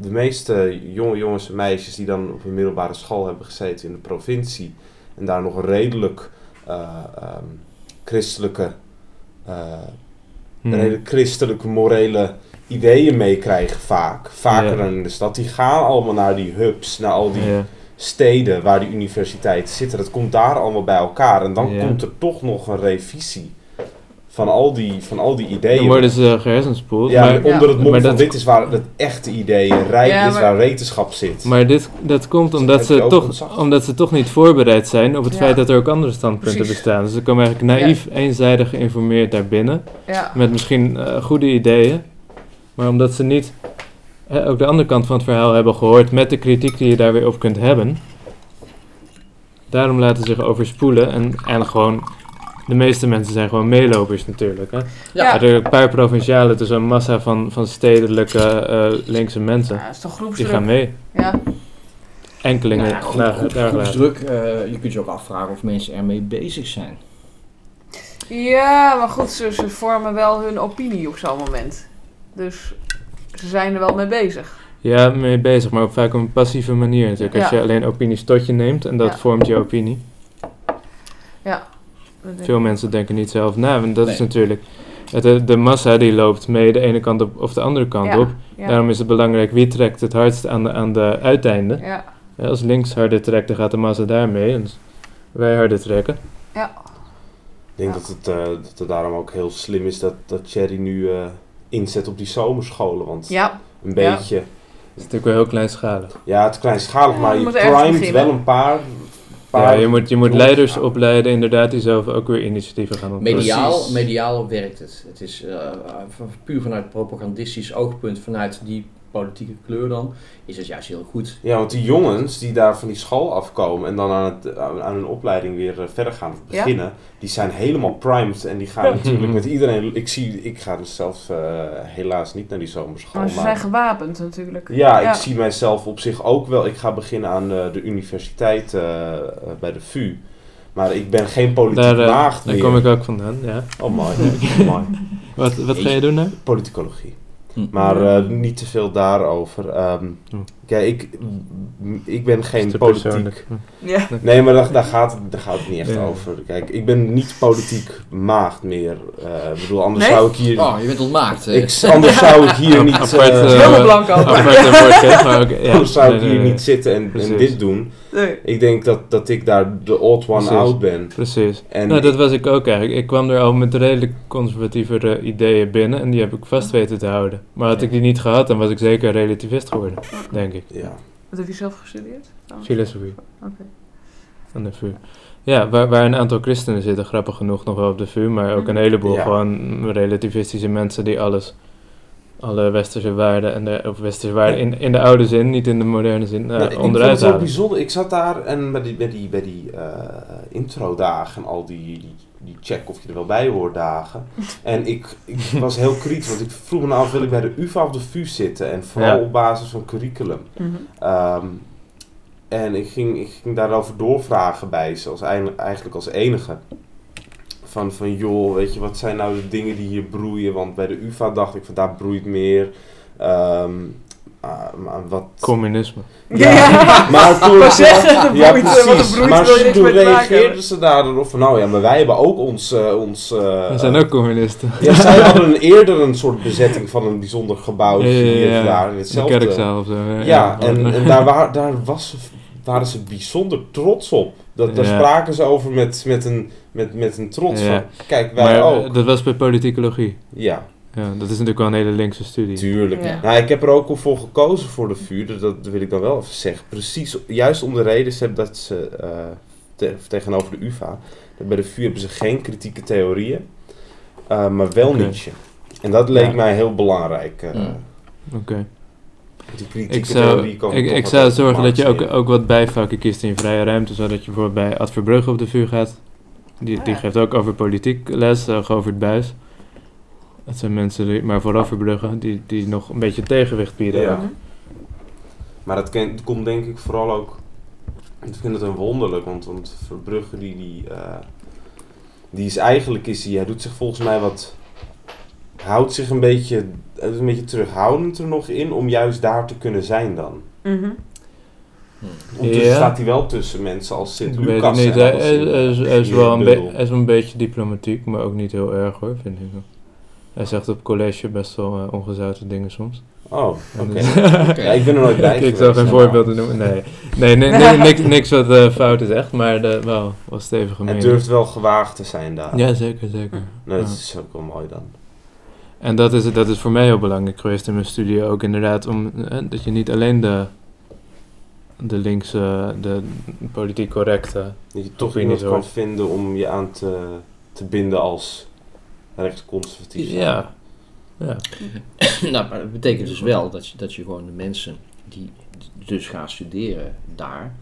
de meeste jonge jongens en meisjes die dan op een middelbare school hebben gezeten in de provincie en daar nog redelijk eh, ehm, christelijke, eh, Hmm. redelijk christelijke morele ideeën meekrijgen vaak, vaker Ja. dan in de stad, die gaan allemaal naar die hubs, naar al die Ja. Steden waar die universiteiten zitten. Dat komt daar allemaal bij elkaar. En dan Ja. komt er toch nog een revisie van al die, van al die ideeën. Dan worden ze gehersenspoeld. ja, maar, onder het mom van dat- dit is waar het echte ideeën, rijk Ja, is waar wetenschap zit. maar dit, dat komt omdat ze, toch, ontzag. omdat ze toch niet voorbereid zijn op het Ja. feit dat er ook andere standpunten Precies. bestaan. Dus ze komen eigenlijk naïef, eenzijdig geïnformeerd daar binnen. Ja. Met misschien eh, goede ideeën. Maar omdat ze niet ook de andere kant van het verhaal hebben gehoord met de kritiek die je daar weer op kunt hebben. Daarom laten ze zich overspoelen en, en gewoon, de meeste mensen zijn gewoon meelopers natuurlijk. Hè? Ja. Er een paar provincialen, dus een massa van, van stedelijke eh, linkse mensen. Ja, dat is toch Die groepsdruk. gaan mee. Ja. Enkelingen Nou ja, groepsdruk, eh, je kunt je ook afvragen of mensen ermee bezig zijn. ja, maar goed, ze, ze vormen wel hun opinie op zo'n moment. Dus ze zijn er wel mee bezig. Ja, mee bezig, maar op vaak op een passieve manier natuurlijk. Als Ja. je alleen opinies tot je neemt en dat Ja. vormt je opinie. Ja. Veel mensen denken niet zelf na. En dat is natuurlijk. het- De, de massa die loopt mee de ene kant op of de andere kant Ja, op. Ja. Daarom is het belangrijk wie trekt het hardst aan de, aan de uiteinden. ja. Ja, Als links harder trekt, dan gaat de massa daarmee. En als wij harder trekken. Ja. Ik denk dat, het, eh, dat het daarom ook heel slim is dat, dat Cherry nu eh, inzet op die zomerscholen. Want Ja. een Ja. beetje, Het is natuurlijk wel heel kleinschalig. ja, het is kleinschalig, Ja, maar je primet wel een paar. Ja, paar je moet, je moet leiders opleiden, inderdaad, die zelf ook weer initiatieven gaan ontwikkelen. Mediaal, mediaal werkt het. Het is eh, puur vanuit propagandistisch oogpunt, vanuit die politieke kleur dan, is het juist heel goed. Ja, want die jongens die daar van die school afkomen en dan aan, het, aan hun opleiding weer eh, verder gaan beginnen, die zijn helemaal primed en die gaan *laughs* natuurlijk met iedereen. Ik, zie, ik ga dus zelf eh, helaas niet naar die zomerschool. Maar ze zijn gewapend natuurlijk. ja, ik zie mijzelf op zich ook wel. Ik ga beginnen aan eh, de universiteit bij de VU. Maar ik ben geen politiek Daar, maagd daar meer. kom ik ook vandaan, ja. Oh mooi, mooi. *laughs* Wat, wat ga je doen nou? Politicologie. Maar eh, niet te veel daarover. Ehm, Hm. Kijk, ik, ik ben geen politiek. Ja. Nee, maar daar, daar, gaat, het- daar gaat het niet echt Ja. over. Kijk, ik ben niet politiek maagd meer. Eh, ik bedoel, anders Nee? zou ik hier... Oh, je bent ontmaakt. eh. Ik, anders zou ik hier *laughs* niet... Apart, Helemaal *laughs* ja. anders zou ik hier niet zitten en, dit doen. Nee. Ik denk dat, dat ik daar de odd one Precies. out ben. Precies. En nou, dat was ik ook eigenlijk. Ik kwam er al met redelijk conservatievere ideeën binnen en die heb ik vast weten te houden. Maar had ik die niet gehad, dan was ik zeker relativist geworden, denk ik. Ja. Wat heb je zelf gestudeerd? Oh, Filosofie Oké. aan de VU. Ja, waar, waar een aantal christenen zitten, grappig genoeg nog wel op de VU, maar ook een heleboel Ja. gewoon relativistische mensen die alles, alle westerse waarden, en de, of westerse waarden in, in de oude zin, niet in de moderne zin, eh, Nou, ik vond onderuit halen. bijzonder. Ik zat daar en bij die, bij die, bij die eh, introdagen en al die, die, die check of je er wel bij hoort dagen. En ik, ik was heel kritisch, want ik vroeg me af, wil ik bij de UvA of de VU zitten? En vooral Ja. op basis van curriculum. Mhm. Ehm, en ik ging, ik ging daarover doorvragen bij ze, als, eigen- eigenlijk als enige. Van, van joh, weet je, wat zijn nou de dingen die hier broeien? Want bij de UvA dacht ik van daar broeit meer. Ehm, maar wat... Communisme. Ja. *laughs* Maar toen... Maar zeggen, de ja, broeit, precies. er maar wil je toen reageerden ze daar erop van, nou ja, maar wij hebben ook ons... eh, ons eh, We zijn ook communisten. Ja, zij hadden een, eerder een soort bezetting van een bijzonder gebouwtje Ja, ja, ja, hier ja. daar in De hetzelfde. kerkzaal of zo. Ja, Ja, en, en daar, wa- daar was, ze- waren ze bijzonder trots op. Dat, daar Ja. spraken ze over met, met, een, met, met een trots Ja. van, kijk, wij maar ook. eh, dat was bij politicologie. Ja, Ja, dat is natuurlijk wel een hele linkse studie. tuurlijk. Ja. Nou, ik heb er ook al voor gekozen voor de vuur, dat, dat wil ik dan wel even zeggen. Precies, juist om de reden ze hebben dat ze, eh, te- tegenover de UvA, dat bij de vuur hebben ze geen kritieke theorieën. eh, maar wel Oké. Nietzsche. En dat leek Ja. mij heel belangrijk. eh, Ja. Oké. Die kritieke Ik zou, theorie komen ik, zou over zorgen dat je ook, ook wat bijvakken kiest in je vrije ruimte, zodat je bijvoorbeeld bij Ad Verbrugge op de vuur gaat. Die, die Ja. geeft ook over politiek les, uh, Govert Buis. Dat zijn mensen, die, maar vooral Verbrugge, die, die nog een beetje tegenwicht bieden. Ja. ook. Maar dat ken- komt denk ik vooral ook. Ik vind het een wonderlijk, want, want Verbrugge die, die, eh, die is eigenlijk is hij, hij doet zich volgens mij wat, houdt zich een beetje, een beetje terughoudend er nog in om juist daar te kunnen zijn dan. Mhm. Ondertussen Ja. staat hij wel tussen mensen als Ik Sint weet het Lucas. niet, en hij, als is, hij is wel een, be- is wel een beetje diplomatiek, maar ook niet heel erg hoor, vind ik. Hij zegt op college best wel uh, ongezouten dingen soms. Oh, oké. Dus- *laughs* Ja, ik ben er nooit bij ik, geweest, geen voorbeelden noemen. Nee, nee, nee, nee, niks, niks wat eh, fout is echt, maar de, wel, wel stevige Hij mening. durft wel gewaagd te zijn daar. Ja, zeker, zeker. Nou, dat Ja. is ook wel mooi dan. En dat is, dat is voor mij heel belangrijk geweest in mijn studie ook inderdaad, om, eh, dat je niet alleen de, de linkse, de politiek correcte... Dat je toch iemand kan vinden om je aan te, te binden als rechtsconservatief. zijn. Ja, ja. *coughs* nou, maar dat betekent dus wel dat je, dat je gewoon de mensen die dus gaan studeren daar,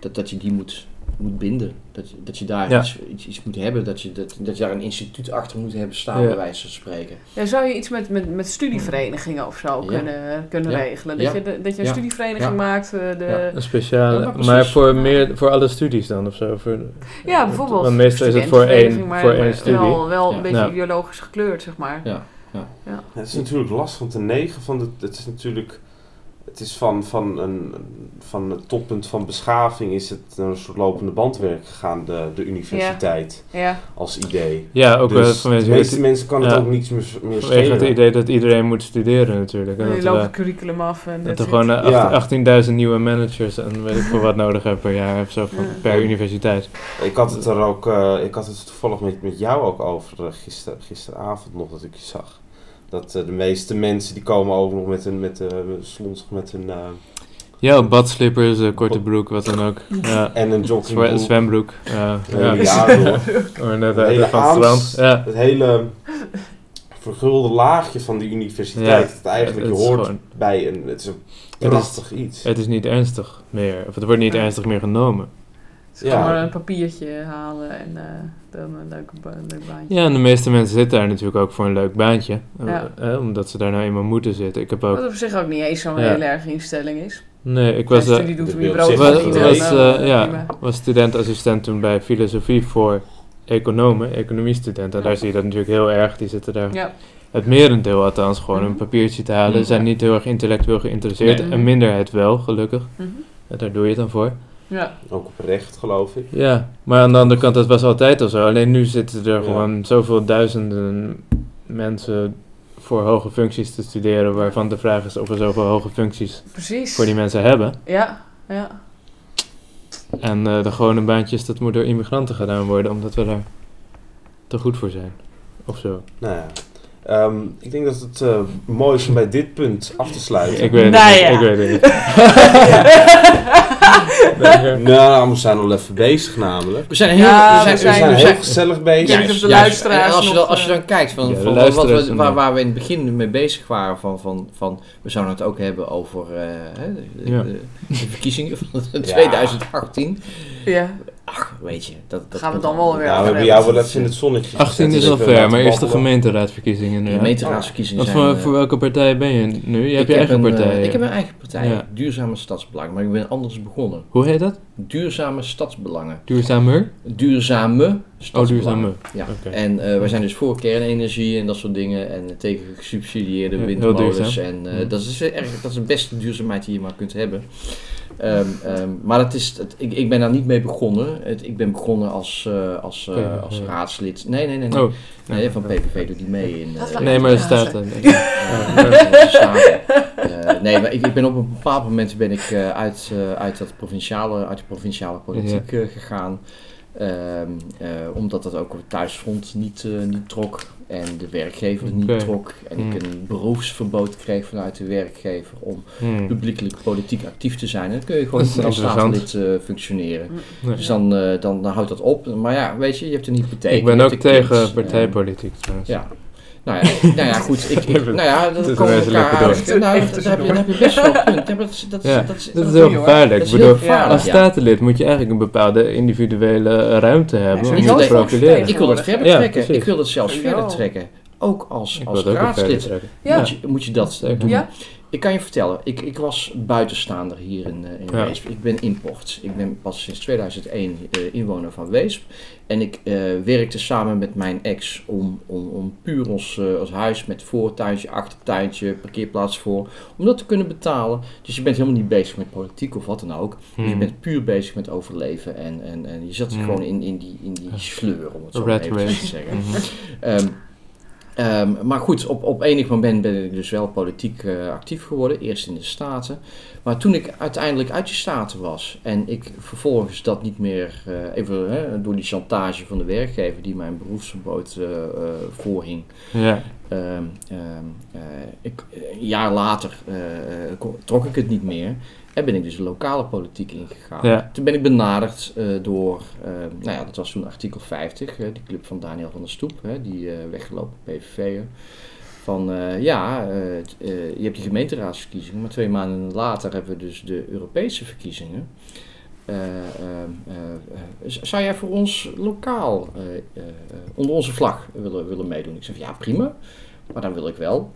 dat, dat je die moet, moet binden. Dat, je- dat je daar Ja. iets, iets, iets moet hebben, dat je, dat, dat je daar een instituut achter moet hebben staan, Ja. bij wijze van spreken. Ja, zou je iets met, met, met studieverenigingen of zo Ja. kunnen, kunnen Ja. regelen? Dat, Ja. je, dat je een Ja. studievereniging Ja. maakt? eh, de, Ja. ja. Een speciale, Ja, maar voor, meer, voor alle studies dan of zo? Voor, bijvoorbeeld. Want meestal is het voor één, maar- voor één studie. Wel, wel een Ja. beetje Ja. ideologisch gekleurd, zeg maar. Ja. Ja, het is natuurlijk lastig, want de negen van de. Het is natuurlijk. Het is van, van, een, van het toppunt van beschaving is het naar een soort lopende bandwerk gegaan, de, de universiteit, Ja. als idee. Ja, ook wel dus vanwege, de meeste het, mensen kan het ja. ook niets meer, meer vanwege het idee dat iedereen moet studeren natuurlijk. En dat loopt het curriculum af en dat er gewoon eh, Ja. 18 18.000 nieuwe managers en weet ik veel wat nodig hebben per jaar of zo van, Ja. per universiteit. Ik had het er ook, eh, ik had het toevallig met, met jou ook over eh, gister, gisteravond nog dat ik je zag. Dat eh, de meeste mensen die komen ook nog met een, met, eh slonsig met een, eh, Ja, badslippers, eh, korte broek, wat dan ook. *laughs* Ja. en een joggingbroek. zwembroek. Ja, Een ja. *laughs* *laughs* net Een uit van het strand. Ja. Het hele vergulde laagje van die universiteit. Ja, Het eigenlijk, het je hoort gewoon- bij een, het is een is- prachtig iets. Het is niet ernstig meer, of het wordt niet ernstig meer genomen. Dus Ja. gewoon een papiertje halen en eh, dan een leuk, ba- een leuk baantje. Ja, en de meeste mensen zitten daar natuurlijk ook voor een leuk baantje. Eh, Ja. eh, omdat ze daar nou eenmaal moeten zitten. Ik heb ook... Wat op zich ook niet eens zo'n Ja. heel erg instelling is. Nee, ik was, studie doet je brood was- was, eh, ja, was studentassistent toen bij filosofie voor economen, economiestudenten. Daar zie je dat natuurlijk heel erg. Die zitten daar, Ja. het merendeel althans, gewoon een Mhm. papiertje te halen. Mhm. Zijn niet heel erg intellectueel geïnteresseerd. Nee. Een minderheid wel, gelukkig. Mhm. En daar doe je het dan voor. Ja. Ook op recht, geloof ik. Ja, maar aan de andere kant, dat was altijd al zo. Alleen nu zitten er Ja. gewoon zoveel duizenden mensen voor hoge functies te studeren, waarvan de vraag is of we zoveel hoge functies Precies. voor die mensen hebben. Ja, ja. En eh, de gewone baantjes, dat moet door immigranten gedaan worden, omdat we daar te goed voor zijn. Of zo. Nou ja. Ehm, ik denk dat het eh, mooi is om bij dit punt af te sluiten. Ik weet het Nou niet. ja. Ik weet het niet. *laughs* Je. Nou, we zijn al even bezig namelijk. We zijn heel, Ja, we zijn, we We zijn we heel gezellig bezig. Ja, of de luisteraars En als, je dan, als je eh, dan kijkt van, Ja, de van wat we, waar, we in het begin mee bezig waren, van, van, van we zouden het ook hebben over eh, hè, de, Ja. de- de verkiezingen van Ja. *laughs* 2018. Ja, Ach, weet je, dat, dat gaan we dan wel weer Nou, we hebben jou wel even in het zonnetje 18 gezet, is even ver, maar eerst de gemeenteraadsverkiezingen De gemeenteraadsverkiezingen Wat zijn... voor, eh, voor welke partij ben je nu? Je hebt je heb eigen een, eh, partij. ik heb een eigen partij, Ja. Duurzame Stadsbelang, maar ik ben anders begonnen. Hoe heet dat? Duurzame Stadsbelangen. Duurzamer? Duurzame Oh, Stadsbelangen. duurzame. Ja. En eh wij zijn dus voor kernenergie en dat soort dingen. En tegen gesubsidieerde Ja, windmolens. En eh, Ja. dat, is erg, dat is de beste duurzaamheid die je maar kunt hebben. Ehm, ehm, maar dat is, het, ik, ik ben daar niet mee begonnen. Het, ik ben begonnen als, eh, als, eh, PVV. als raadslid. Nee, nee, nee. nee. Oh, nee van PPV doet die mee. In, eh, nee, maar er staat... Er. eh. Eh, nee, maar ik, ik ben op een bepaald moment ben ik eh, uit, eh, uit, dat provinciale, uit de provinciale politiek eh, gegaan. Ehm, eh, omdat dat ook op het thuisfront niet, eh, niet trok en de werkgever niet trok. En ik Hmm. een beroepsverbod kreeg vanuit de werkgever om Hmm. publiekelijk politiek actief te zijn. En dan kun je gewoon niet als interessant. staatslid eh, functioneren. Nee. Dus dan, eh, dan, dan houdt dat op. Maar ja, weet je, je hebt er niet betekend. Ik ben ook een tegen partijpolitiek trouwens. ja. Nou ja, *laughs* nou ja, goed. Ik, ik, *laughs* nou ja, dat Tussen komen we deze elkaar. Nou, dat heb je, heb je best wel punt. Dat, dat, Ja, dat, is- Dat is is heel gevaarlijk. Dat Ik is heel bedoel, als statenlid moet je eigenlijk een bepaalde individuele ruimte hebben Ja, om te profileren. Ik wil dat verder Ja, trekken. precies. Ik wil dat zelfs Ja. verder trekken. Ook als, als raadslid moet, je, moet je dat doen. Ja. Ik kan je vertellen, ik, ik was buitenstaander hier in, eh, in Ja. Weesp. Ik ben import. Ik ben pas sinds 2001 eh, inwoner van Weesp. En ik eh, werkte samen met mijn ex om, om, om puur ons, ons huis met voortuintje, achtertuintje, parkeerplaats voor, om dat te kunnen betalen. Dus je bent helemaal niet bezig met politiek of wat dan ook. Dus je Hmm. bent puur bezig met overleven en, en, en je zat Hmm. gewoon in, in, die, in die sleur, om het zo maar even te zeggen. Mhm. Ehm, ehm, maar goed, op, op enig moment ben ik dus wel politiek eh, actief geworden. Eerst in de Staten. Maar toen ik uiteindelijk uit die Staten was en ik vervolgens dat niet meer, eh, even hè, door die chantage van de werkgever die mijn beroepsverbod eh, voorhing. Ja. Ehm, ehm, eh, ik, een jaar later trok ik het niet meer. En ben ik dus de lokale politiek ingegaan. Ja. Toen ben ik benaderd eh, door, eh, nou ja, dat was toen artikel 50, hè, die club van Daniel van der Stoep, hè, die eh, weggelopen PVV'er. Van ja, je hebt die gemeenteraadsverkiezingen, maar twee maanden later hebben we dus de Europese verkiezingen. Zou jij voor ons lokaal onder onze vlag willen, willen meedoen? Ik zeg ja, prima. Maar dan wil ik wel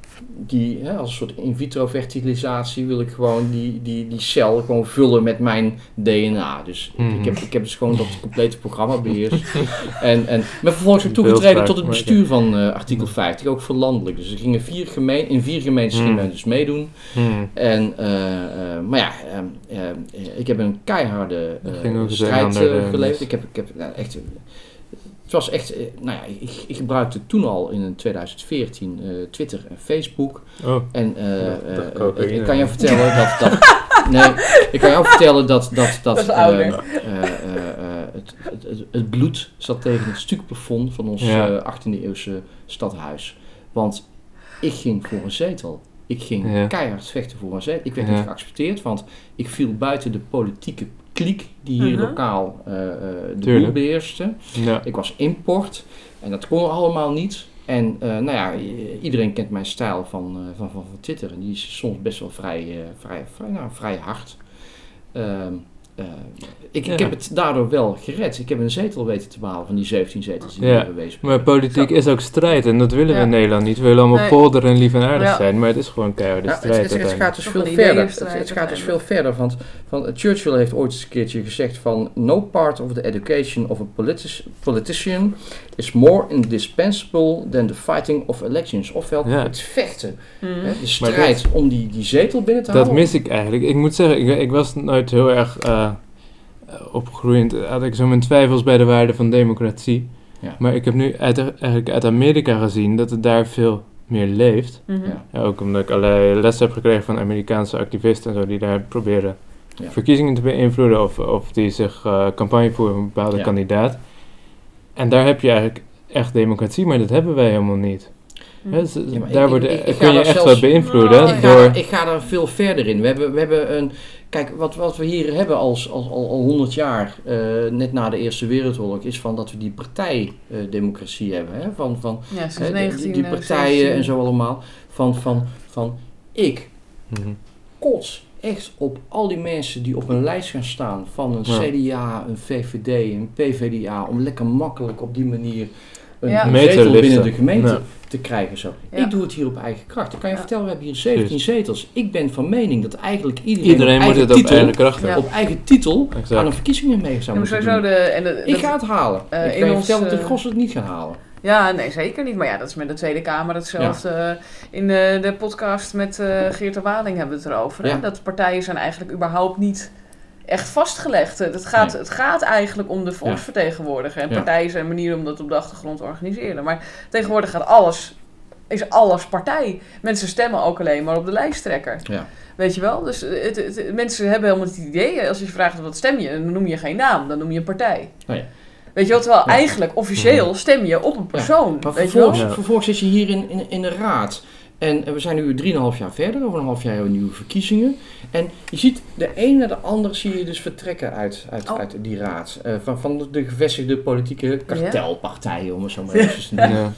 die, hè, als een soort in vitro fertilisatie, wil ik gewoon die, die, die cel gewoon vullen met mijn DNA. Dus ik- Mhm. ik, heb, ik heb dus gewoon dat complete programma beheerst. *laughs* en, en ben vervolgens ook toegetreden tot het bestuur van eh, artikel 50, ook voor landelijk. Dus er gingen vier gemeen, in vier gemeentes Mhm. gingen wij dus meedoen. Hmm. En, eh, eh, maar ja, ehm, ehm, eh, ik heb een keiharde eh, strijd geleverd. mis. Ik heb, ik heb nou, echt. Het was echt. eh, nou ja, ik, ik gebruikte toen al in 2014 eh, Twitter en Facebook. Oh, En eh, Ja, ik kan jou vertellen dat. dat *laughs* nee, ik kan jou vertellen dat. Dat, *laughs* dat, Dat is eh, ouder. eh, eh, eh, het, het, het, het bloed zat tegen het stukplafond van ons Ja. eh, 18e eeuwse stadhuis. Want ik ging voor een zetel. Ik ging Ja. keihard vechten voor een zetel. Ik werd Ja. niet geaccepteerd, want ik viel buiten de politieke kliek die hier Mhm. lokaal eh, eh, de boel beheerste. ja. Ik was import en dat kon allemaal niet. En eh, nou ja, iedereen kent mijn stijl van, eh, van, van, van Twitter. En die is soms best wel vrij, eh, vrij, vrij, nou, vrij hard. Ehm, eh, ik, ik heb het daardoor wel gered. Ik heb een zetel weten te behalen van die 17 zetels die Ja, hier geweest Maar politiek is ook strijd en dat willen we in Nederland niet. We willen allemaal Nee. polderen en lief en aardig Ja. zijn, maar het is gewoon keiharde Ja, het, strijd het- het uiteindelijk. gaat dus veel verder. Het, het gaat dus veel verder. Want, van Churchill heeft ooit eens een keertje gezegd van... No part of the education of a politic- politician is more indispensable than the fighting of elections. Ofwel, Ja. het vechten. Mhm. Hè, de strijd om die, die zetel binnen te Dat halen. mis ik eigenlijk. Ik moet zeggen, ik, ik was nooit heel erg eh, opgegroeid. Had ik zo mijn twijfels bij de waarde van democratie. Ja. Maar ik heb nu uit, eigenlijk uit Amerika gezien dat het daar veel meer leeft. Mhm. Ja. Ja, ook omdat ik allerlei lessen heb gekregen van Amerikaanse activisten en zo, die daar proberen Ja. verkiezingen te beïnvloeden of, of die zich eh, campagne voeren voor een bepaalde Ja. kandidaat. En daar heb je eigenlijk echt democratie, maar dat hebben wij helemaal niet. Mhm. Daar ik- wordt, ik- ik ga kun je echt zelfs- wat beïnvloeden ga, door... ik ga daar veel verder in. We hebben, we hebben een. Kijk, wat, wat we hier hebben als, als, al, al 100 jaar, eh, net na de Eerste Wereldoorlog, is van dat we die partijdemocratie hebben. Hè? Van, van, Ja, sinds hè, die- 19... die, partijen en zo allemaal. Van, van, van ik Mhm. kots echt op al die mensen die op een lijst gaan staan van een Ja. CDA, een VVD, een PVDA, om lekker makkelijk op die manier een, Ja. zetel binnen liften. de gemeente Ja. te krijgen. Zo. Ja. Ik doe het hier op eigen kracht. Ik kan je Ja. vertellen, we hebben hier 17 zetels. Ik ben van mening dat eigenlijk iedereen, Iedereen op moet eigen het op titel, eigen kracht op eigen titel Exact. aan een verkiezingen mee zou moeten sowieso doen. de... En de Ik ga het halen. eh, ik in kan je ons, vertellen dat de eh, Gros het niet gaan halen. Ja, nee, zeker niet. Maar ja, dat is met de Tweede Kamer hetzelfde. Eh, In de, de podcast met eh Geert de Waling hebben we het erover. Ja. Dat partijen zijn eigenlijk überhaupt niet echt vastgelegd. Het gaat, Nee. het gaat eigenlijk om de volksvertegenwoordiger. En Ja. partijen zijn een manier om dat op de achtergrond te organiseren. Maar tegenwoordig gaat alles, is alles partij. Mensen stemmen ook alleen maar op de lijsttrekker. Ja. Weet je wel? Dus het, het- mensen hebben helemaal niet het idee. Als je vraagt wat stem je, dan noem je geen naam. Dan noem je een partij. Oh ja. Weet je wel, terwijl Ja. eigenlijk officieel stem je op een persoon. Maar weet je wel? vervolgens, vervolgens zit je hier in, in, in de raad. En we zijn nu 3,5 jaar verder, over een half jaar hebben we nieuwe verkiezingen. En je ziet de een naar de ander zie je dus vertrekken uit, uit, Oh. uit die raad. Eh, van, van de gevestigde politieke kartelpartijen, om het zo maar even te noemen. Ja.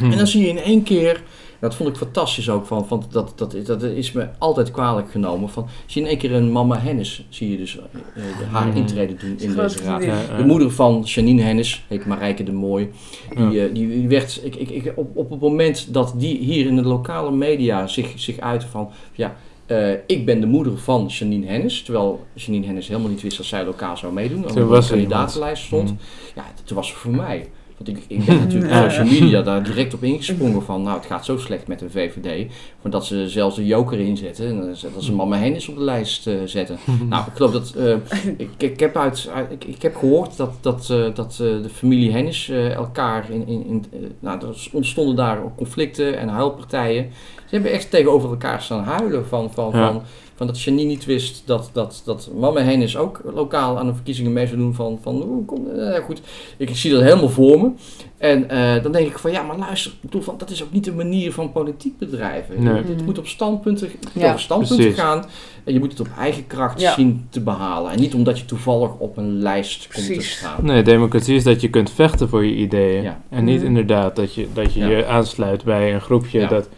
En dan zie je in één keer, dat vond ik fantastisch ook, van, van dat, dat, dat is me altijd kwalijk genomen. Van, zie je in één keer een mama Hennis, zie je dus eh, eh, haar Mhm. intrede doen in deze raad. vriendin. Ja, ja. De moeder van Janine Hennis, heet Marijke de Mooi, die, Ja. eh, die, die werd, ik, ik, ik, op, op het moment dat die hier in de lokale media zich, zich uiten van, ja, eh, ik ben de moeder van Janine Hennis, terwijl Janine Hennis helemaal niet wist dat zij lokaal zou meedoen, omdat Toen op was de kandidatenlijst stond. Mm. Ja, toen was het voor mij. Want ik, ik ben natuurlijk *laughs* Ja. social media daar direct op ingesprongen van, nou het gaat zo slecht met de VVD, voordat ze zelfs de joker inzetten en dat ze mama Hennis op de lijst eh, zetten. *laughs* nou, ik geloof dat, eh, ik, ik, heb uit, ik, ik heb gehoord dat, dat, eh, dat de familie Hennis elkaar in, in, in nou, er ontstonden daar ook conflicten en huilpartijen. Ze hebben echt tegenover elkaar staan huilen van, van, Ja. van, van dat Janine niet wist dat, dat, dat mama Hennis ook lokaal aan de verkiezingen mee zou doen van, van kom, eh, goed, ik zie dat helemaal voor me. En eh, dan denk ik van ja, maar luister, ik bedoel, van, dat is ook niet de manier van politiek bedrijven. Nee. Het moet op standpunten, het moet Ja, over standpunten precies. gaan. En je moet het op eigen kracht Ja. zien te behalen. En niet omdat je toevallig op een lijst komt te staan. Nee, democratie is dat je kunt vechten voor je ideeën. Ja. En niet Mhm. inderdaad dat je, dat je Ja. je aansluit bij een groepje Ja. dat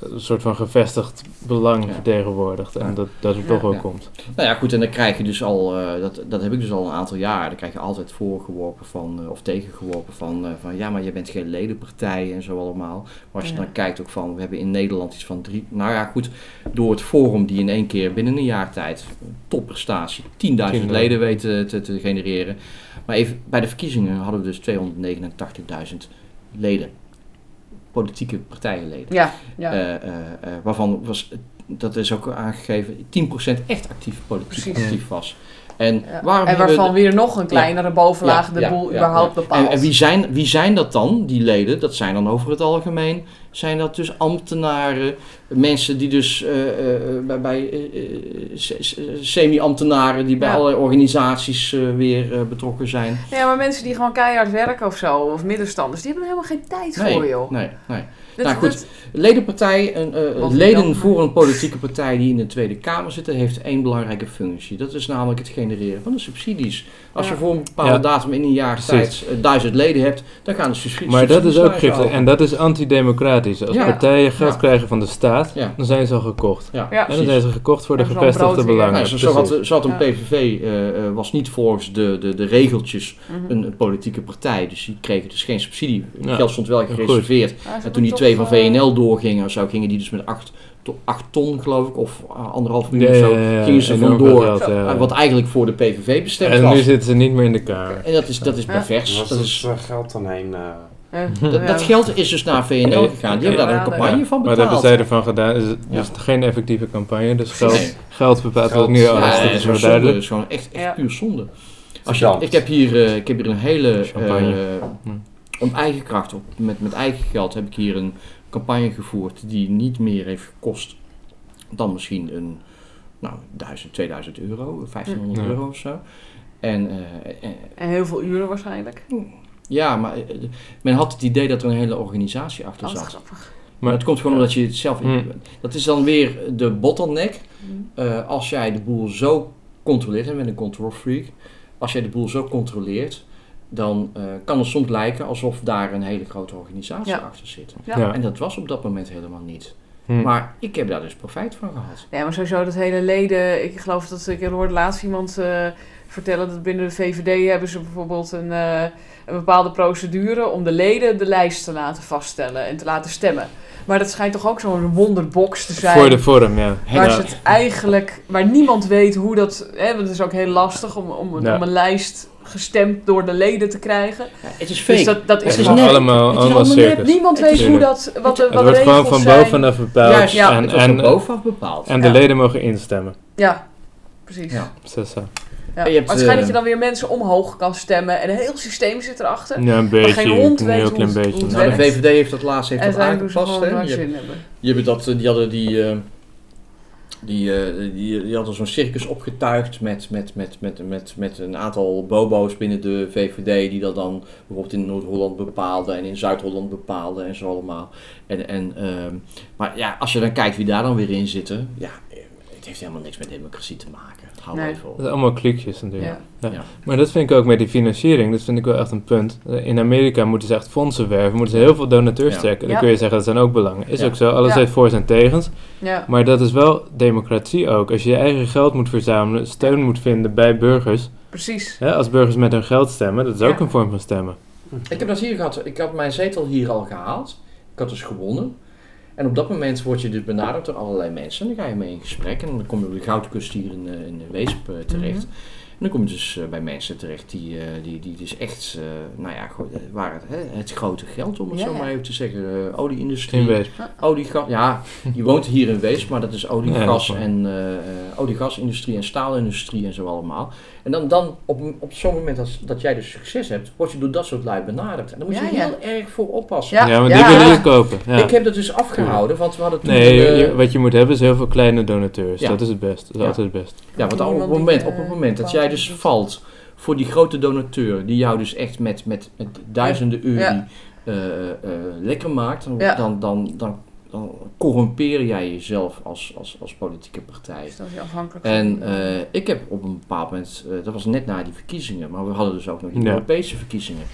een soort van gevestigd belang Ja. vertegenwoordigt. En Ja. dat, dat er Ja. toch ook Ja. komt. Nou ja, goed, en dan krijg je dus al, eh, dat, dat heb ik dus al een aantal jaar, dan krijg je altijd voorgeworpen van, eh, of tegengeworpen van, eh, van, ja, maar je bent geen ledenpartij en zo allemaal. Maar als je Ja. dan kijkt ook van, we hebben in Nederland iets van drie, nou ja, goed, door het forum die in één keer binnen een jaar tijd, topprestatie, 10.000 10.000. leden weten te, te genereren. Maar even, bij de verkiezingen hadden we dus 289.000 leden, politieke partijenleden. Ja, ja. Eh, eh, eh, waarvan was, dat is ook aangegeven, 10% echt actief politiek Precies. actief was. En, Ja. waarom en waarvan we- weer nog een kleinere bovenlaag Ja, de ja, boel ja, überhaupt ja. bepaalt. En, en wie, zijn, wie zijn dat dan, die leden? Dat zijn dan over het algemeen, zijn dat dus ambtenaren, mensen die dus eh, eh, bij, bij eh, se- se- semi-ambtenaren, die bij Ja. allerlei organisaties weer betrokken zijn. Ja, maar mensen die gewoon keihard werken of zo, of middenstanders, die hebben er helemaal geen tijd Nee, voor, joh. nee, nee. Nou goed, dat- ledenpartij, een, eh, leden dan? voor een politieke partij die in de Tweede Kamer zitten, heeft één belangrijke functie. Dat is namelijk het genereren van de subsidies. Als Ja. je voor een bepaalde Ja. datum in een jaar Precies. tijd eh, duizend leden hebt, dan gaan de subsidies. Maar dat is ook giftig. over. En dat is antidemocratisch. Als Ja. partijen geld Ja. krijgen van de staat, Ja. dan zijn ze al gekocht. Ja, Ja. En dan zijn ze gekocht voor de gevestigde belangen. Zo, had, zo had een Ja. PVV eh, eh, was niet volgens de, de, de regeltjes Mhm. een, een politieke partij. Dus die kregen dus geen subsidie. Ja. Geld stond wel gereserveerd. En toen die toch, twee van eh, VNL doorgingen of zo, gingen die dus met 8 acht ton, geloof ik, of uh, anderhalf miljoen Ja, of zo, gingen ze vandoor. geld, ja. Uh, wat eigenlijk voor de PVV bestemd En was. nu zitten ze niet meer in de Kamer. En dat is, dat is pervers. Dat, dat is, eh, geld dan heen? eh, eh, dat, ja. dat geld is dus naar VNL gegaan. Die hebben daar een campagne van Wat betaald. hebben zij ervan gedaan? Is het Ja. is geen effectieve campagne, dus geld, Nee. geld bepaalt Geld, ja, alles. Ja, dat dat is wel. Dat is gewoon echt, echt puur zonde. Als je, ik, heb hier, eh, ik heb hier een hele... Champagne. Om eigen kracht, op, met, met eigen geld, heb ik hier een campagne gevoerd die niet meer heeft gekost dan misschien een nou, 1000, 2000 euro, 1500 Ja. euro of zo. En, eh, eh, En heel veel uren waarschijnlijk. ja, maar eh, men had het idee dat er een hele organisatie achter zat. grappig. Maar Maar het komt gewoon omdat je het zelf... Hmm. Dat is dan weer de bottleneck. Eh, als jij de boel zo controleert, en met een control freak, als jij de boel zo controleert, dan eh, kan het soms lijken alsof daar een hele grote organisatie Ja. achter zit. Ja. Ja. En dat was op dat moment helemaal niet. Hm. Maar ik heb daar dus profijt van gehad. Ja, maar sowieso dat hele leden. Ik geloof dat ik hoorde laatst iemand eh, vertellen dat binnen de VVD hebben ze bijvoorbeeld een, eh, een bepaalde procedure om de leden de lijst te laten vaststellen en te laten stemmen. Maar dat schijnt toch ook zo'n wonderbox te zijn. Voor de vorm, ja. Waar Ja. ze het eigenlijk, waar niemand weet hoe dat. Hè, want het is ook heel lastig om, om, Ja. om een lijst gestemd door de leden te krijgen. Ja, het is fake. Dus dat, dat is Het is allemaal, Het is allemaal circus. Niemand Het weet is hoe dat. Wat de, Het wat de wordt gewoon van zijn. bovenaf bepaald. Juist, ja, en, het wordt en, van bovenaf bepaald. en de leden mogen instemmen. Ja, precies. Ja. Zo, zo. Ja. Je hebt, schijnt eh, dat je dan weer mensen omhoog kan stemmen en een heel systeem zit erachter. Ja, een beetje. geen hond een weet heel klein beetje. Nou, de. VVD heeft dat laatst heeft en dat aangepast. Hè? Je, hebt- je dat, eh, die hadden die, eh, Die, eh, die, die hadden zo'n circus opgetuigd met, met, met, met, met, met een aantal bobo's binnen de VVD die dat dan bijvoorbeeld in Noord-Holland bepaalden en in Zuid-Holland bepaalden en zo allemaal. En, en, ehm, maar ja, als je dan kijkt wie daar dan weer in zitten, ja, heeft helemaal niks met democratie te maken. Hou Nee. even op. Dat is allemaal klikjes natuurlijk. Ja. Ja. Ja. Maar dat vind ik ook met die financiering, dat vind ik wel echt een punt. Eh, In Amerika moeten ze echt fondsen werven, moeten ze heel veel donateurs Ja. trekken. Dan Ja. kun je zeggen dat zijn ook belangen. Is Ja. ook zo, alles Ja. heeft voor's en tegens. Ja. Maar dat is wel democratie ook. Als je je eigen geld moet verzamelen, steun moet vinden bij burgers. Precies. Hè, als burgers met hun geld stemmen, dat is ook een vorm van stemmen. Ik heb dat hier gehad. Ik had mijn zetel hier al gehaald. Ik had dus gewonnen. En op dat moment word je dus benaderd door allerlei mensen. En dan ga je mee in gesprek. En dan kom je op de Goudkust hier in, eh, in Weesp eh, terecht. Mhm. En dan kom je dus eh, bij mensen terecht die, eh, die, die dus echt, eh, nou ja, waar het, hè, het grote geld, om het Ja, zo maar even te zeggen, eh, olieindustrie. In wees. Oliegas, ja, je woont hier in Weesp, maar dat is oliegas waar. en eh, eh, oliegasindustrie en staalindustrie en zo allemaal. En dan, dan op, op zo'n moment dat, dat jij dus succes hebt, word je door dat soort lui benaderd. En daar moet je Ja, ja. heel erg voor oppassen. Ja. Ja, maar die ja. willen je kopen. Ja. Ik heb dat dus afgehouden, want we hadden toen... Nee, eh, je- wat je moet hebben is heel veel kleine donateurs. Ja. Dat is het best. Dat is Ja. altijd het best. ja, want op het die, moment, eh, op het moment dat jij dus valt voor die grote donateur, die jou dus echt met, met, met duizenden euro Ja. eh, eh, lekker maakt, dan, Ja. dan, dan, dan, dan corrumpeer jij jezelf als, als, als politieke partij. Dus dat is afhankelijk En eh, ik heb op een bepaald moment, eh, dat was net na die verkiezingen, maar we hadden dus ook nog die Ja. Europese verkiezingen.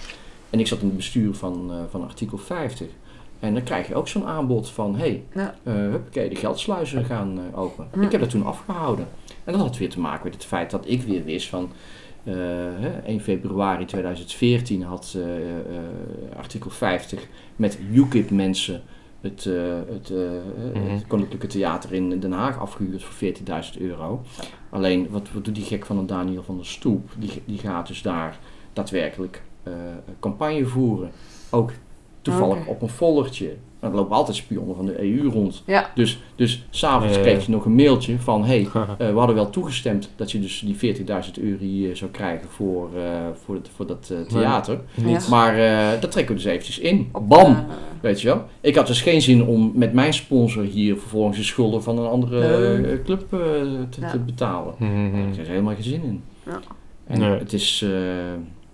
En ik zat in het bestuur van, eh, van artikel 50. En dan krijg je ook zo'n aanbod van, hé, hey, Ja. huppakee, de geldsluizen gaan eh, open. Hm. Ik heb dat toen afgehouden. En dat had weer te maken met het feit dat ik weer wist van, eh, hè, 1 februari 2014 had eh, eh, artikel 50 met UKIP mensen het, eh, het, eh, Mhm. het Koninklijke Theater in Den Haag afgehuurd voor 14.000 euro. Alleen, wat, wat doet die gek van een Daniel van der Stoep? Die, die gaat dus daar daadwerkelijk eh, campagne voeren. Ook toevallig op een foldertje. Er lopen altijd spionnen van de EU rond. Ja. Dus, dus s'avonds kreeg je nog een mailtje van... Hey, *laughs* eh, we hadden wel toegestemd dat je dus die 40.000 euro eh, zou krijgen voor, eh, voor, het, voor dat eh, theater. Niet. Maar eh, dat trekken we dus eventjes in. Op, Bam! eh, Weet je wel? Ik had dus geen zin om met mijn sponsor hier vervolgens de schulden van een andere eh, club eh, te, Ja. te betalen. Mhm. Daar is helemaal geen zin in. Ja. En Nee. het is, eh,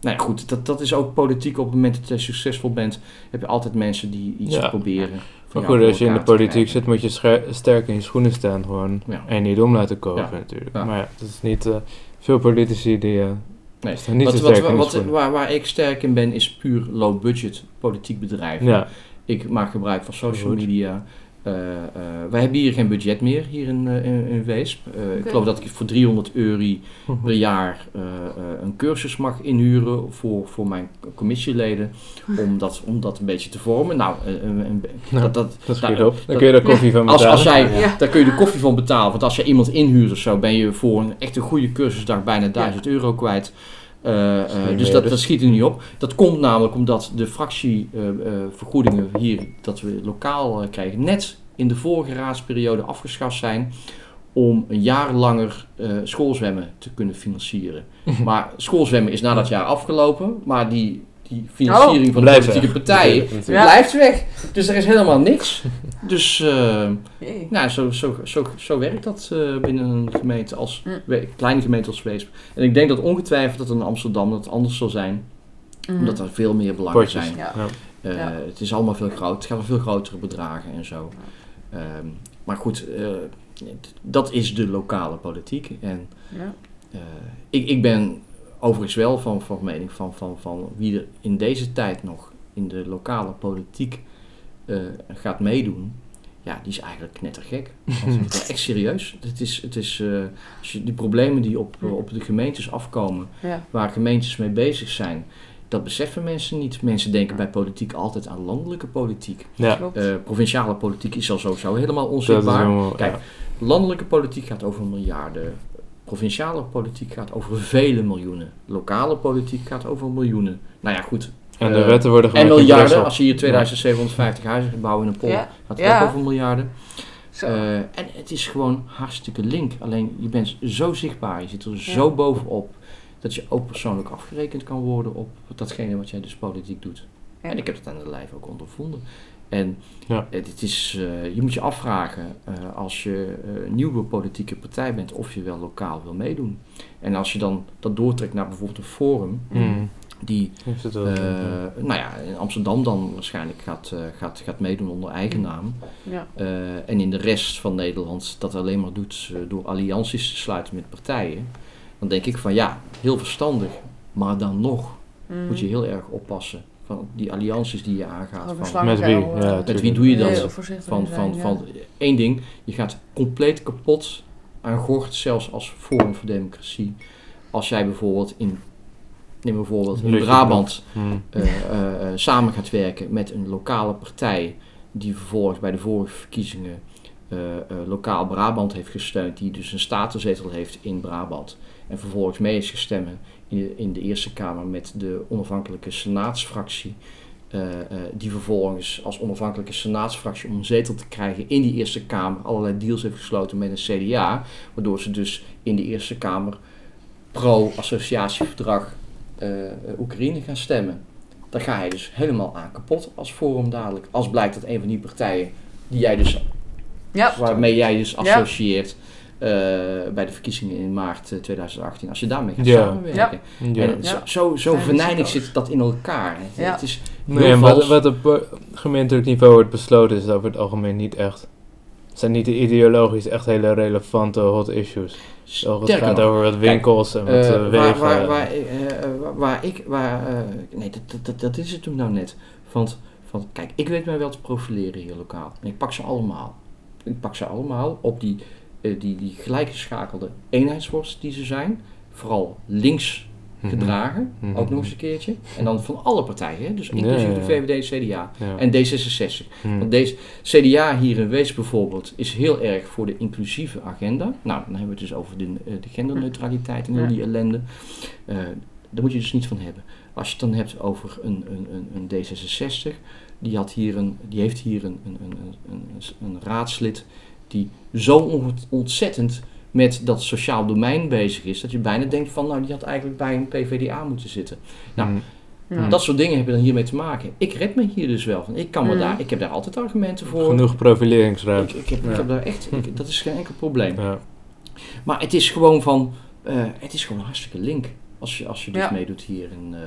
nou ja, goed, dat, dat is ook politiek. Op het moment dat je succesvol bent, heb je altijd mensen die iets Ja. proberen. Maar goed, als je in de politiek zit, moet je sterk in je schoenen staan gewoon. Ja. En niet om laten kopen Ja. natuurlijk. Maar ja, dat is niet... eh, veel politici die... eh, Nee. staan niet Wat, zo wat, in wat, waar, waar ik sterk in ben, is puur low budget politiek bedrijf. Ja, Ik maak gebruik van social media. Eh, eh, wij hebben hier geen budget meer, hier in, eh, in, in Weesp. Eh, Ik geloof dat ik voor 300 euro per jaar eh, eh, een cursus mag inhuren voor, voor mijn commissieleden. Om dat, om dat een beetje te vormen. Nou, eh, Ja, *laughs* dat, dat, dat nou, schiet op. Dan kun je daar koffie van *laughs* als, betalen. als jij, Ja. daar kun je de koffie van betalen. Want als je iemand inhuurt of zo, ben je voor een echt een goede cursusdag bijna 1000 euro kwijt. Eh, eh, dus dat, dat schiet er niet op. Dat komt namelijk omdat de fractievergoedingen hier, dat we lokaal eh, krijgen, net in de vorige raadsperiode afgeschaft zijn om een jaar langer eh, schoolzwemmen te kunnen financieren. *laughs* maar schoolzwemmen is na dat jaar afgelopen, maar die, die financiering van de Blijft politieke weg. partijen. Ja. blijft weg. Dus er is helemaal niks. Dus eh, nou, zo, zo, zo, zo werkt dat eh, binnen een gemeente als Mm. we- kleine gemeente als Weesp. En ik denk dat ongetwijfeld dat in Amsterdam dat anders zal zijn, Mhm. omdat er veel meer belangen Potjes. zijn. Ja. Eh, Ja. Het is allemaal veel groter. Het gaat om veel grotere bedragen en zo. Ehm, maar goed, eh, dat is de lokale politiek. En Ja. eh, ik, ik ben overigens wel van, van mening van, van, van wie er in deze tijd nog in de lokale politiek eh, gaat meedoen. Ja, die is eigenlijk knettergek. *laughs* Want, echt serieus. Het is, het is, eh, als je die problemen die op, op de gemeentes afkomen, Ja. waar gemeentes mee bezig zijn, dat beseffen mensen niet. Mensen denken bij politiek altijd aan landelijke politiek. Ja. Eh, provinciale politiek is al sowieso helemaal dat onzichtbaar. helemaal... Kijk, ja. Landelijke politiek gaat over miljarden. Provinciale politiek gaat over vele miljoenen. Lokale politiek gaat over miljoenen. Nou ja, goed. En de Eh, wetten worden En gemaakt in miljarden. Als je hier 2750 huizen gaat bouwen in een pol, Ja. gaat het Ja. ook over miljarden. Eh, en het is gewoon hartstikke link. Alleen je bent zo zichtbaar, je zit er zo bovenop, dat je ook persoonlijk afgerekend kan worden op datgene wat jij dus politiek doet. Ja. En ik heb het aan de lijf ook ondervonden. En Ja. het, het is, eh, je moet je afvragen eh, als je eh, een nieuwe politieke partij bent of je wel lokaal wil meedoen. En als je dan dat doortrekt naar bijvoorbeeld een forum Mm. die wel, eh, ja. nou ja, in Amsterdam dan waarschijnlijk gaat, eh, gaat, gaat meedoen onder eigen naam. Ja. Eh, en in de rest van Nederland dat alleen maar doet eh, door allianties te sluiten met partijen. Dan denk ik van ja, heel verstandig. Maar dan nog Mm. moet je heel erg oppassen van die allianties die je aangaat. Van, Met wie? eh, Ja, met tuurlijk. wie doe je dat? heel voorzichtig van, van, zijn, van één ding, je gaat compleet kapot aan gort, zelfs als Forum voor Democratie. Als jij bijvoorbeeld in, neem bijvoorbeeld in Brabant Mm. eh, eh, eh, samen gaat werken met een lokale partij die vervolgens bij de vorige verkiezingen eh, eh, lokaal Brabant heeft gesteund, die dus een statenzetel heeft in Brabant en vervolgens mee is gestemd in de, Eerste Kamer met de onafhankelijke senaatsfractie, eh, die vervolgens als onafhankelijke senaatsfractie om een zetel te krijgen in die Eerste Kamer allerlei deals heeft gesloten met een CDA, waardoor ze dus in de Eerste Kamer pro-associatieverdrag eh, Oekraïne gaan stemmen. Daar ga je dus helemaal aan kapot als forum dadelijk. Als blijkt dat een van die partijen die jij dus, Ja. waarmee jij dus associeert bij de verkiezingen in maart eh, 2018, als je daarmee gaat Ja. samenwerken. Ja. En Ja. zo, zo, venijnig zit dat in elkaar. Het, Ja. het is Nee, wat, wat op eh, gemeentelijk niveau wordt besloten is over het algemeen niet echt. Het zijn niet ideologisch echt hele relevante hot issues. Het gaat nog, over wat winkels en wat Eh, eh, waar, wegen. waar, waar, eh, eh, waar, ik, waar, eh, nee, dat, dat- dat, is het toen nou net. Want, van, kijk, ik weet mij wel te profileren hier lokaal. En ik pak ze allemaal. Ik pak ze allemaal op die, eh, die, die gelijkgeschakelde eenheidsworst die ze zijn. Vooral links Mhm. gedragen, Mhm. ook nog eens een keertje. En dan van alle partijen, hè? dus Ja, inclusief ja, de. VVD, CDA Ja. en D66. Hmm. Want deze CDA hier in Wees bijvoorbeeld is heel erg voor de inclusieve agenda. Nou, dan hebben we het dus over de, eh, de genderneutraliteit en Ja. die ellende. Eh, daar moet je dus niet van hebben. Als je het dan hebt over een, een, een, een D66, die, had hier een, die heeft hier een, een, een, een raadslid die zo ont- ontzettend met dat sociaal domein bezig is, dat je bijna denkt van, nou, die had eigenlijk bij een PVDA moeten zitten. Nou, Hmm. Ja. Dat soort dingen hebben dan hiermee te maken. Ik red me hier dus wel van. Ik, kan me Mm. daar, ik heb daar altijd argumenten voor. Genoeg profileringsruimte. Ik, ik, heb, ik Ja. heb daar echt, ik- dat is geen enkel probleem. Ja. Maar het is gewoon van, eh, het is gewoon hartstikke link. Als je, als je dus Ja. meedoet hier in, eh,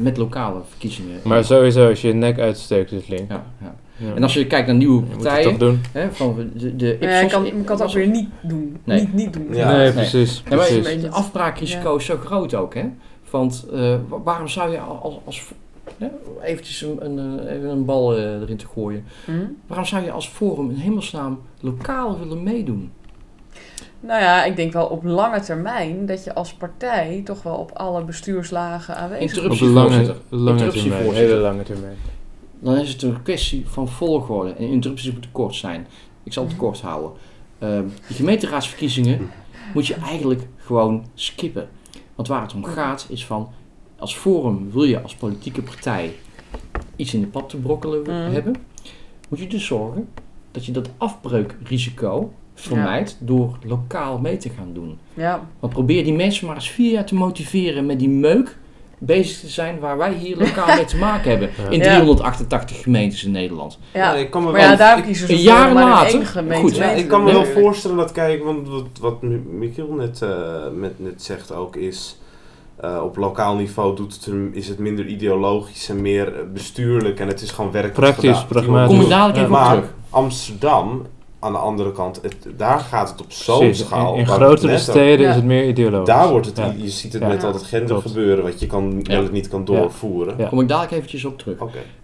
met lokale verkiezingen. Maar sowieso, als je je nek uitsteekt, is link. Ja, ja. Ja. En als je kijkt naar nieuwe moet partijen, toch doen. hè, van de, de Maar ja, je Ipsos- kan, je kan het ook weer niet doen. Nee. Niet niet doen. Ja. nee, nee. precies. Ja, maar precies. precies. het afbraakrisico is zo groot ook, hè? Want eh, wa- waarom zou je als, als hè, eventjes een, een, eh, even een bal erin te gooien, Hm? waarom zou je als forum in hemelsnaam lokaal willen meedoen? Nou ja, ik denk wel op lange termijn dat je als partij toch wel op alle bestuurslagen aanwezig bent. Op lange, lange termijn. Hele lange termijn. Dan is het een kwestie van volgorde. En interrupties moeten kort zijn. Ik zal het Mhm. kort houden. Ehm, de gemeenteraadsverkiezingen *laughs* moet je eigenlijk gewoon skippen. Want waar het om gaat is van... Als forum wil je als politieke partij iets in de pap te brokkelen Mhm. hebben... moet je dus zorgen dat je dat afbreukrisico vermijdt... door lokaal mee te gaan doen. Ja, Want probeer die mensen maar eens vier jaar te motiveren met die meuk bezig te zijn waar wij hier lokaal mee te *laughs* maken hebben. Ja. In Ja. 388 gemeentes in Nederland. ja. ik kan me maar wel, ja, daar kiezen ze een jaar later- één gemeente goed, Ja, ik kan me wel voorstellen dat, kijk, want wat, wat Mi- Michiel net, eh, met, net zegt ook is, eh, op lokaal niveau doet het, is het minder ideologisch en meer eh, bestuurlijk en het is gewoon werkelijk Praktisch, gedaan. pragmatisch. Kom dadelijk op Maar terug. Amsterdam, aan de andere kant, het, daar gaat het op zo'n Precies. schaal. In, in het grotere steden Ja. is het meer ideologisch. Daar wordt het, Ja. je ziet het Ja. met al dat gender Klopt. gebeuren, wat je kan, Ja. wel het niet kan doorvoeren. Ja. Kom ik dadelijk eventjes op terug.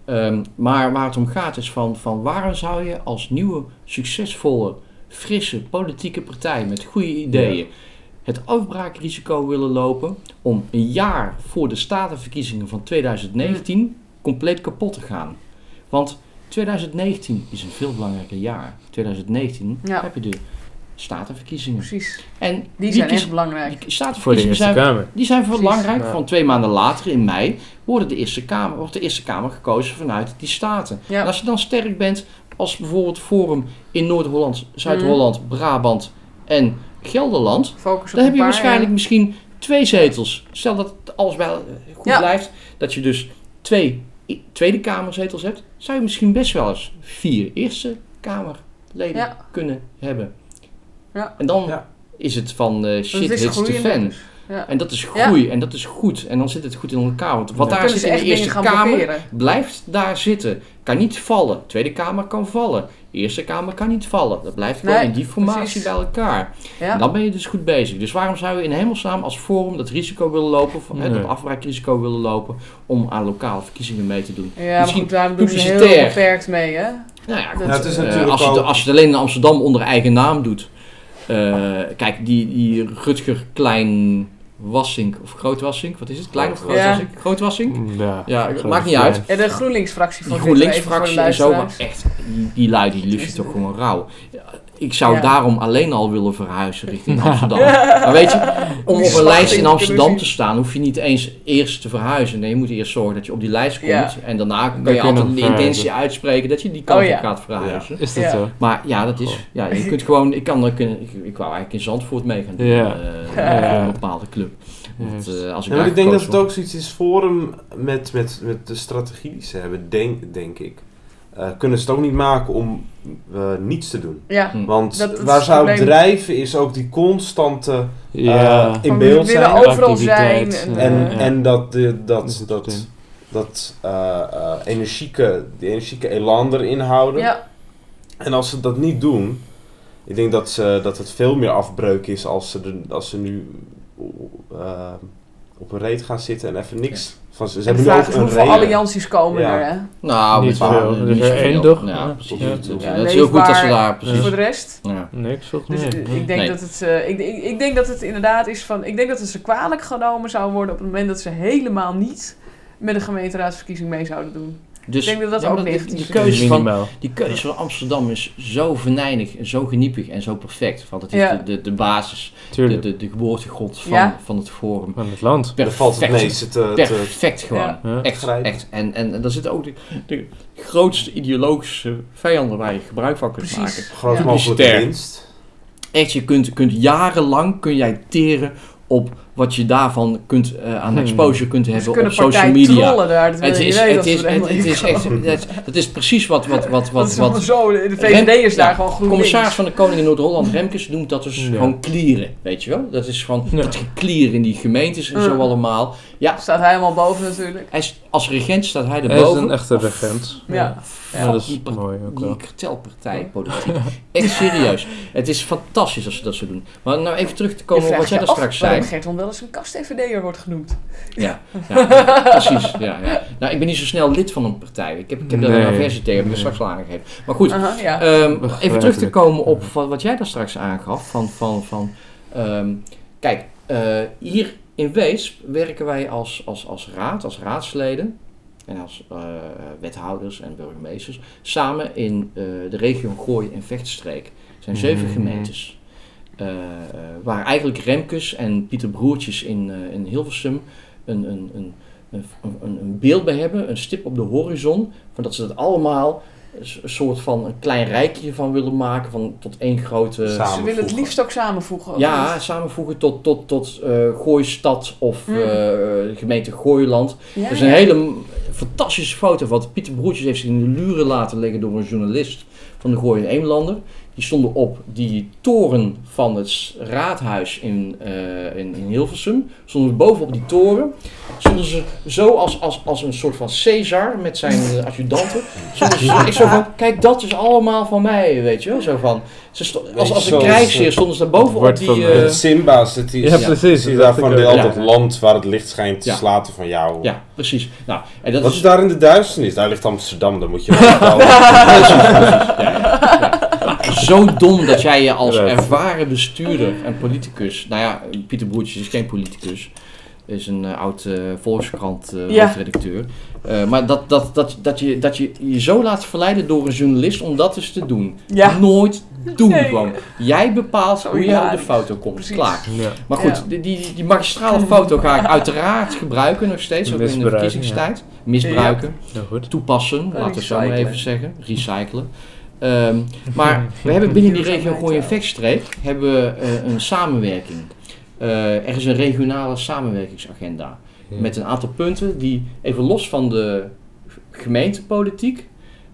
Ehm, maar waar het om gaat is van, van waarom zou je als nieuwe, succesvolle, frisse politieke partij met goede ideeën het afbraakrisico willen lopen om een jaar voor de statenverkiezingen van 2019 compleet kapot te gaan. Want 2019 is een veel belangrijker jaar. 2019 Ja. heb je de statenverkiezingen. Precies. En Die wie zijn echt belangrijk. die Voor de statenverkiezingen Eerste zijn Kamer. die zijn Precies. belangrijk. Ja. Van twee maanden later, in mei, worden de Eerste Kamer, wordt de Eerste Kamer gekozen vanuit die staten. Ja. En als je dan sterk bent als bijvoorbeeld Forum in Noord-Holland, Zuid-Holland, Brabant en Gelderland, Focus dan heb je paar, waarschijnlijk ja. misschien twee zetels. Stel dat alles wel eh, goed Ja. blijft, dat je dus twee Tweede Kamerzetels hebt, zou je misschien best wel eens vier Eerste Kamerleden Ja. kunnen hebben. Ja. En dan Ja. is het van eh, Dat shit is hits the groeiende fan. Ja. En dat is groei en dat is goed. En dan zit het goed in elkaar. Want wat daar kunnen zit in de Eerste Kamer, blokkeren. blijft daar zitten. Kan niet vallen. Tweede Kamer kan vallen. Eerste Kamer kan niet vallen. Dat blijft gewoon Nee, in die formatie precies. bij elkaar. Ja. En dan ben je dus goed bezig. Dus waarom zou je in hemelsnaam als forum dat risico willen lopen, hè, Nee. dat afbraakrisico willen lopen, om aan lokale verkiezingen mee te doen? Ja, maar Misschien goed, daarom doen ze heel beperkt mee, hè? Nou ja, goed, het is eh, natuurlijk als, je als je het alleen in Amsterdam onder eigen naam doet. eh, kijk, die, die Rutger Klein Wassink, of Groot Wassink, wat is het? Klein of Groot Ja. Wassink? Groot Wassink? Ja, maakt niet uit. Ja, de GroenLinks-fractie van GroenLinks-fractie en zo, maar echt, die, die lui die lust je toch gewoon rauw. Ik zou Ja. daarom alleen al willen verhuizen richting *laughs* Amsterdam. Maar weet je, om op een lijst in te Amsterdam te staan, hoef je niet eens eerst te verhuizen. Nee, je moet eerst zorgen dat je op die lijst komt. Ja. En daarna kan kun je altijd de intentie uitspreken dat je die kant Oh ja. op gaat verhuizen. Is dat Ja. zo? Maar ja, dat is. Ja, je kunt gewoon. Ik, kan, ik, ik, ik wou eigenlijk in Zandvoort mee gaan doen. Ja. eh, Ja. voor een bepaalde club. Want, eh, als ik Ja, maar ik denk dat het ook zoiets is Forum met, met, met de strategie die ze hebben, denk, denk ik. Eh, kunnen ze het ook niet maken om eh, niets te doen. Ja, Hm. Want Dat- dat is waar probleem. drijven is ook die constante Ja. eh, in Van, beeld zijn. overal zijn. Activiteit, En, En, Ja. eh, en dat, de, Dat dat, dat, eh, eh, energieke, die energieke elan erin houden. ja, En als ze dat niet doen, ik denk dat, ze, dat het veel meer afbreuk is als ze, de, als ze nu op een reet gaan zitten en even niks van ze. Ze de hebben nu vraag ook een hoeveel reet. allianties komen Ja. er, hè? Nou, Niet veel. Er is niet er zoveel. één toch? Ja, Ja. precies. Ja. Het- het- Ja, het is heel goed dat ze leefbaar. daar precies. Voor de rest. Ja. Niks volgens Dus mij. eh, ik denk Nee. dat het, eh, ik, ik, ik denk dat het inderdaad is van, ik denk dat het ze kwalijk genomen zou worden op het moment dat ze helemaal niet met een gemeenteraadsverkiezing mee zouden doen. Dus, Ik denk dat dat ja, ook is. keuze van. Die keuze van Amsterdam is zo venijnig en zo geniepig en zo perfect. Want het is Ja. de, de, de basis, de, de, de geboortegrond van, Ja. van het Forum. Van het land. Er valt het Perfect. meeste te, te, Perfect gewoon. Ja. Ja. Echt, echt. En, en, en daar zitten ook de, de grootste ideologische vijanden waar je gebruik van kunt Precies. maken. groot Ja. mogelijke winst. Echt, je kunt, kunt jarenlang kun jij teren op wat je daarvan kunt, eh, aan Hmm. exposure kunt hebben op social media. daar, dat wil Het is, het is, het, het is echt, het, het is precies wat, wat, wat, wat, wat zo, de VVD is daar ja, gewoon groen commissaris van de Koning in Noord-Holland, Remkes, noemt dat dus Ja. gewoon klieren, weet je wel? Dat is gewoon Ja. dat geklier in die gemeentes en zo allemaal. Ja, Staat hij helemaal boven natuurlijk. hij is, als regent staat hij Hij erboven. is een echte regent. Ja. Ja, Ja. dat is mooi ook Die wel. kartelpartij, politiek. Echt serieus. Het is fantastisch als ze dat zo doen. Maar nou even terug te komen op wat jij daar straks zei. Wel eens een kast-FVD'er wordt genoemd. Ja, ja, precies. Ja, ja. Nou, ik ben niet zo snel lid van een partij. Ik heb, ik heb daar een aversie tegen, heb ik er straks al aangegeven. Maar goed, Aha. Ehm, even terug te komen op wat, wat jij daar straks aangaf. Van, van, van, ehm, kijk, eh, hier in Weesp werken wij als, als, als raad, als raadsleden en als eh, wethouders en burgemeesters samen in eh, de regio Gooi en Vechtstreek. Het zijn zeven Mhm. gemeentes. Eh, eh, waar eigenlijk Remkes en Pieter Broertjes in, eh, in Hilversum een, een, een, een, een, beeld bij hebben, een stip op de horizon, van dat ze dat allemaal een soort van een klein rijkje van willen maken, van tot één grote... Ze willen het liefst ook samenvoegen. Ja, samenvoegen tot, tot, tot eh Gooistad of Mm. gemeente Gooiland. Ja, Er is een ja. hele fantastische foto van Pieter Broertjes heeft zich in de luren laten leggen door een journalist van de Gooi en Eemlander. Die stonden op die toren van het raadhuis in, eh, in, in Hilversum. Stonden ze bovenop die toren. Stonden ze zo als, als, als een soort van Caesar met zijn eh, adjudanten. Stonden ze zo, ik zo van, kijk dat is allemaal van mij, weet je wel. Zo van, ze sto- als, als een Zoals, krijgsheer eh, stonden ze daar bovenop die... van, eh, Het Simba zit hier. Ja, Ja. precies. Daarvan deel dat land waar het licht schijnt Ja. slaat er van jou. ja, precies. Nou, en dat Wat is daar in de duisternis? Daar ligt Amsterdam, dan moet je wel. *laughs* zo dom dat jij je als ervaren bestuurder en politicus... Nou ja, Pieter Broertjes is geen politicus. Is een eh, oud eh, Volkskrant eh Ja. Eh, maar dat, dat, dat, dat, je, dat je je zo laat verleiden door een journalist om dat eens te doen. Ja. Nooit doen Nee. gewoon. Jij bepaalt hoe jij op de foto komt. Precies. Klaar. Ja. Maar goed, Ja. die, die, die magistrale foto ga ik uiteraard gebruiken nog steeds. Ook in de verkiezingstijd. Misbruiken Heel goed. toepassen, laten we het zo maar even zeggen. Recyclen. Ehm, maar *laughs* we hebben binnen die regio Gooi. Vechtstreek hebben we eh, een samenwerking. Eh, er is een regionale samenwerkingsagenda. Ja. Met een aantal punten die, even los van de gemeentepolitiek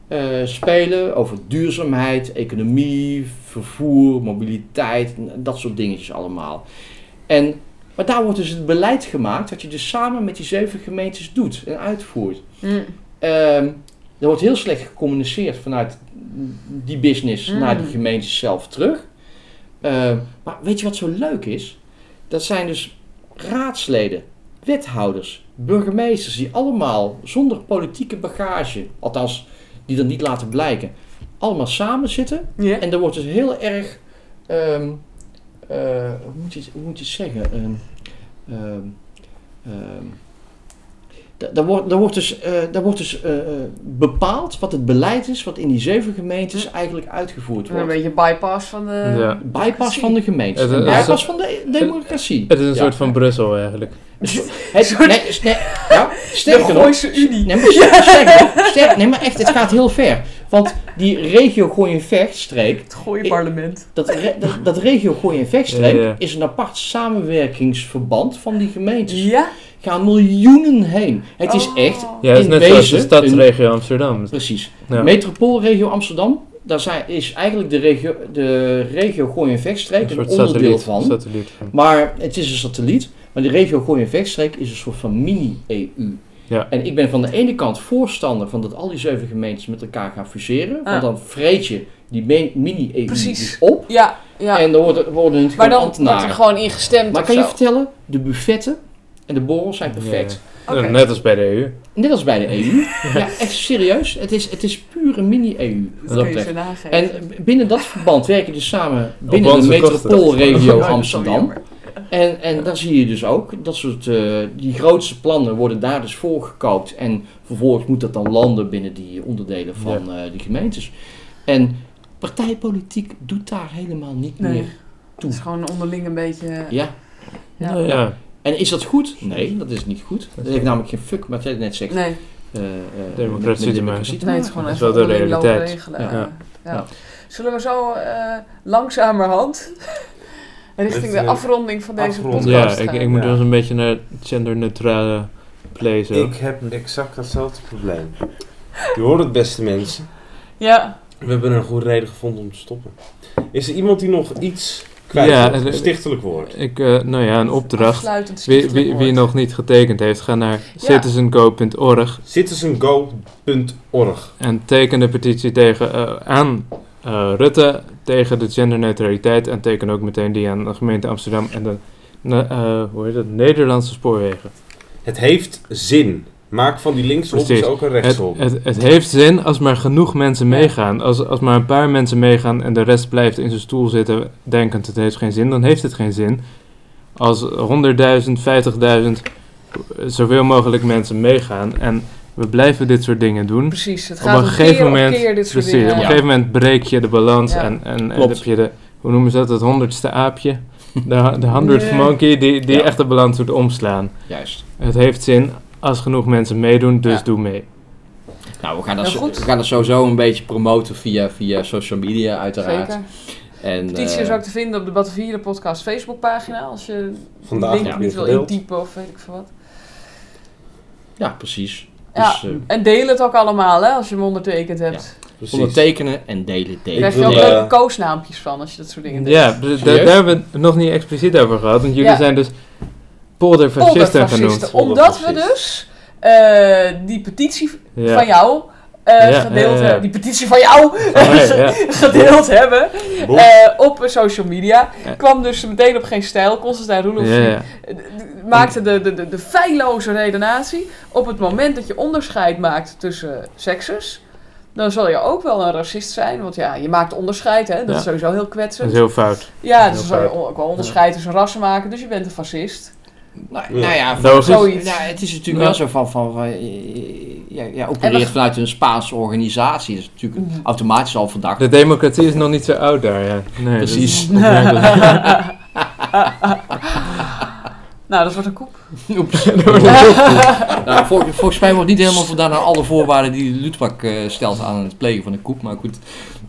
eh, spelen over duurzaamheid, economie, vervoer, mobiliteit, en dat soort dingetjes allemaal. En, maar daar wordt dus het beleid gemaakt dat je dus samen met die zeven gemeentes doet en uitvoert. Mm. Ehm, er wordt heel slecht gecommuniceerd vanuit die business Mm. naar die gemeentes zelf terug. Ehm, maar weet je wat zo leuk is? Dat zijn dus raadsleden, wethouders, burgemeesters die allemaal zonder politieke bagage, althans die dat niet laten blijken, allemaal samen zitten. En er wordt dus heel erg, ehm, eh, hoe, moet je, hoe moet je het zeggen? Da- daar wordt, daar wordt dus, eh, daar wordt dus eh, eh, bepaald wat het beleid is wat in die zeven gemeentes eigenlijk uitgevoerd Een wordt. beetje bypass van de... Ja. Bypass van de gemeente. Het- Een het- bypass van de democratie. Het is een Ja. soort van Brussel eigenlijk. Het, *laughs* nee, nee, ja, *laughs* sterker De nog, Unie. Nee, maar *laughs* sterker nee, maar echt, het gaat heel ver. Want die regio Gooi en Vechtstreek, Het gooie parlement. dat, dat, dat regio Gooi en Vechtstreek Ja, ja. is een apart samenwerkingsverband van die gemeentes. Ja? Gaan miljoenen heen. Het is Oh. echt, Ja, het is In net zoals de wezen stadsregio Amsterdam. precies, Ja. metropoolregio Amsterdam, daar zijn, is eigenlijk de regio, de regio Gooi en Vechtstreek Een onderdeel satelliet. van. satelliet. Maar het is een satelliet. Maar de regio Gooi en Vechtstreek is een soort van mini-EU. Ja. En ik ben van de ene kant voorstander van dat al die zeven gemeentes met elkaar gaan fuseren. Ah. Want dan vreet je die mini-EU Precies. dus op. Ja, ja. En dan worden, worden het maar gewoon dan wordt er gewoon ingestemd maar kan je vertellen, de buffetten en de borrels zijn perfect. Ja. Net als bij de EU. Net als bij de EU. *laughs* ja, echt serieus. Het is, het is puur een mini-EU. Dat wat kun je betreft. ze nageven. En binnen dat verband werken dus samen binnen de metropoolregio *laughs* zo Amsterdam. En, en daar zie je dus ook, dat soort, eh, die grootste plannen worden daar dus voorgekookt. En vervolgens moet dat dan landen binnen die onderdelen van eh, die gemeentes. En partijpolitiek doet daar helemaal niet Nee. meer. Het is gewoon onderling een beetje... Ja. Ja. Nou ja, En is dat goed? Nee, dat is niet goed. Dat heeft namelijk geen fuck, wat jij net zegt. Nee, eh, eh, Democratie met te democratie te nee, het is maken. gewoon Dat is even wel de realiteit. regelen. Ja. Zullen we zo eh, langzamerhand *laughs* richting de afronding van deze afronding. podcast ja ik, ik moet Ja. wel eens een beetje naar genderneutrale play zo. Ik heb exact datzelfde probleem. Je hoort het, beste mensen. Ja, We hebben een goede reden gevonden om te stoppen. Is er iemand die nog iets kwijt Ja, wil? eh, Een stichtelijk woord. Ik, eh, nou ja, een opdracht. Wie, wie, nog niet getekend heeft, ga naar citizengo.org Citizengo.org. en teken de petitie tegen, eh, aan eh, Rutte tegen de genderneutraliteit en teken ook meteen die aan de gemeente Amsterdam en de eh, hoe heet het, Nederlandse spoorwegen. Het heeft zin. Maak van die is ook een Het, rechtshop. het, het heeft zin als maar genoeg mensen meegaan. Als, als maar een paar mensen meegaan en de rest blijft in zijn stoel zitten denkend het heeft geen zin, dan heeft het geen zin. Als 100.000, 50.000, zoveel mogelijk mensen meegaan en we blijven dit soort dingen doen. Precies, het Op gaat een om gegeven keer op moment, keer dit soort precies, dingen. op een Ja. gegeven moment breek je de balans Ja. en, en, en heb je de, hoe noemen ze dat, het honderdste aapje. *laughs* De, de hundredth Nee. monkey die, die Ja. echt de balans doet omslaan. Juist. Het heeft zin als genoeg mensen meedoen, dus Ja. doe mee. Nou, we gaan, dat goed. we gaan dat sowieso een beetje promoten via, via social media uiteraard. Zeker. En, petitie eh, is ook te vinden op de Battenvieren podcast Facebookpagina. Als je Vandaag link niet wil intypen of weet ik veel wat. Ja, precies. Ja, Dus, eh, en deel het ook allemaal hè, als je hem ondertekend hebt. Ondertekenen en delen, Daar delen. krijg je ook eh, leuke koosnaampjes van als je dat soort dingen doet. Ja, daar hebben we het nog niet expliciet over gehad, want jullie Ja. zijn dus polderfascisten genoemd. Omdat we dus eh, die petitie Ja. van jou eh, Ja, gedeeld ja, ja. hebben. Die petitie van jou mij, ja. *laughs* gedeeld hebben eh, op social media. Ja. Kwam dus meteen op geen stijl. Constantijn Roelof Ja, ja. eh, d- maakte de, de, de, de feilloze redenatie. Op het moment dat je onderscheid maakt tussen sekses. Dan zal je ook wel een racist zijn. Want ja, je maakt onderscheid. Hè? Dat Ja. is sowieso heel Dat kwetsend. is heel fout. Ja, dus dan zal je ook wel onderscheid tussen rassen maken. Dus je bent een fascist. Nou, Ja. nou ja. Nou, het is natuurlijk Ja. wel zo van, van, van je, je, je opereert vanuit een Spaanse organisatie. Dat is natuurlijk Mhm. automatisch al verdacht. De democratie is nog niet zo oud daar, ja. Nee, dat Precies. *laughs* *laughs* Nou, dat wordt een koep. Oeps. *laughs* nou, vol- volgens mij wordt niet helemaal voldaan aan alle voorwaarden die Lutvak eh stelt aan het plegen van een koep. Maar goed,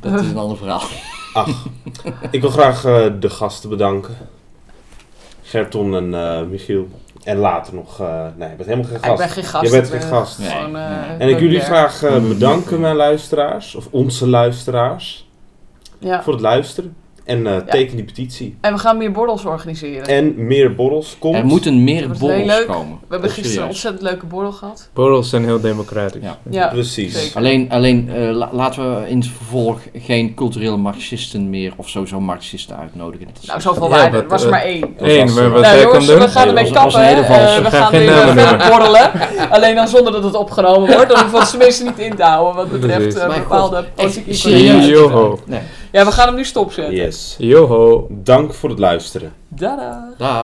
dat is een ander verhaal. Ach, ik wil graag eh, de gasten bedanken. Gerton en eh, Michiel. En later nog... eh, nee, je bent helemaal geen Ik gast. ben geen gast. Je bent ik geen ben gast. Nee. gewoon, eh, En ik wil jullie graag eh, bedanken, mijn luisteraars. Of onze luisteraars. Ja. Voor het luisteren. En eh, teken die petitie. En we gaan meer borrels organiseren. En meer borrels komt. Er moeten meer borrels leuk. komen. we hebben gisteren een ontzettend leuke borrel gehad. Borrels zijn heel democratisch. Ja. Ja, Precies. zeker. Alleen, alleen eh, la- laten we in het vervolg geen culturele marxisten meer of sowieso marxisten uitnodigen. Dat is- Nou, zoveel Ja, waarde. Er was er eh, maar één. Eén, maar wat Nou jongens, we gaan ermee Nee, kappen. hè. Eh, we gaan gaan geen weer verder borrelen. Alleen dan zonder dat het opgenomen wordt. We het tenminste niet in te houden wat betreft eh, bepaalde politieke serieus. Ja, we gaan hem nu stopzetten. Yes. Yoho. Dank voor het luisteren. Tada! Daar.